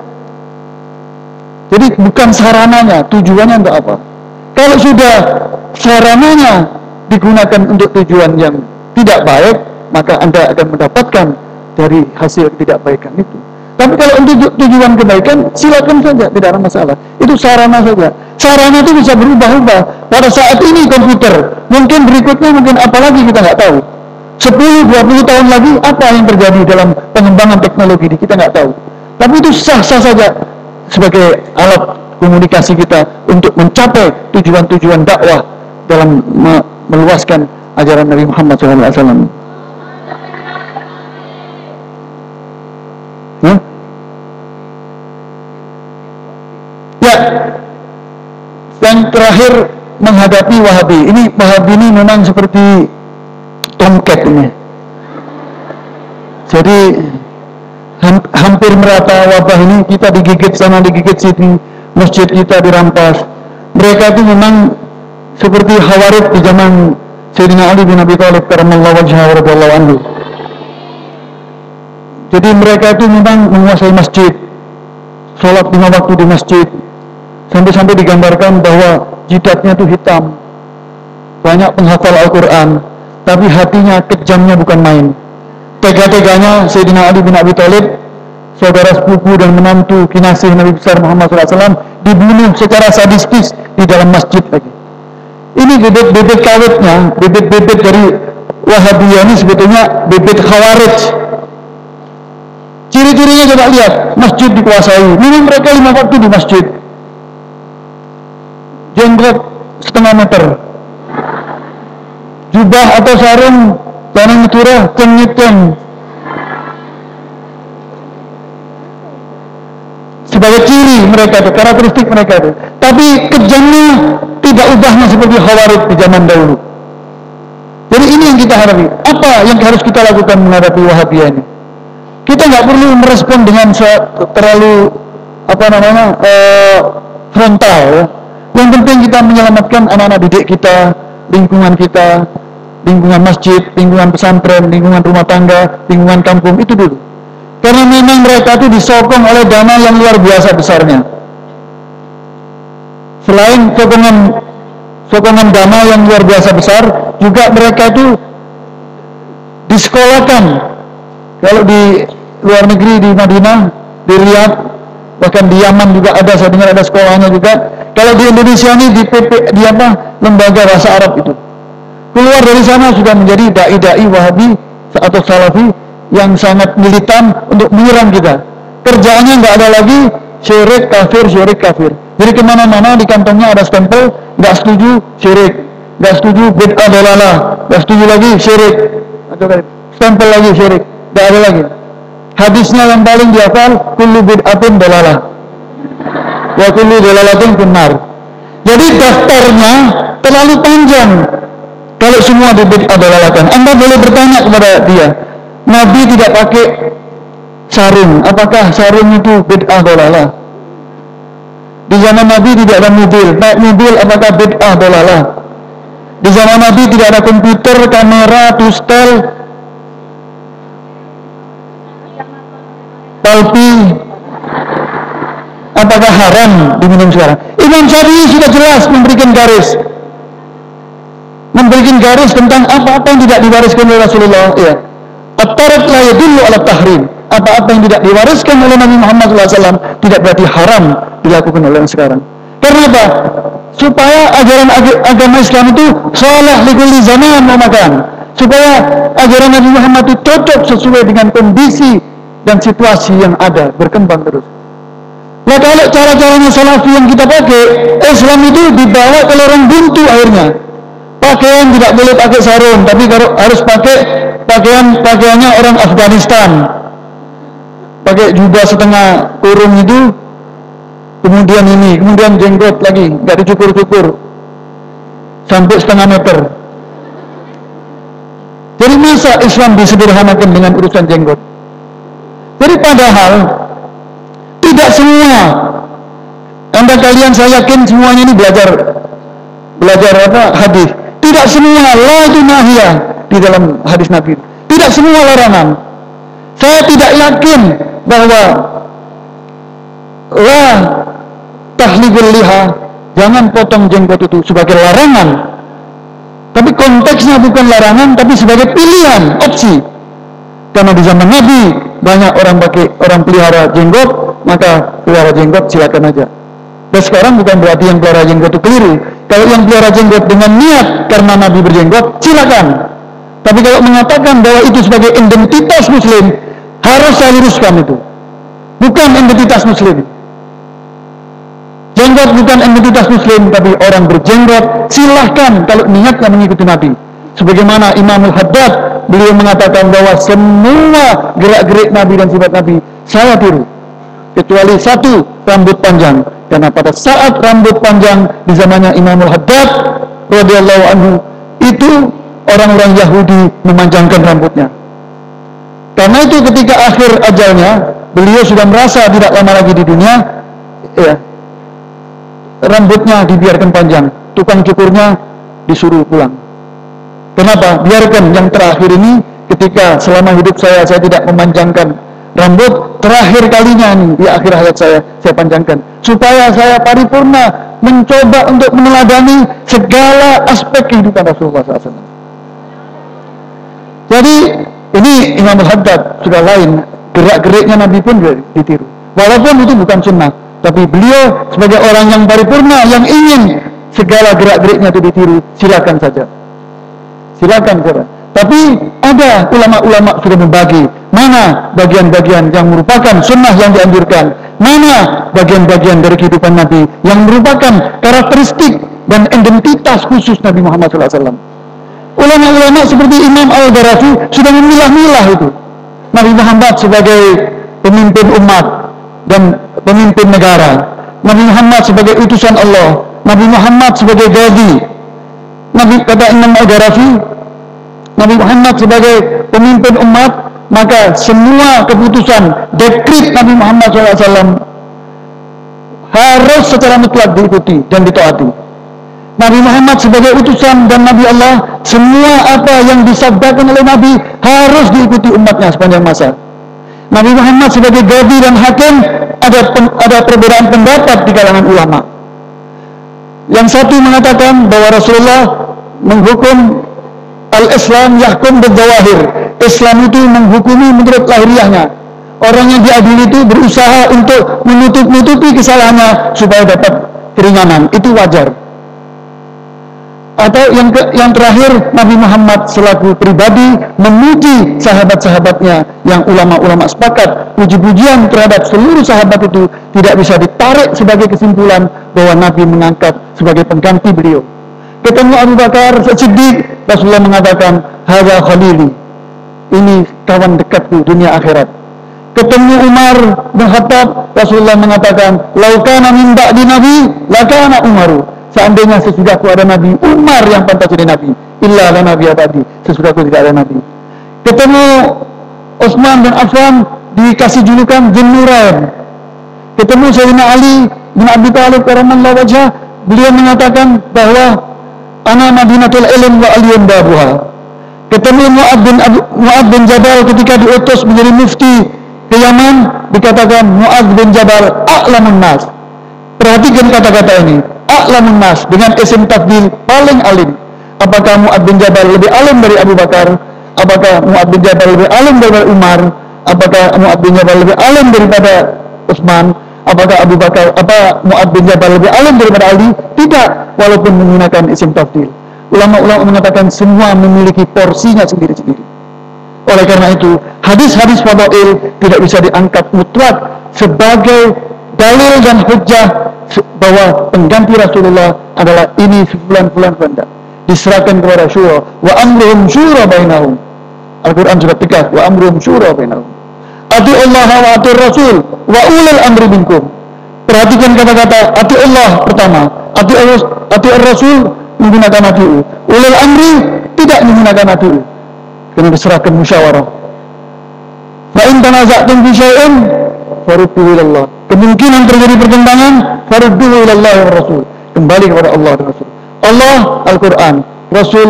Jadi bukan sarananya, tujuannya untuk apa? Kalau sudah sarananya digunakan untuk tujuan yang tidak baik, maka Anda akan mendapatkan dari hasil tidak baikan itu. Tapi kalau untuk tujuan kebaikan, silakan saja, tidak ada masalah. Itu sarana saja. Sarana itu bisa berubah-ubah. Pada saat ini komputer, mungkin berikutnya mungkin apalagi kita nggak tahu. 10-20 tahun lagi apa yang terjadi dalam pengembangan teknologi ini kita nggak tahu. Tapi itu sah-sah saja sebagai alat komunikasi kita untuk mencapai tujuan-tujuan dakwah dalam meluaskan ajaran Nabi Muhammad SAW. Ya, yang terakhir menghadapi Wahabi. Ini Wahabi ini memang seperti tomcat ini. Jadi hampir merata wabah ini kita digigit sana digigit sini, masjid kita dirampas. Mereka itu memang seperti Hawarid di zaman Sayyidina Ali bin Abi Thalib karamallahu wajhahu radhiyallahu anhu. Jadi mereka itu memang menguasai masjid, sholat lima waktu di masjid, sampai-sampai digambarkan bahwa jidatnya itu hitam, banyak penghafal Al-Quran, tapi hatinya kejamnya bukan main. Tega-teganya Sayyidina Ali bin Abi Thalib, saudara sepupu dan menantu kinasih Nabi besar Muhammad SAW dibunuh secara sadistis di dalam masjid lagi. Ini bibit-bibit kawitnya, bibit-bibit dari Wahabiyah ini sebetulnya bibit khawarij. Ciri-cirinya coba lihat, masjid dikuasai. Memang mereka lima waktu di masjid. Jenggot setengah meter, jubah atau sarung tanang turah kenyitan sebagai ciri mereka itu, karakteristik mereka itu. Tapi kejamnya tidak ubahnya seperti khawarij di zaman dahulu. Jadi ini yang kita hadapi. Apa yang harus kita lakukan menghadapi Wahabiyah ini? Kita nggak perlu merespon dengan terlalu apa namanya uh, frontal. Ya. Yang penting kita menyelamatkan anak-anak didik kita, lingkungan kita, lingkungan masjid, lingkungan pesantren, lingkungan rumah tangga, lingkungan kampung itu dulu. Karena memang mereka itu disokong oleh dana yang luar biasa besarnya. Selain sokongan sokongan dana yang luar biasa besar, juga mereka itu disekolahkan. Kalau di luar negeri di Madinah, di Riyadh, bahkan di Yaman juga ada, saya dengar ada sekolahnya juga. Kalau di Indonesia ini di PP, di apa lembaga bahasa Arab itu. Keluar dari sana sudah menjadi dai-dai Wahabi atau Salafi yang sangat militan untuk menyerang kita. Kerjaannya nggak ada lagi syirik kafir, syirik kafir. Jadi ke mana-mana di kantongnya ada stempel, nggak setuju syirik, nggak setuju bid'ah dalalah, nggak setuju lagi syirik, stempel lagi syirik, nggak ada lagi. Hadisnya yang paling dihafal, kullu bid'atin dalalah, wa kullu dalalatin benar. Jadi daftarnya terlalu panjang. Kalau semua di bid'ah dalalatan, Anda boleh bertanya kepada dia, Nabi tidak pakai sarung. Apakah sarung itu bid'ah dolalah? Di zaman Nabi tidak ada mobil. Naik mobil apakah bid'ah dolalah? Di zaman Nabi tidak ada komputer, kamera, tustel, palpi. Apakah haram diminum sekarang? Imam Syafi'i sudah jelas memberikan garis. Memberikan garis tentang apa-apa yang tidak diwariskan oleh Rasulullah. Ya. At-tarat la yadullu ala tahrim. Apa-apa yang tidak diwariskan oleh Nabi Muhammad SAW tidak berarti haram dilakukan oleh yang sekarang. Karena apa? Supaya ajaran ag agama Islam itu salah likulli zaman wa. Supaya ajaran Nabi Muhammad itu cocok sesuai dengan kondisi dan situasi yang ada, berkembang terus. Nah kalau cara-caranya salafi yang kita pakai, Islam itu dibawa ke lorong buntu akhirnya. Pakaian tidak boleh pakai sarung, tapi harus pakai pakaian pakaiannya orang Afghanistan. Pakai jubah setengah kurung itu kemudian ini kemudian jenggot lagi nggak dicukur-cukur. Sampai setengah meter. Jadi masa Islam disederhanakan dengan urusan jenggot? Jadi padahal tidak semua. Anda kalian saya yakin semuanya ini belajar belajar apa? Hadis. Tidak semua. La itu nahiyah di dalam hadis Nabi. Tidak semua larangan. Saya tidak yakin bahwa la tahlibul liha jangan potong jenggot itu sebagai larangan. Tapi konteksnya bukan larangan tapi sebagai pilihan, opsi. Karena di zaman Nabi banyak orang pakai orang pelihara jenggot, maka pelihara jenggot silakan aja. Dan sekarang bukan berarti yang pelihara jenggot itu keliru. Kalau yang pelihara jenggot dengan niat karena Nabi berjenggot, silakan. Tapi kalau mengatakan bahwa itu sebagai identitas muslim, harus saya luruskan itu. Bukan identitas muslim. Jenggot bukan identitas muslim, tapi orang berjenggot silahkan kalau niatnya mengikuti Nabi. Sebagaimana Imam Al-Haddad, beliau mengatakan bahwa semua gerak-gerik Nabi dan sifat Nabi, saya tiru. Kecuali satu, rambut panjang. Karena pada saat rambut panjang di zamannya Imam Al-Haddad, radhiyallahu anhu, itu orang-orang Yahudi memanjangkan rambutnya. Karena itu ketika akhir ajalnya, beliau sudah merasa tidak lama lagi di dunia, ya, rambutnya dibiarkan panjang, tukang cukurnya disuruh pulang. Kenapa? Biarkan yang terakhir ini ketika selama hidup saya saya tidak memanjangkan rambut terakhir kalinya nih di akhir hayat saya saya panjangkan supaya saya paripurna mencoba untuk meneladani segala aspek kehidupan Rasulullah SAW. Jadi ini Imam Al-Haddad sudah lain, gerak-geriknya Nabi pun ditiru. Walaupun itu bukan sunnah, tapi beliau sebagai orang yang paripurna yang ingin segala gerak-geriknya itu ditiru, silakan saja. Silakan saja. Tapi ada ulama-ulama sudah membagi mana bagian-bagian yang merupakan sunnah yang dianjurkan, mana bagian-bagian dari kehidupan Nabi yang merupakan karakteristik dan identitas khusus Nabi Muhammad SAW. Ulama-ulama seperti Imam Al-Gharafi sudah memilah-milah itu. Nabi Muhammad sebagai pemimpin umat dan pemimpin negara. Nabi Muhammad sebagai utusan Allah. Nabi Muhammad sebagai gadi. Nabi kata Imam Al-Gharafi, Nabi Muhammad sebagai pemimpin umat, maka semua keputusan dekrit Nabi Muhammad SAW harus secara mutlak diikuti dan ditaati. Nabi Muhammad sebagai utusan dan Nabi Allah, semua apa yang disabdakan oleh Nabi harus diikuti umatnya sepanjang masa. Nabi Muhammad sebagai gadi dan hakim ada ada perbedaan pendapat di kalangan ulama. Yang satu mengatakan bahwa Rasulullah menghukum al-Islam yahkum berdawahir. Islam itu menghukumi menurut lahiriahnya. Orang yang diadili itu berusaha untuk menutup-nutupi kesalahannya supaya dapat keringanan. Itu wajar. Atau yang ke, yang terakhir Nabi Muhammad selaku pribadi memuji sahabat-sahabatnya yang ulama-ulama sepakat puji-pujian terhadap seluruh sahabat itu tidak bisa ditarik sebagai kesimpulan bahwa Nabi mengangkat sebagai pengganti beliau. Ketemu Abu Bakar Siddiq Rasulullah mengatakan hadza khalili. Ini kawan dekatku dunia akhirat ketemu Umar bin Khattab Rasulullah mengatakan laukana min ba'di nabi lakana Umaru seandainya sesudahku ada nabi Umar yang pantas jadi nabi illa la nabi abadi sesudahku tidak ada nabi ketemu Utsman bin Affan dikasih julukan Jennurain ketemu Sayyidina Ali bin Abi Thalib karamallahu wajah beliau mengatakan bahwa ana madinatul ilm wa aliyun babuha ketemu Mu'ad bin, bin Jabal ketika diutus menjadi mufti ke Yaman dikatakan Mu'ad bin Jabal a'lamun nas. Perhatikan kata-kata ini. A'lamun nas dengan isim tafdil paling alim. Apakah Mu'ad bin Jabal lebih alim dari Abu Bakar? Apakah Mu'ad bin Jabal lebih alim daripada Umar? Apakah Mu'ad bin Jabal lebih alim daripada Utsman? Apakah Abu Bakar apa Mu'ad bin Jabal lebih alim daripada Ali? Tidak, walaupun menggunakan isim tafdil. Ulama-ulama mengatakan semua memiliki porsinya sendiri-sendiri. Oleh karena itu, hadis-hadis fadail tidak bisa diangkat mutlak sebagai dalil dan hujah bahwa pengganti Rasulullah adalah ini sebulan-bulan benda. Diserahkan kepada syura. Wa amruhum syura bainahum. Al-Quran sudah tegas wa amruhum syura bainahum. Ati Allah wa ati Rasul wa ulil amri minkum. Perhatikan kata-kata ati Allah pertama ati Allah ati Rasul menggunakan ati ulil amri tidak menggunakan ati kena diserahkan musyawarah. Fa in tanaza'tum fi syai'in Allah kemungkinan terjadi pertentangan farudduhu ila Allah wa Rasul. Kembali kepada Allah dan Rasul. Allah Al-Quran. Rasul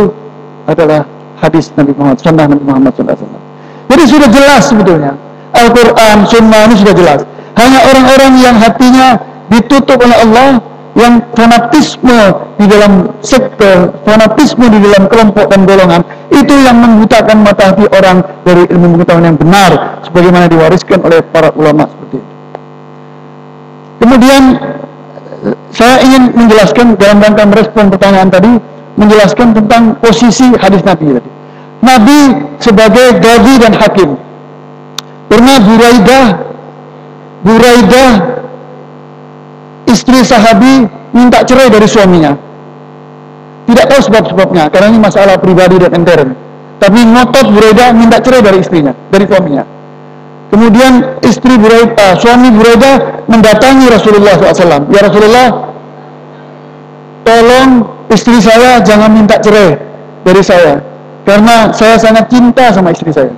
adalah hadis Nabi Muhammad sunnah Nabi Muhammad SAW jadi sudah jelas sebetulnya. Al-Quran, sunnah ini sudah jelas. Hanya orang-orang yang hatinya ditutup oleh Allah yang fanatisme di dalam sektor, fanatisme di dalam kelompok dan golongan itu yang membutakan mata hati orang dari ilmu pengetahuan yang benar sebagaimana diwariskan oleh para ulama seperti itu. Kemudian saya ingin menjelaskan dalam rangka merespon pertanyaan tadi menjelaskan tentang posisi hadis Nabi tadi. Nabi sebagai gazi dan hakim. Pernah Buraidah Buraidah istri sahabi minta cerai dari suaminya. Tidak tahu sebab-sebabnya, karena ini masalah pribadi dan intern. Tapi ngotot Buraida minta cerai dari istrinya, dari suaminya. Kemudian istri Buraida, suami Buraida mendatangi Rasulullah SAW. Ya Rasulullah, tolong istri saya jangan minta cerai dari saya. Karena saya sangat cinta sama istri saya.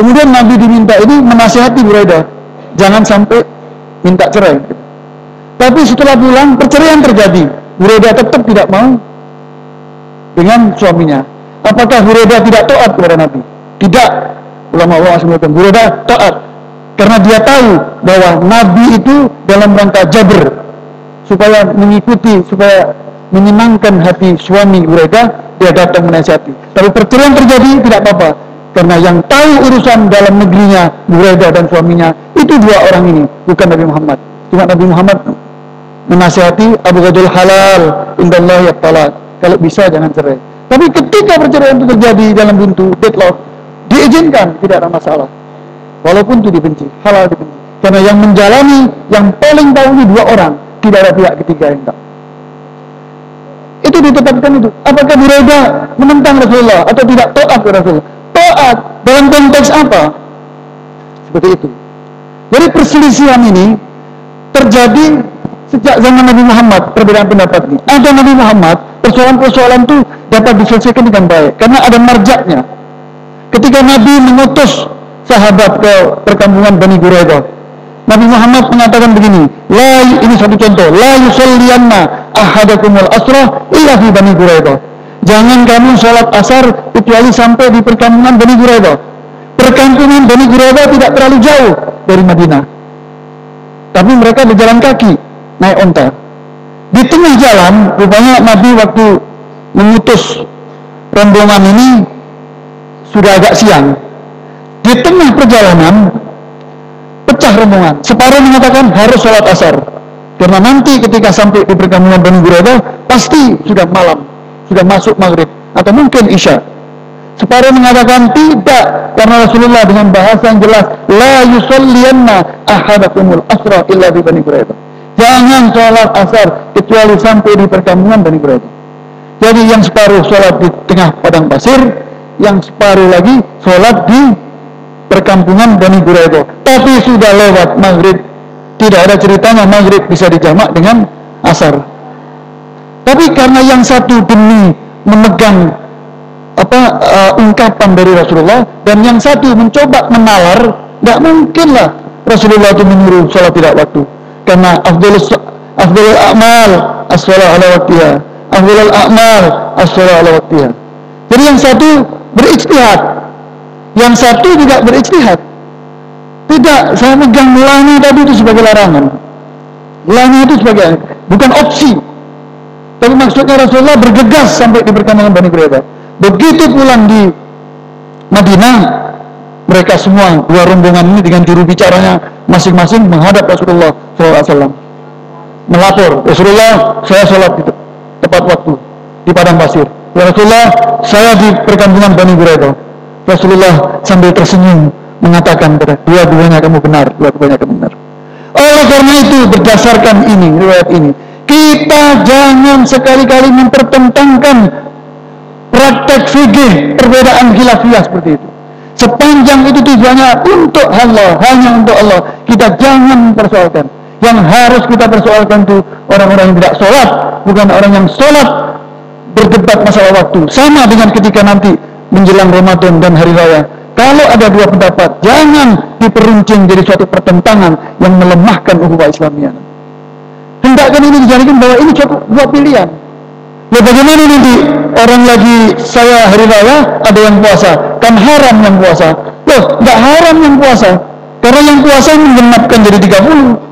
Kemudian Nabi diminta ini menasihati Buraida, jangan sampai minta cerai. Tapi setelah pulang perceraian terjadi. Hureda tetap tidak mau dengan suaminya. Apakah Hureda tidak taat kepada Nabi? Tidak. Ulama-ulama mengatakan Hureda taat karena dia tahu bahwa Nabi itu dalam rangka jabr supaya mengikuti supaya menyenangkan hati suami Hureda dia datang menasihati. Tapi perceraian terjadi tidak apa-apa karena yang tahu urusan dalam negerinya Hureda dan suaminya itu dua orang ini bukan Nabi Muhammad. Cuma Nabi Muhammad menasihati Abu Ghadul halal indallah ya talak kalau bisa jangan cerai tapi ketika perceraian itu terjadi dalam buntu deadlock diizinkan tidak ada masalah. Walaupun itu dibenci halal dibenci. Karena yang menjalani yang paling tahu ini dua orang tidak ada pihak ketiga yang tahu. Itu ditetapkan itu. Apakah Buraida menentang Rasulullah atau tidak taat kepada Rasulullah? Taat dalam konteks apa? Seperti itu. Jadi perselisihan ini terjadi sejak zaman Nabi Muhammad perbedaan pendapat ini. Ada Nabi Muhammad, persoalan-persoalan itu dapat diselesaikan dengan baik. Karena ada marjaknya. Ketika Nabi mengutus sahabat ke perkampungan Bani Quraidah, Nabi Muhammad mengatakan begini, la ini satu contoh, la yusalliyanna ahadakumul asra illa fi Bani Quraidah. Jangan kamu sholat asar kecuali sampai di perkampungan Bani Quraidah. Perkampungan Bani Quraidah tidak terlalu jauh dari Madinah. Tapi mereka berjalan kaki, naik onta. Di tengah jalan, rupanya Nabi waktu mengutus rombongan ini sudah agak siang. Di tengah perjalanan, pecah rombongan. Separuh mengatakan harus sholat asar. Karena nanti ketika sampai di perkampungan Bani Quraidah, pasti sudah malam, sudah masuk maghrib, atau mungkin isya. Separuh mengatakan tidak karena Rasulullah dengan bahasa yang jelas la yusalliyanna ahadakumul asra illa di Bani Quraidah. Jangan sholat asar kecuali sampai di perkampungan Bani Quraidah. Jadi yang separuh sholat di tengah padang pasir, yang separuh lagi sholat di perkampungan Bani Quraidah. Tapi sudah lewat maghrib, tidak ada ceritanya maghrib bisa dijamak dengan asar. Tapi karena yang satu demi memegang apa uh, ungkapan dari Rasulullah dan yang satu mencoba menalar tidak mungkinlah Rasulullah itu menyuruh sholat tidak waktu karena afdalus afdalul a'mal as-shalah ala waktiha afdalul a'mal as-shalah ala waktiha jadi yang satu berijtihad. Yang satu tidak berijtihad. Tidak saya megang lani tadi itu sebagai larangan. Lani itu sebagai bukan opsi. Tapi maksudnya Rasulullah bergegas sampai di perkembangan Bani Quraidah. Begitu pulang di Madinah, mereka semua dua rombongan ini dengan juru bicaranya masing-masing menghadap Rasulullah SAW. Melapor, Rasulullah saya sholat itu tepat waktu di padang pasir. Ya Rasulullah, saya di perkampungan Bani Quraidah. Rasulullah sambil tersenyum mengatakan pada dua-duanya kamu benar, dua-duanya kamu benar. Oleh karena itu berdasarkan ini riwayat ini, kita jangan sekali-kali mempertentangkan praktek fikih perbedaan khilafiyah seperti itu sepanjang itu tujuannya untuk Allah hanya untuk Allah kita jangan persoalkan yang harus kita persoalkan itu orang-orang yang tidak sholat bukan orang yang sholat berdebat masalah waktu sama dengan ketika nanti menjelang Ramadan dan Hari Raya kalau ada dua pendapat jangan diperuncing jadi suatu pertentangan yang melemahkan ukhuwah Islamiyah hendakkan ini dijadikan bahwa ini cukup dua pilihan Ya bagaimana nanti orang lagi saya hari raya ada yang puasa, kan haram yang puasa. Loh, nggak haram yang puasa. Karena yang puasa menggenapkan jadi 30.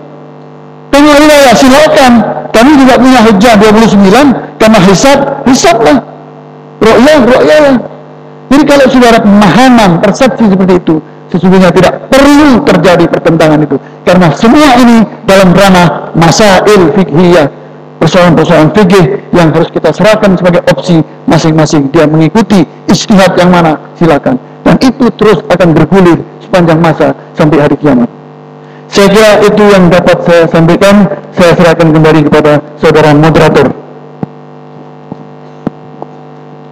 Tengok hari raya silakan. Kami juga punya hujah 29 karena hisab, hisablah. Ru'yah, ru'yah. Jadi kalau saudara pemahaman, persepsi seperti itu, sesungguhnya tidak perlu terjadi pertentangan itu. Karena semua ini dalam ranah masail fikhiyah persoalan-persoalan fikih yang harus kita serahkan sebagai opsi masing-masing dia mengikuti istihad yang mana silakan dan itu terus akan bergulir sepanjang masa sampai hari kiamat saya kira itu yang dapat saya sampaikan saya serahkan kembali kepada saudara moderator.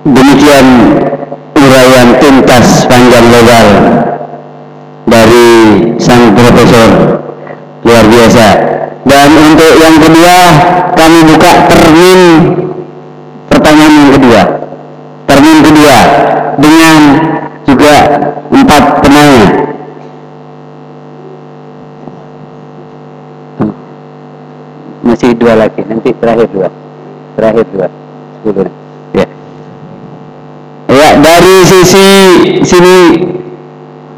Demikian uraian tuntas panjang lebar dari sang profesor luar biasa. Dan untuk yang kedua kami buka termin pertanyaan yang kedua termin kedua dengan juga empat penanya masih dua lagi nanti terakhir dua. Terakhir dua. Sepuluh. Ya. Ya dari sisi sini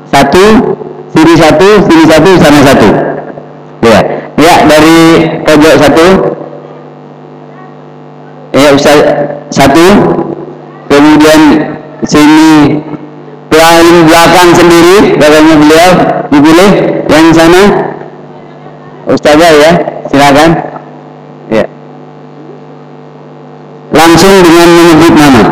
satu sini satu sini satu sana satu. Ya. Ya dari pojok satu. Ya Ustaz satu. Kemudian sini paling belakang sendiri katanya beliau dipilih. Yang sana Ustazah ya silakan. Ya langsung dengan menyebut nama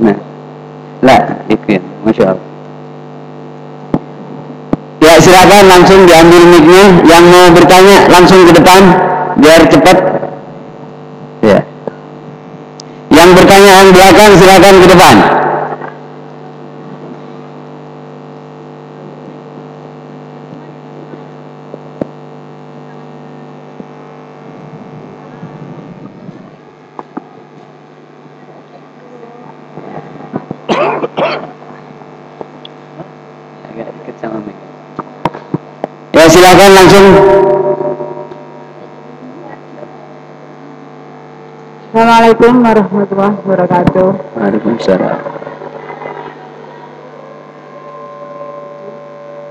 nah lah itu ya Ya silakan langsung diambil mic-nya. Yang mau bertanya langsung ke depan biar cepat. Ya. Yang bertanya yang belakang silakan ke depan. Ya silakan langsung. Assalamualaikum warahmatullahi wabarakatuh. Waalaikumsalam.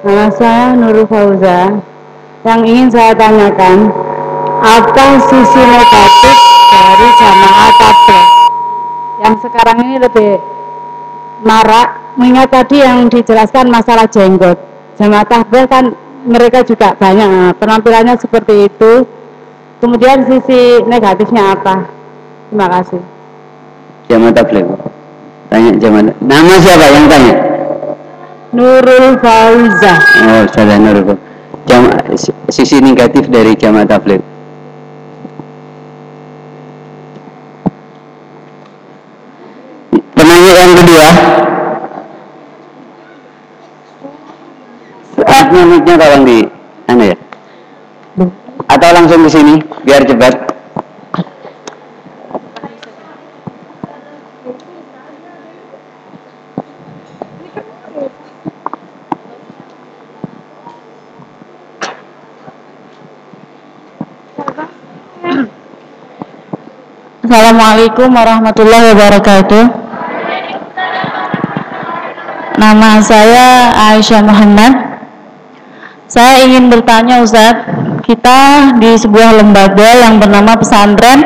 Nama saya Nurul Fauza. Yang ingin saya tanyakan, apa sisi negatif dari jamaah tabligh yang sekarang ini lebih marak mengingat tadi yang dijelaskan masalah jenggot jamaah tabligh kan mereka juga banyak penampilannya seperti itu kemudian sisi negatifnya apa terima kasih Jamaah tabligh. Tanya jamaah. Nama siapa yang tanya? Nurul Fauza Oh, salah Nurul. Jamaah sisi negatif dari jamaah tabligh. Penanya yang kedua. Mic-nya, tolong di anu ya. Atau langsung ke sini biar cepat. Assalamualaikum warahmatullahi wabarakatuh. Nama saya Aisyah Muhammad. Saya ingin bertanya Ustadz, kita di sebuah lembaga yang bernama pesantren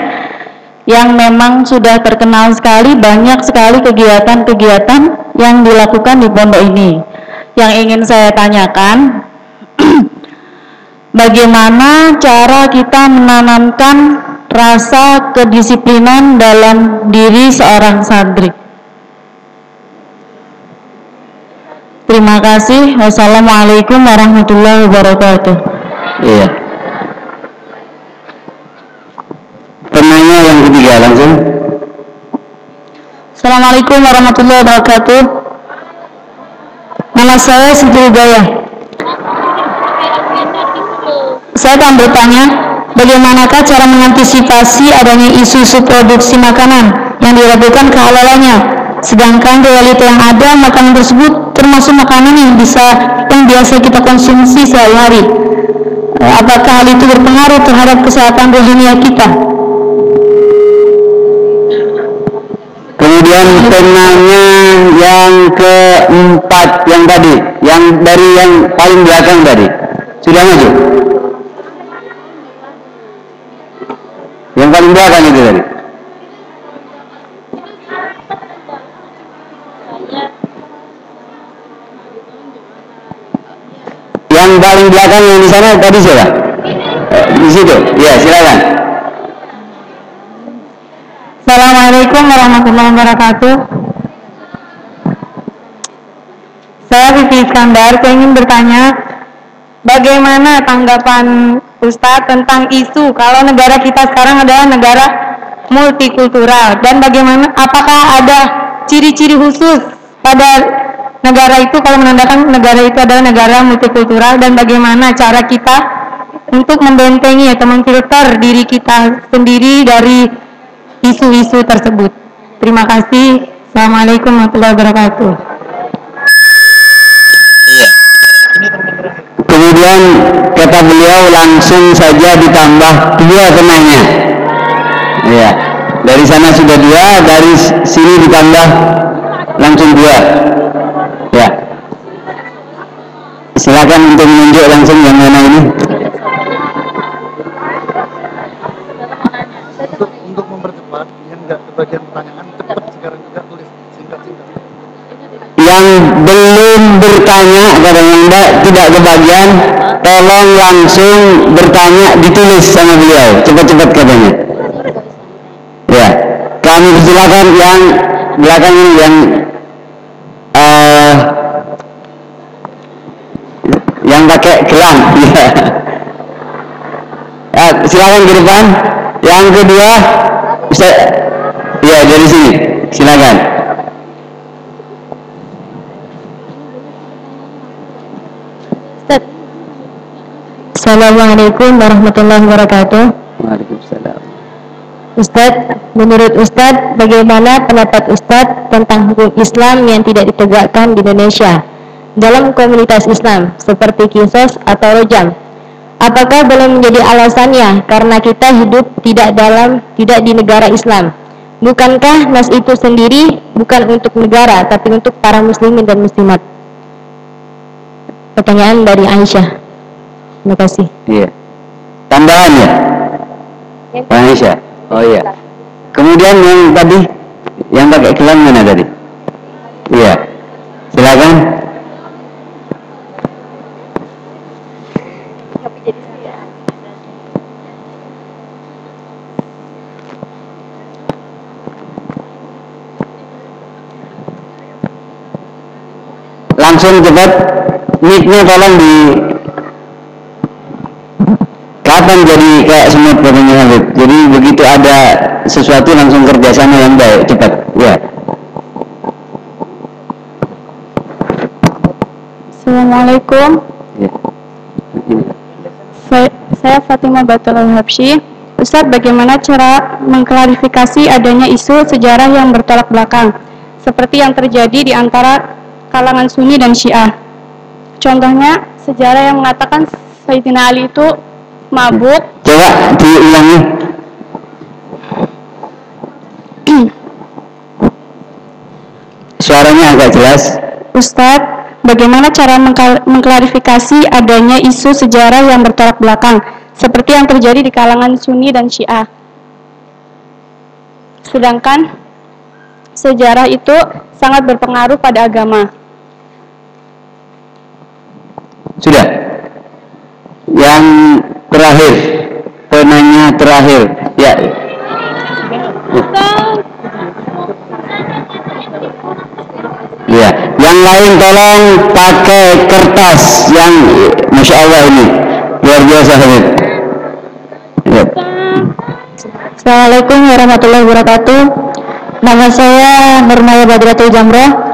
yang memang sudah terkenal sekali banyak sekali kegiatan-kegiatan yang dilakukan di pondok ini. Yang ingin saya tanyakan, bagaimana cara kita menanamkan rasa kedisiplinan dalam diri seorang santri. Terima kasih. Wassalamualaikum warahmatullahi wabarakatuh. Iya. Penanya yang ketiga langsung. Assalamualaikum warahmatullahi wabarakatuh. Nama saya Siti Hidayah. Saya akan bertanya, bagaimanakah cara mengantisipasi adanya isu-isu produksi makanan yang diragukan kehalalannya, sedangkan realita yang ada makanan tersebut termasuk makanan yang bisa yang biasa kita konsumsi sehari-hari. Eh, Apakah hal itu berpengaruh terhadap kesehatan rohani kita? Kemudian penanya yang keempat yang tadi, yang dari yang paling belakang tadi. Sudah maju? Yang paling belakang itu tadi. Paling belakang yang di sana tadi siapa? Di situ. Ya, silakan. Assalamualaikum warahmatullahi wabarakatuh. Saya Vivi Iskandar, saya ingin bertanya, bagaimana tanggapan Ustadz tentang isu kalau negara kita sekarang adalah negara multikultural dan bagaimana apakah ada ciri-ciri khusus pada negara itu kalau menandakan negara itu adalah negara multikultural dan bagaimana cara kita untuk membentengi atau memfilter diri kita sendiri dari isu-isu tersebut. Terima kasih. Assalamualaikum warahmatullahi wabarakatuh. Iya. Kemudian kata beliau langsung saja ditambah dua penanya. Iya. Dari sana sudah dua, dari sini ditambah langsung dua. Ya. Silakan untuk menunjuk langsung yang mana ini. untuk untuk mempercepat yang enggak kebagian pertanyaan cepat sekarang juga tulis singkat-singkat Yang belum bertanya katanya Mbak tidak kebagian, tolong langsung bertanya ditulis sama beliau, cepat-cepat katanya. Ya, kami persilakan yang belakang ini yang eh, yang pakai gelang. Ya. Ya, silakan ke depan. Yang kedua, Ustaz, ya dari sini, silakan. Assalamualaikum warahmatullahi wabarakatuh. Waalaikumsalam. Ustadz, menurut Ustadz, bagaimana pendapat Ustadz tentang hukum Islam yang tidak ditegakkan di Indonesia? Dalam komunitas Islam seperti kisos atau rojam. Apakah belum menjadi alasannya karena kita hidup tidak dalam tidak di negara Islam? Bukankah nas itu sendiri bukan untuk negara tapi untuk para muslimin dan muslimat? Pertanyaan dari Aisyah. Terima kasih. Iya. Tambahan ya? Aisyah. Oh iya. Kemudian yang tadi yang pakai gelang mana tadi? Iya. Silakan. Langsung cepat mic-nya tolong di kapan jadi kayak semut katanya Habib. Jadi begitu ada sesuatu langsung kerjasama yang baik cepat. Ya. Assalamualaikum. Ya. saya, saya Fatimah Batul Habsyi Ustadz bagaimana cara mengklarifikasi adanya isu sejarah yang bertolak belakang? Seperti yang terjadi di antara kalangan Sunni dan Syiah contohnya sejarah yang mengatakan Sayyidina Ali itu mabuk coba diulangi suaranya agak jelas Ustadz, bagaimana cara mengklarifikasi adanya isu sejarah yang bertolak belakang, seperti yang terjadi di kalangan Sunni dan Syiah? Sedangkan sejarah itu sangat berpengaruh pada agama. Sudah yang terakhir penanya terakhir ya Ya, yang lain tolong pakai kertas yang masya Allah ini luar biasa Habib. Ya. Assalamualaikum warahmatullahi wabarakatuh. Nama saya Nurmaya Badratul Jamroh.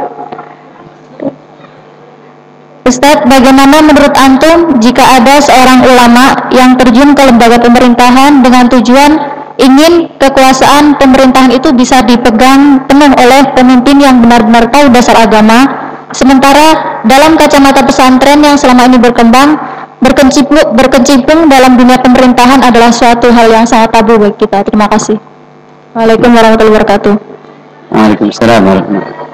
Ustadz, bagaimana menurut Antum jika ada seorang ulama yang terjun ke lembaga pemerintahan dengan tujuan ingin kekuasaan pemerintahan itu bisa dipegang penuh oleh pemimpin yang benar-benar tahu dasar agama, sementara dalam kacamata pesantren yang selama ini berkembang, berkecimpung, berkecimpung dalam dunia pemerintahan adalah suatu hal yang sangat tabu bagi kita. Terima kasih. Waalaikumsalam warahmatullahi wabarakatuh. Waalaikumsalam warahmatullahi wabarakatuh.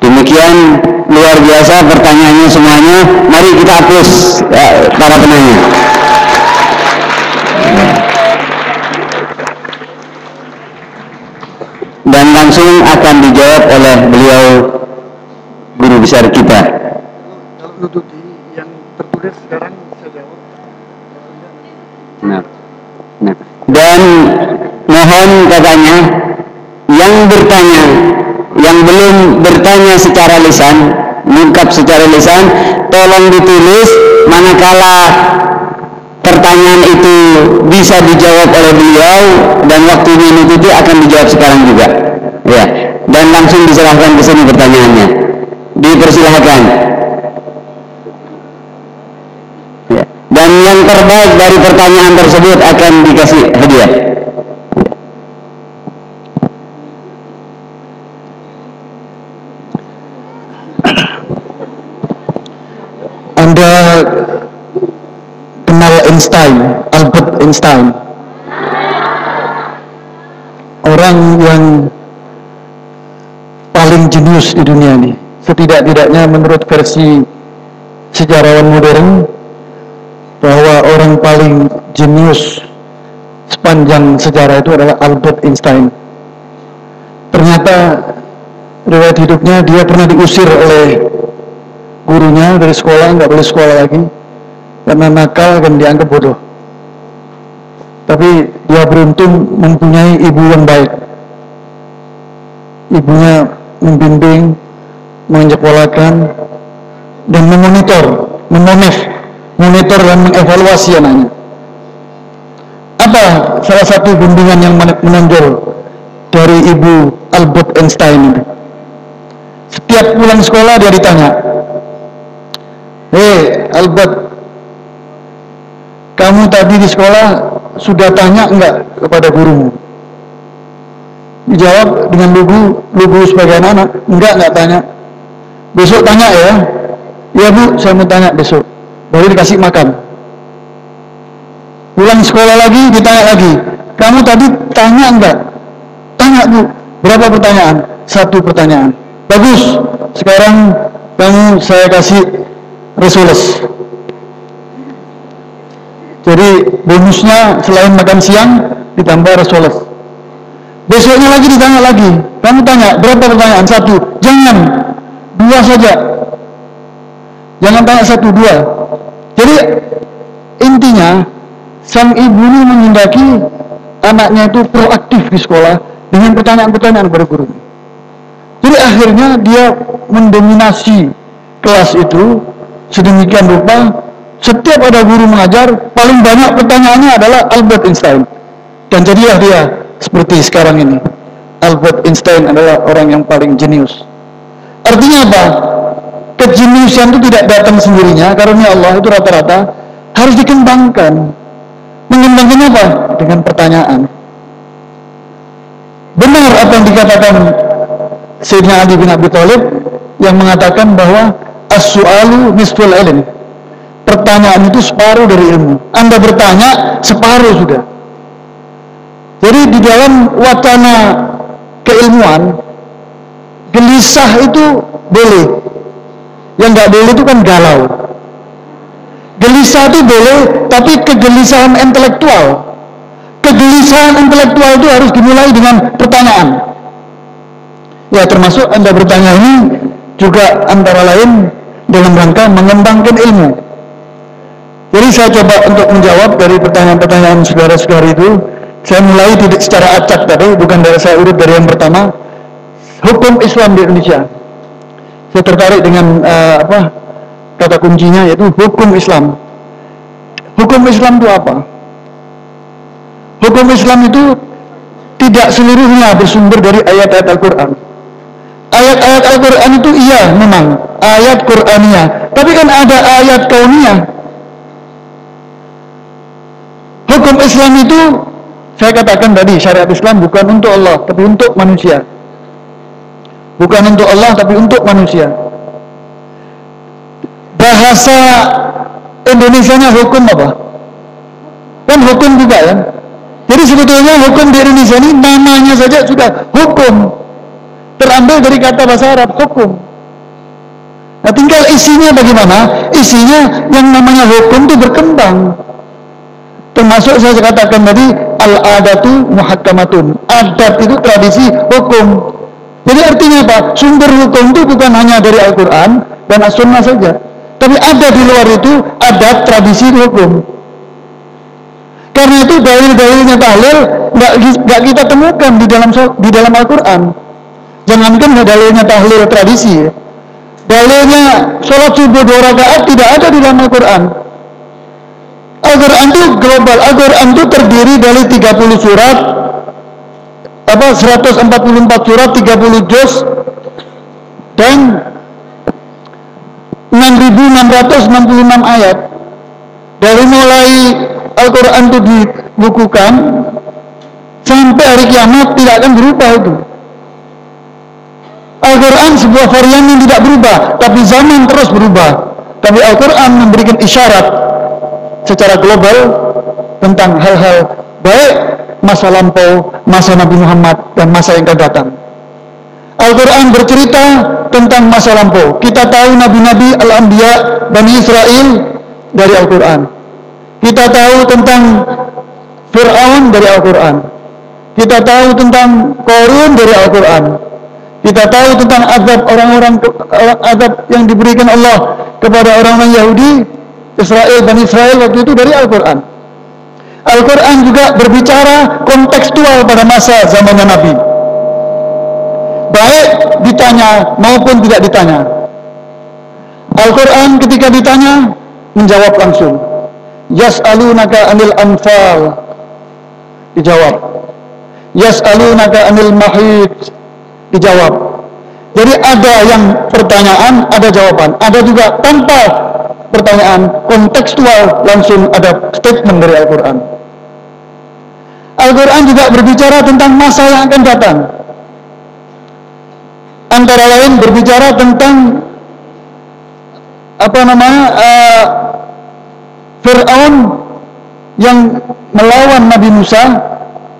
Demikian luar biasa pertanyaannya semuanya. Mari kita hapus ya, para penanya. Dan langsung akan dijawab oleh beliau guru besar kita. Kalau nututi yang tertulis sekarang saya jawab. Nah, nah. Dan mohon katanya yang bertanya, yang belum bertanya secara lisan, mengungkap secara lisan, tolong ditulis manakala pertanyaan itu bisa dijawab oleh beliau dan waktunya nututi akan dijawab sekarang juga. Ya, dan langsung diserahkan ke sini pertanyaannya. Dipersilahkan. Ya. Dan yang terbaik dari pertanyaan tersebut akan dikasih hadiah. Anda kenal Einstein, Albert Einstein. Orang yang paling jenius di dunia ini. Setidak-tidaknya menurut versi sejarawan modern bahwa orang paling jenius sepanjang sejarah itu adalah Albert Einstein. Ternyata riwayat hidupnya dia pernah diusir oleh gurunya dari sekolah nggak boleh sekolah lagi karena nakal dan dianggap bodoh. Tapi dia beruntung mempunyai ibu yang baik. Ibunya membimbing menyekolahkan dan memonitor memonef monitor dan mengevaluasi anaknya. Apa salah satu bimbingan yang menonjol dari ibu Albert Einstein ini? Setiap pulang sekolah dia ditanya Hei Albert, kamu tadi di sekolah sudah tanya enggak kepada gurumu? Dijawab dengan lugu, lugu sebagai anak, enggak, enggak tanya. Besok tanya ya. Ya bu, saya mau tanya besok. Baru dikasih makan. Pulang sekolah lagi, ditanya lagi. Kamu tadi tanya enggak? Tanya bu. Berapa pertanyaan? Satu pertanyaan. Bagus. Sekarang kamu saya kasih results. Jadi bonusnya selain makan siang ditambah results. Besoknya lagi ditanya lagi. Kamu tanya berapa pertanyaan? Satu. Jangan. Dua saja. Jangan tanya satu dua. Jadi intinya sang ibu ini menghendaki anaknya itu proaktif di sekolah dengan pertanyaan-pertanyaan kepada guru. Jadi akhirnya dia mendominasi kelas itu sedemikian rupa setiap ada guru mengajar paling banyak pertanyaannya adalah Albert Einstein. Dan jadilah dia seperti sekarang ini. Albert Einstein adalah orang yang paling jenius. Artinya apa? kejeniusan itu tidak datang sendirinya karena Allah itu rata-rata harus dikembangkan. Mengembangkan apa? dengan pertanyaan. Benar apa yang dikatakan Sayyidina Ali bin Abi Thalib yang mengatakan bahwa as-su'alu nisful ilm pertanyaan itu separuh dari ilmu anda bertanya separuh sudah jadi di dalam wacana keilmuan gelisah itu boleh yang nggak boleh itu kan galau. Gelisah itu boleh, tapi kegelisahan intelektual. Kegelisahan intelektual itu harus dimulai dengan pertanyaan. Ya termasuk Anda bertanya ini juga antara lain dalam rangka mengembangkan ilmu. Jadi saya coba untuk menjawab dari pertanyaan-pertanyaan saudara-saudara itu. Saya mulai tidak secara acak tadi, bukan dari saya urut dari yang pertama. Hukum Islam di Indonesia saya tertarik dengan uh, apa kata kuncinya yaitu hukum Islam. Hukum Islam itu apa? Hukum Islam itu tidak seluruhnya bersumber dari ayat-ayat Al-Quran. Ayat-ayat Al-Quran itu iya memang ayat Qur'aniyah, tapi kan ada ayat kauniyah. Hukum Islam itu saya katakan tadi syariat Islam bukan untuk Allah, tapi untuk manusia. Bukan untuk Allah tapi untuk manusia. Bahasa Indonesia-nya hukum apa? Kan hukum juga kan? Jadi sebetulnya hukum di Indonesia ini namanya saja sudah hukum. Terambil dari kata bahasa Arab hukum. Nah tinggal isinya bagaimana? Isinya yang namanya hukum itu berkembang. Termasuk saya katakan tadi al-adatu muhakkamatun. Adat itu tradisi hukum. Jadi artinya apa? Sumber hukum itu bukan hanya dari Al-Quran dan As-Sunnah saja. Tapi ada di luar itu ada tradisi hukum. Karena itu dalil-dalilnya tahlil nggak kita temukan di dalam di dalam Al-Quran. Jangankan dalilnya tahlil tradisi. Dalilnya sholat subuh dua rakaat tidak ada di dalam Al-Quran. Al-Quran itu global. Al-Quran itu terdiri dari 30 surat apa 144 surat 30 juz dan 6666 ayat. Dari mulai Al-Quran itu dibukukan sampai hari kiamat tidak akan berubah itu. Al-Quran sebuah varian yang tidak berubah tapi zaman terus berubah. Tapi Al-Quran memberikan isyarat secara global tentang hal-hal baik masa lampau, masa Nabi Muhammad, dan masa yang akan datang. Al-Quran bercerita tentang masa lampau. Kita tahu Nabi-Nabi Al-Anbiya Bani Israel dari Al-Quran. Kita tahu tentang Fir'aun dari Al-Quran. Kita tahu tentang Korun dari Al-Quran. Kita tahu tentang azab orang-orang azab yang diberikan Allah kepada orang-orang Yahudi, Israel, Bani Israel waktu itu dari Al-Quran. Al-Quran juga berbicara kontekstual pada masa zamannya Nabi. Baik ditanya maupun tidak ditanya. Al-Quran ketika ditanya menjawab langsung. Yas'alunaka anil anfal. Dijawab. Yas'alunaka anil mahid. Dijawab. Jadi ada yang pertanyaan, ada jawaban. Ada juga tanpa pertanyaan kontekstual langsung ada statement dari Al-Quran. Al-Quran juga berbicara tentang masa yang akan datang. Antara lain berbicara tentang apa namanya uh, Fir'aun yang melawan Nabi Musa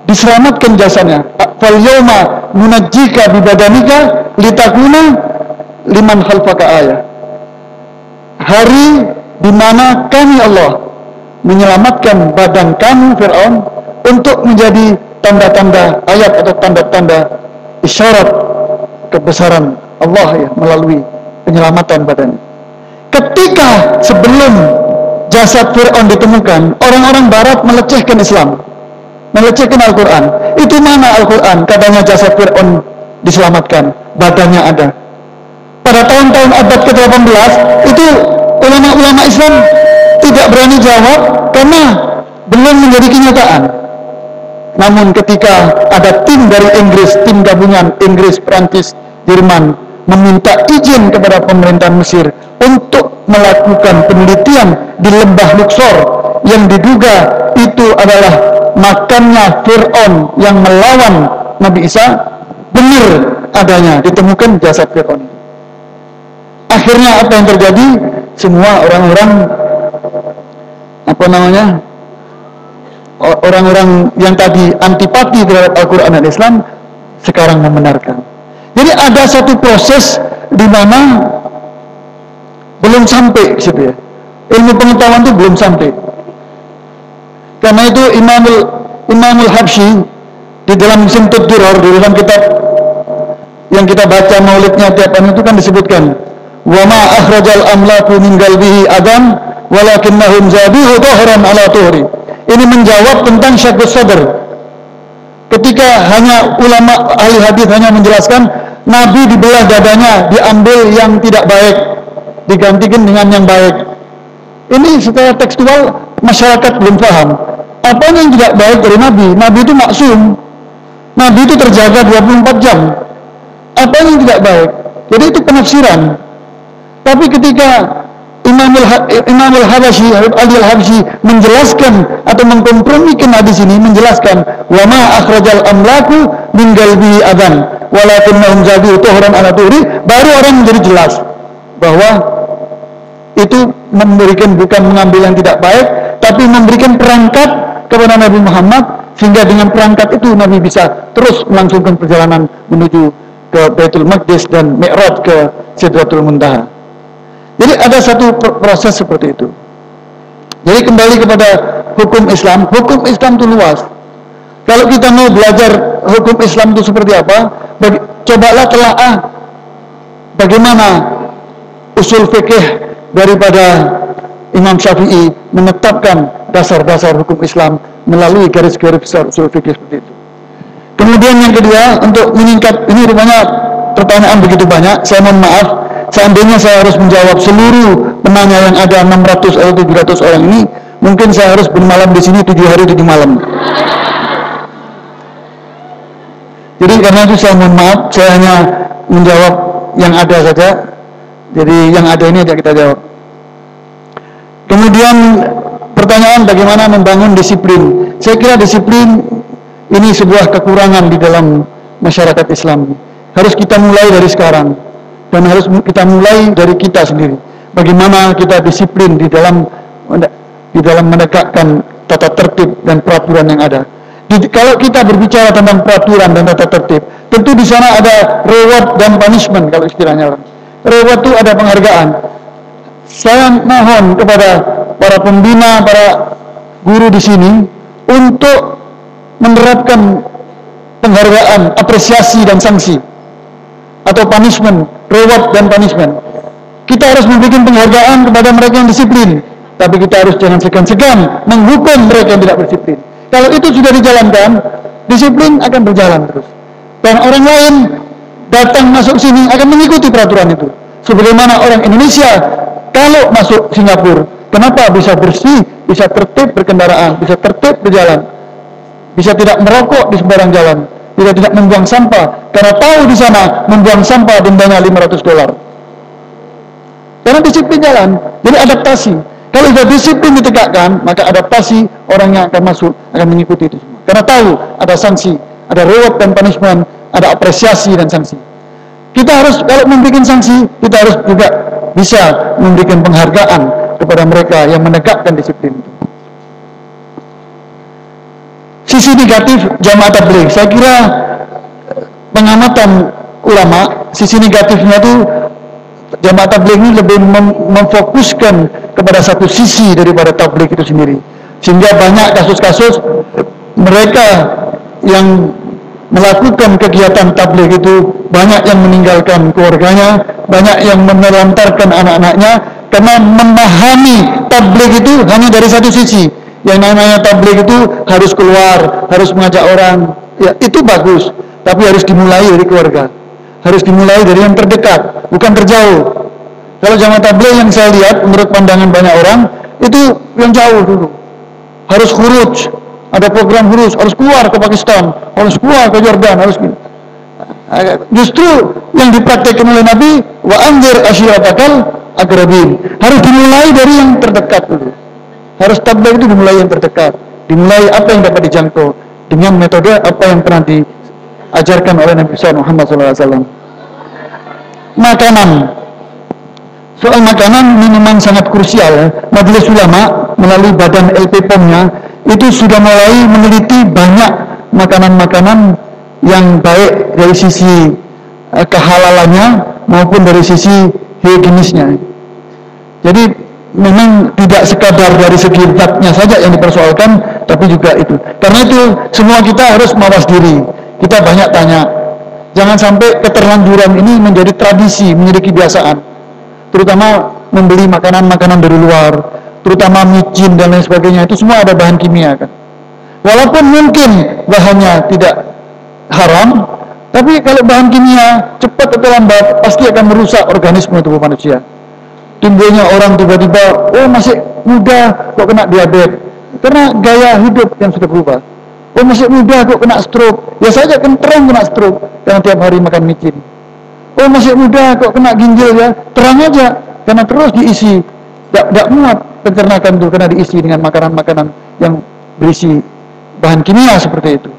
diselamatkan jasanya fal yawma munajjika bi badanika litakuna liman khalfaka ayah hari di mana kami Allah menyelamatkan badan kamu Fir'aun untuk menjadi tanda-tanda ayat atau tanda-tanda isyarat kebesaran Allah ya melalui penyelamatan badannya. Ketika sebelum jasad Fir'aun ditemukan, orang-orang barat melecehkan Islam. Melecehkan Al-Quran. Itu mana Al-Quran? Katanya jasad Fir'aun diselamatkan. Badannya ada. Pada tahun-tahun abad ke-18, itu ulama-ulama Islam tidak berani jawab karena belum menjadi kenyataan. Namun ketika ada tim dari Inggris, tim gabungan Inggris, Prancis, Jerman meminta izin kepada pemerintah Mesir untuk melakukan penelitian di lembah Luxor yang diduga itu adalah makannya Fir'aun yang melawan Nabi Isa benar adanya ditemukan jasad Fir'aun akhirnya apa yang terjadi semua orang-orang apa namanya orang-orang yang tadi antipati terhadap Al-Quran dan Islam sekarang membenarkan. Jadi ada satu proses di mana belum sampai situ ya. Ilmu pengetahuan itu belum sampai. Karena itu Imamul Imamul Habsyi di dalam Simtud Duror di dalam kitab yang kita baca maulidnya tiap tahun itu kan disebutkan wa ma akhrajal amlaku min galbihi adam walakinnahum zabihu tuhran ala tuhri. Ini menjawab tentang syakus sadar ketika hanya ulama ahli hadis hanya menjelaskan Nabi dibelah dadanya diambil yang tidak baik digantikan dengan yang baik. Ini secara tekstual masyarakat belum paham. Apa yang tidak baik dari Nabi? Nabi itu maksum. Nabi itu terjaga 24 jam. Apa yang tidak baik? Jadi itu penafsiran tapi ketika Imamul Imamul Habasyi Ali Al Habsyi menjelaskan atau mengkompromikan hadis ini menjelaskan wa ma akhrajal amlaku min galbi adan walakinnahum zabihu tuhran ala baru orang menjadi jelas bahwa itu memberikan bukan mengambil yang tidak baik tapi memberikan perangkat kepada Nabi Muhammad sehingga dengan perangkat itu Nabi bisa terus melangsungkan perjalanan menuju ke Baitul Maqdis dan Mi'raj ke Sidratul Muntaha jadi ada satu proses seperti itu. Jadi kembali kepada hukum Islam, hukum Islam itu luas. Kalau kita mau belajar hukum Islam itu seperti apa, bagi, cobalah telaah bagaimana usul fikih daripada Imam Syafi'i menetapkan dasar-dasar hukum Islam melalui garis-garis besar usul fikih seperti itu. Kemudian yang kedua, untuk meningkat, ini rupanya pertanyaan begitu banyak, saya mohon maaf, Seandainya saya harus menjawab seluruh penanya yang ada 600 atau 700 orang ini, mungkin saya harus bermalam di sini 7 hari 7 malam. Jadi karena itu saya mohon maaf, saya hanya menjawab yang ada saja. Jadi yang ada ini aja kita jawab. Kemudian pertanyaan bagaimana membangun disiplin. Saya kira disiplin ini sebuah kekurangan di dalam masyarakat Islam. Harus kita mulai dari sekarang dan harus kita mulai dari kita sendiri. Bagaimana kita disiplin di dalam di dalam menegakkan tata tertib dan peraturan yang ada. Di, kalau kita berbicara tentang peraturan dan tata tertib, tentu di sana ada reward dan punishment kalau istilahnya. Reward itu ada penghargaan. Saya mohon kepada para pembina, para guru di sini untuk menerapkan penghargaan, apresiasi dan sanksi atau punishment reward dan punishment. Kita harus memberikan penghargaan kepada mereka yang disiplin, tapi kita harus jangan segan-segan menghukum mereka yang tidak disiplin. Kalau itu sudah dijalankan, disiplin akan berjalan terus. Dan orang lain datang masuk sini akan mengikuti peraturan itu. Sebagaimana orang Indonesia kalau masuk Singapura, kenapa bisa bersih, bisa tertib berkendaraan, bisa tertib berjalan, bisa tidak merokok di sembarang jalan, tidak tidak membuang sampah karena tahu di sana membuang sampah dendanya 500 dolar. Karena disiplin jalan, jadi adaptasi. Kalau sudah disiplin ditegakkan, maka adaptasi orang yang akan masuk akan mengikuti itu semua. Karena tahu ada sanksi, ada reward dan punishment, ada apresiasi dan sanksi. Kita harus kalau membuat sanksi, kita harus juga bisa memberikan penghargaan kepada mereka yang menegakkan disiplin itu. Sisi negatif jamaah tabligh, saya kira pengamatan ulama, sisi negatifnya itu jamaah tabligh ini lebih mem memfokuskan kepada satu sisi daripada tabligh itu sendiri. Sehingga banyak kasus-kasus mereka yang melakukan kegiatan tabligh itu banyak yang meninggalkan keluarganya, banyak yang menelantarkan anak-anaknya karena memahami tabligh itu hanya dari satu sisi. Yang namanya tabligh itu harus keluar, harus mengajak orang. Ya, itu bagus, tapi harus dimulai dari keluarga. Harus dimulai dari yang terdekat, bukan terjauh. Kalau jamaah tabligh yang saya lihat menurut pandangan banyak orang itu yang jauh dulu. Harus khuruj, ada program khusus harus keluar ke Pakistan, harus keluar ke Jordan, harus. Justru yang dipraktekkan oleh Nabi wa anzir asyiratakal akrabin. Harus dimulai dari yang terdekat dulu. Harus tabligh itu dimulai yang terdekat. Dimulai apa yang dapat dijangkau dengan metode apa yang pernah diajarkan oleh Nabi Muhammad SAW. Makanan. Soal makanan memang sangat krusial. Ya. Majelis ulama melalui badan LPPOM-nya itu sudah mulai meneliti banyak makanan-makanan yang baik dari sisi uh, kehalalannya maupun dari sisi higienisnya. Jadi memang tidak sekadar dari segi zatnya saja yang dipersoalkan, tapi juga itu. Karena itu semua kita harus mawas diri. Kita banyak tanya. Jangan sampai keterlanjuran ini menjadi tradisi, menjadi kebiasaan. Terutama membeli makanan-makanan dari luar, terutama micin dan lain sebagainya itu semua ada bahan kimia kan walaupun mungkin bahannya tidak haram tapi kalau bahan kimia cepat atau lambat pasti akan merusak organisme tubuh manusia timbulnya orang tiba-tiba oh masih muda kok kena diabetes karena gaya hidup yang sudah berubah oh masih muda kok kena stroke ya saja kan terang kena stroke karena tiap hari makan micin oh masih muda kok kena ginjal ya terang aja karena terus diisi tidak muat pencernaan itu karena diisi dengan makanan-makanan yang berisi bahan kimia seperti itu.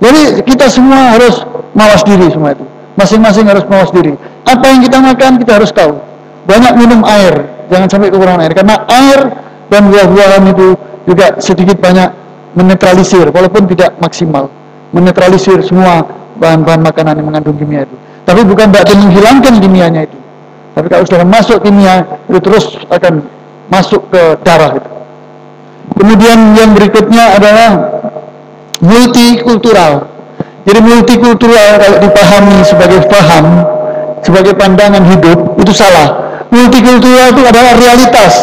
Jadi kita semua harus mawas diri semua itu. Masing-masing harus mawas diri. Apa yang kita makan kita harus tahu. Banyak minum air, jangan sampai kekurangan air karena air dan buah-buahan itu juga sedikit banyak menetralisir walaupun tidak maksimal. Menetralisir semua bahan-bahan makanan yang mengandung kimia itu. Tapi bukan berarti menghilangkan kimianya itu. Tapi kalau sudah masuk kimia itu terus akan masuk ke darah itu. Kemudian yang berikutnya adalah multikultural. Jadi multikultural kalau dipahami sebagai paham, sebagai pandangan hidup itu salah. Multikultural itu adalah realitas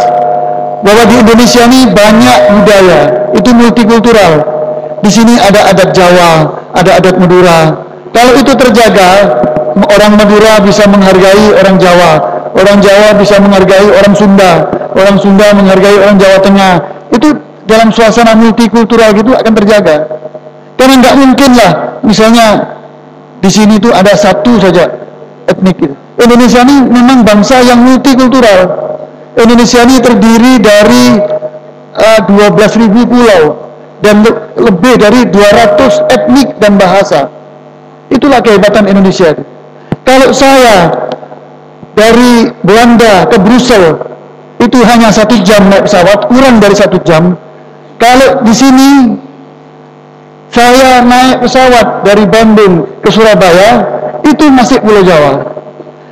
bahwa di Indonesia ini banyak budaya, itu multikultural. Di sini ada adat Jawa, ada adat Madura. Kalau itu terjaga, orang Madura bisa menghargai orang Jawa, orang Jawa bisa menghargai orang Sunda, orang Sunda menghargai orang Jawa Tengah. Itu dalam suasana multikultural gitu akan terjaga. Karena nggak mungkin lah, misalnya di sini itu ada satu saja etnik. Indonesia ini memang bangsa yang multikultural. Indonesia ini terdiri dari uh, eh, 12.000 pulau dan le lebih dari 200 etnik dan bahasa. Itulah kehebatan Indonesia. Kalau saya dari Belanda ke Brussel itu hanya satu jam naik pesawat, kurang dari satu jam. Kalau di sini saya naik pesawat dari Bandung ke Surabaya, itu masih Pulau Jawa.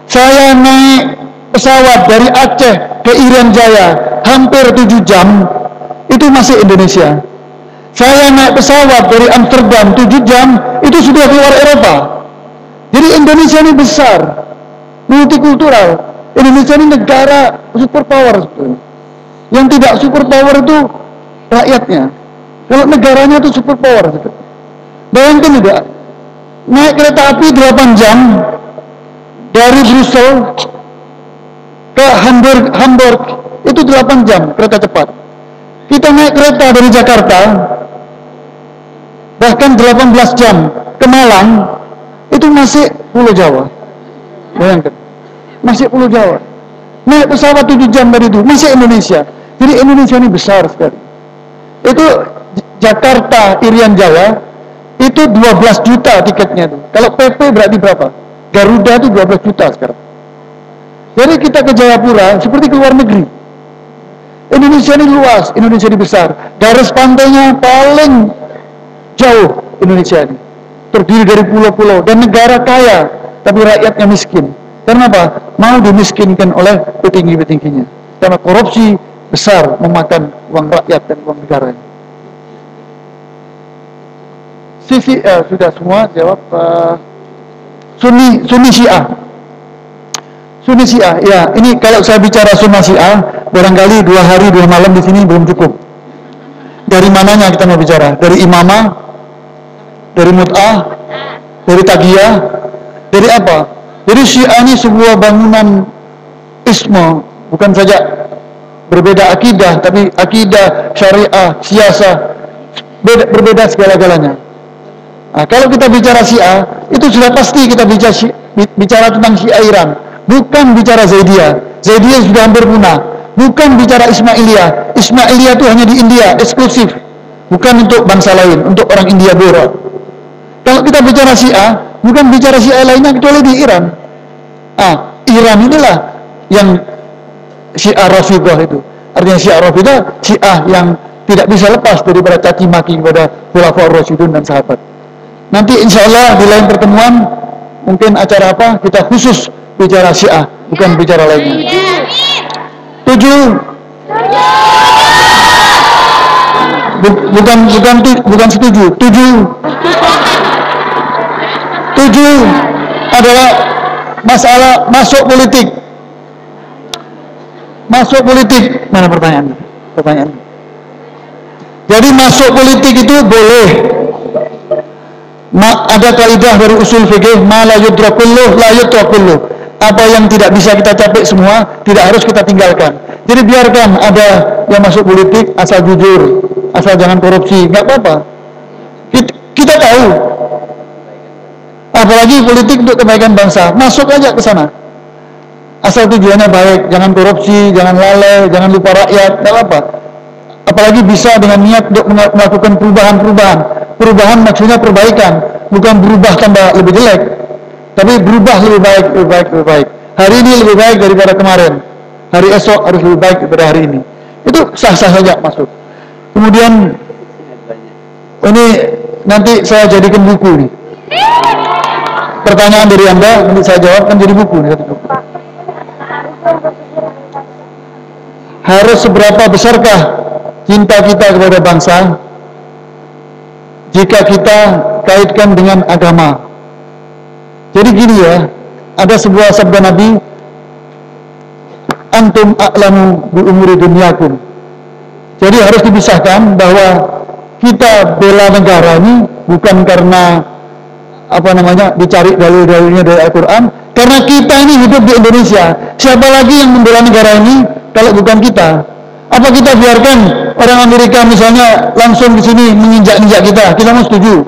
Saya naik pesawat dari Aceh ke Irian Jaya, hampir tujuh jam, itu masih Indonesia. Saya naik pesawat dari Amsterdam tujuh jam, itu sudah keluar Eropa. Jadi Indonesia ini besar multikultural. Indonesia ini negara superpower sebetulnya. Yang tidak superpower itu rakyatnya. Kalau negaranya itu superpower. Bayangkan juga, naik kereta api 8 jam dari Brussel ke Hamburg, Hamburg itu 8 jam kereta cepat. Kita naik kereta dari Jakarta bahkan 18 jam ke Malang itu masih Pulau Jawa. Bayangkan. Masih Pulau Jawa. Naik pesawat 7 jam dari itu. Masih Indonesia. Jadi Indonesia ini besar sekali. Itu Jakarta, Irian Jaya, itu 12 juta tiketnya itu. Kalau PP berarti berapa? Garuda itu 12 juta sekarang. Jadi kita ke Jayapura seperti ke luar negeri. Indonesia ini luas, Indonesia ini besar. Garis pantainya paling jauh Indonesia ini. Terdiri dari pulau-pulau dan negara kaya, tapi rakyatnya miskin. Karena apa? Mau dimiskinkan oleh petinggi-petingginya. Karena korupsi besar memakan uang rakyat dan uang negara. Sisi eh, sudah semua jawab uh, Sunni Sunni Syiah. Sunni Syiah, ya ini kalau saya bicara Sunni Syiah, barangkali dua hari dua malam di sini belum cukup. Dari mananya kita mau bicara? Dari imamah, dari mut'ah, dari tagiyah, dari apa? Jadi Syiah ini sebuah bangunan isma, bukan saja berbeda akidah, tapi akidah, syariah, siasa, beda, berbeda segala-galanya. Nah, kalau kita bicara Syiah, itu sudah pasti kita bicara, bicara tentang Syiah Iran, bukan bicara Zaidiyah. Zaidiyah sudah hampir punah. Bukan bicara Ismailiyah. Ismailiyah itu hanya di India, eksklusif. Bukan untuk bangsa lain, untuk orang India Bora. Kalau kita bicara Syiah, bukan bicara Syiah lainnya kecuali di Iran. Ah, Iran inilah yang Syiah Rafidah itu. Artinya Syiah Rafidah, Syiah yang tidak bisa lepas daripada caci maki kepada Khulafaur Rasyidun dan sahabat. Nanti insya Allah di lain pertemuan mungkin acara apa kita khusus bicara Syiah, bukan bicara lainnya. Tujuh. Bukan bukan bukan setuju. Tujuh. Tujuh adalah masalah masuk politik. Masuk politik. Mana pertanyaan? Pertanyaan. Jadi masuk politik itu boleh ada kaidah dari usul fikih ma la yudrakulluh la yutrakulluh. Apa yang tidak bisa kita capai semua tidak harus kita tinggalkan. Jadi biarkan ada yang masuk politik asal jujur, asal jangan korupsi, nggak apa-apa. Kita, kita tahu. Apalagi politik untuk kebaikan bangsa, masuk aja ke sana. Asal tujuannya baik, jangan korupsi, jangan lalai, jangan lupa rakyat, nggak apa-apa. Apalagi bisa dengan niat untuk melakukan perubahan-perubahan. Perubahan maksudnya perbaikan bukan berubah tambah lebih jelek. Tapi berubah lebih baik lebih baik lebih baik. Hari ini lebih baik daripada kemarin. Hari esok harus lebih baik daripada hari ini. Itu sah-sah saja masuk kemudian ini nanti saya jadikan buku nih pertanyaan dari anda nanti saya jawab kan jadi buku nih harus seberapa besarkah cinta kita kepada bangsa jika kita kaitkan dengan agama. Jadi gini ya, ada sebuah sabda Nabi, antum a'lamu bi umuri dunyakum. Jadi harus dipisahkan bahwa kita bela negara ini bukan karena apa namanya dicari dalil-dalilnya dari Al-Quran karena kita ini hidup di Indonesia siapa lagi yang membela negara ini kalau bukan kita apa kita biarkan orang Amerika misalnya langsung di sini menginjak-injak kita? Kita mau setuju?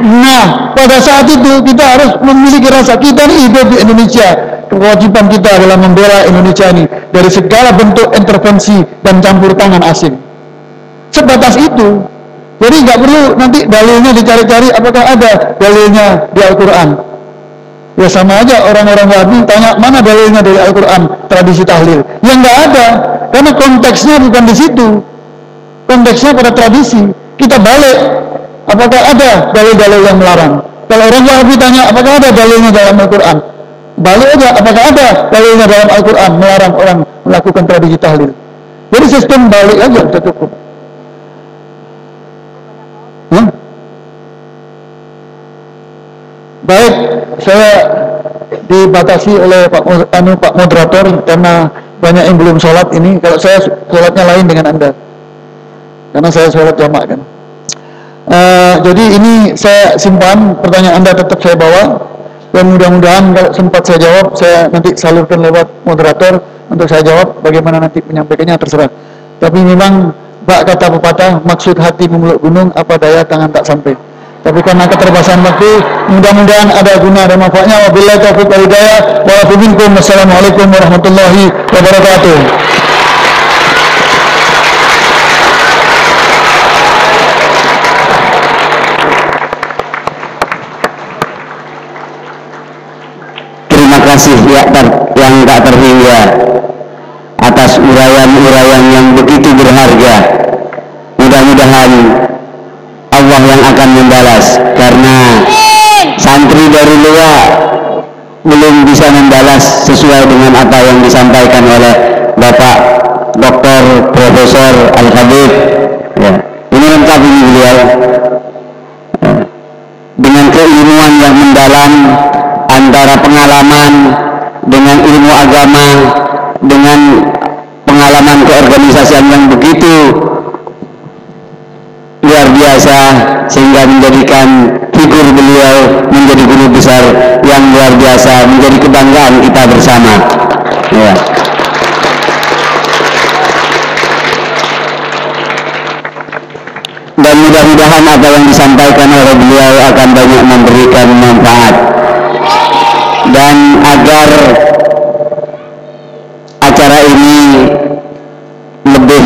Nah, pada saat itu kita harus memiliki rasa kita ini hidup di Indonesia. Kewajiban kita adalah membela Indonesia ini dari segala bentuk intervensi dan campur tangan asing. Sebatas itu. Jadi nggak perlu nanti dalilnya dicari-cari apakah ada dalilnya di Al-Quran. Ya sama aja orang-orang Wahabi tanya mana dalilnya dari Al-Quran tradisi tahlil. Ya nggak ada. Karena konteksnya bukan di situ. Konteksnya pada tradisi. Kita balik. Apakah ada dalil-dalil yang melarang? Kalau orang Wahabi tanya, apakah ada dalilnya dalam Al-Quran? Balik aja, apakah ada dalilnya dalam Al-Quran melarang orang melakukan tradisi tahlil? Jadi sistem balik aja sudah cukup. Hmm? Baik, saya dibatasi oleh Pak anu Pak moderator karena banyak yang belum sholat ini. Kalau saya sholatnya lain dengan anda. Karena saya sholat jamak kan. Uh, jadi ini saya simpan pertanyaan anda tetap saya bawa. Dan mudah-mudahan kalau sempat saya jawab saya nanti salurkan lewat moderator untuk saya jawab bagaimana nanti menyampaikannya terserah. Tapi memang bak kata pepatah maksud hati memeluk gunung apa daya tangan tak sampai tapi karena keterbatasan waktu, mudah-mudahan ada guna dan manfaatnya. Wabillahi taufiq wal hidayah. Wassalamualaikum warahmatullahi wabarakatuh. Terima kasih ya ter, yang tak terhingga atas uraian-uraian yang begitu berharga. Mudah-mudahan akan membalas karena santri dari luar belum bisa membalas sesuai dengan apa yang disampaikan oleh Bapak Dr. Profesor Al-Habib ya. ini lengkap ini beliau ya. dengan keilmuan yang mendalam antara pengalaman menjadikan figur beliau menjadi guru besar yang luar biasa menjadi kebanggaan kita bersama ya. dan mudah-mudahan apa yang disampaikan oleh beliau akan banyak memberikan manfaat dan agar acara ini lebih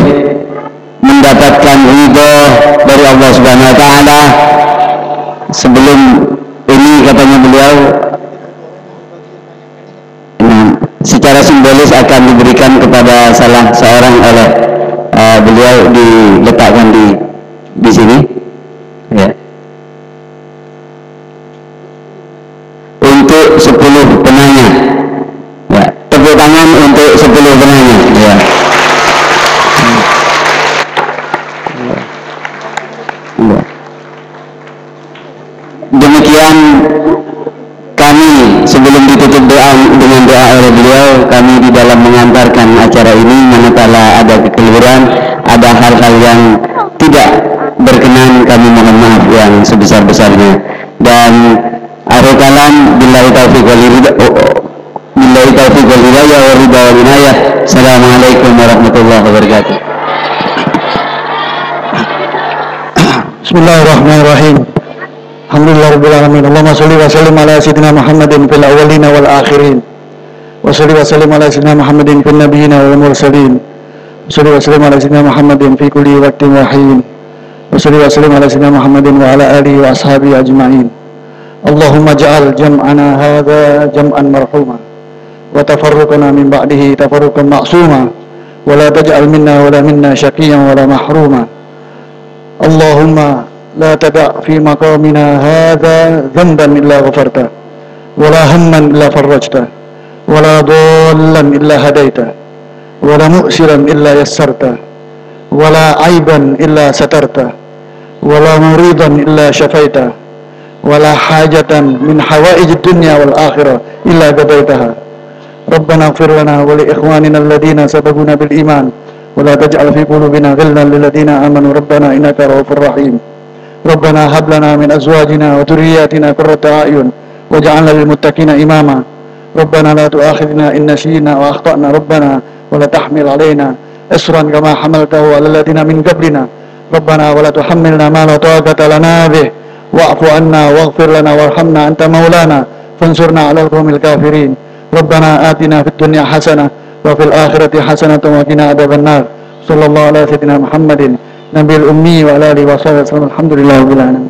mendapatkan ridho dari Allah Subhanahu wa taala sebelum ini katanya beliau nah, secara simbolis akan diberikan kepada salah seorang oleh uh, beliau diletakkan di di sini. Ya. Untuk 10 acara ini manakala ada kekeliruan ada hal-hal yang sallim ala sayyidina Muhammadin fi kulli waqtin wa hin. Wa shalli wa sallim ala sayyidina Muhammadin wa ala alihi wa ashabihi ajma'in. Allahumma ja'al jam'ana hadha jam'an marhuma wa tafarruqana min ba'dihi tafarruqan ma'suma wa la taj'al minna wa la minna shaqiyan wa la mahruma. اللهم لا تدع في مقامنا هذا ذنبا إلا غفرته ولا هما إلا فرجته ولا ضالا إلا هديته ولا مؤسرا إلا يسرته ولا عيبا إلا سترته ولا مريضا إلا شفيته ولا حاجة من حوائج الدنيا والآخرة إلا قضيتها ربنا اغفر لنا ولإخواننا الذين سبقونا بالإيمان ولا تجعل في قلوبنا غلا للذين آمنوا. ربنا إنك رؤوف رحيم. ربنا هب لنا من أزواجنا وذرياتنا قرة أعين واجعلنا للمتقين إماما. ربنا لا تؤاخذنا إن نسينا وأخطأنا ربنا ولا تحمل علينا إصرا كما حملته على الذين من قبلنا. ربنا ولا تحملنا ما لا طاقة لنا به. واعف عنا واغفر لنا وارحمنا أنت مولانا. فانصرنا على القوم الكافرين. ربنا آتنا في الدنيا حسنة وفي الآخرة حسنة وقنا عذاب النار. صلى الله على سيدنا محمد نبي الأمي وعلى آله وصحبه وسلم. الحمد لله رب العالمين.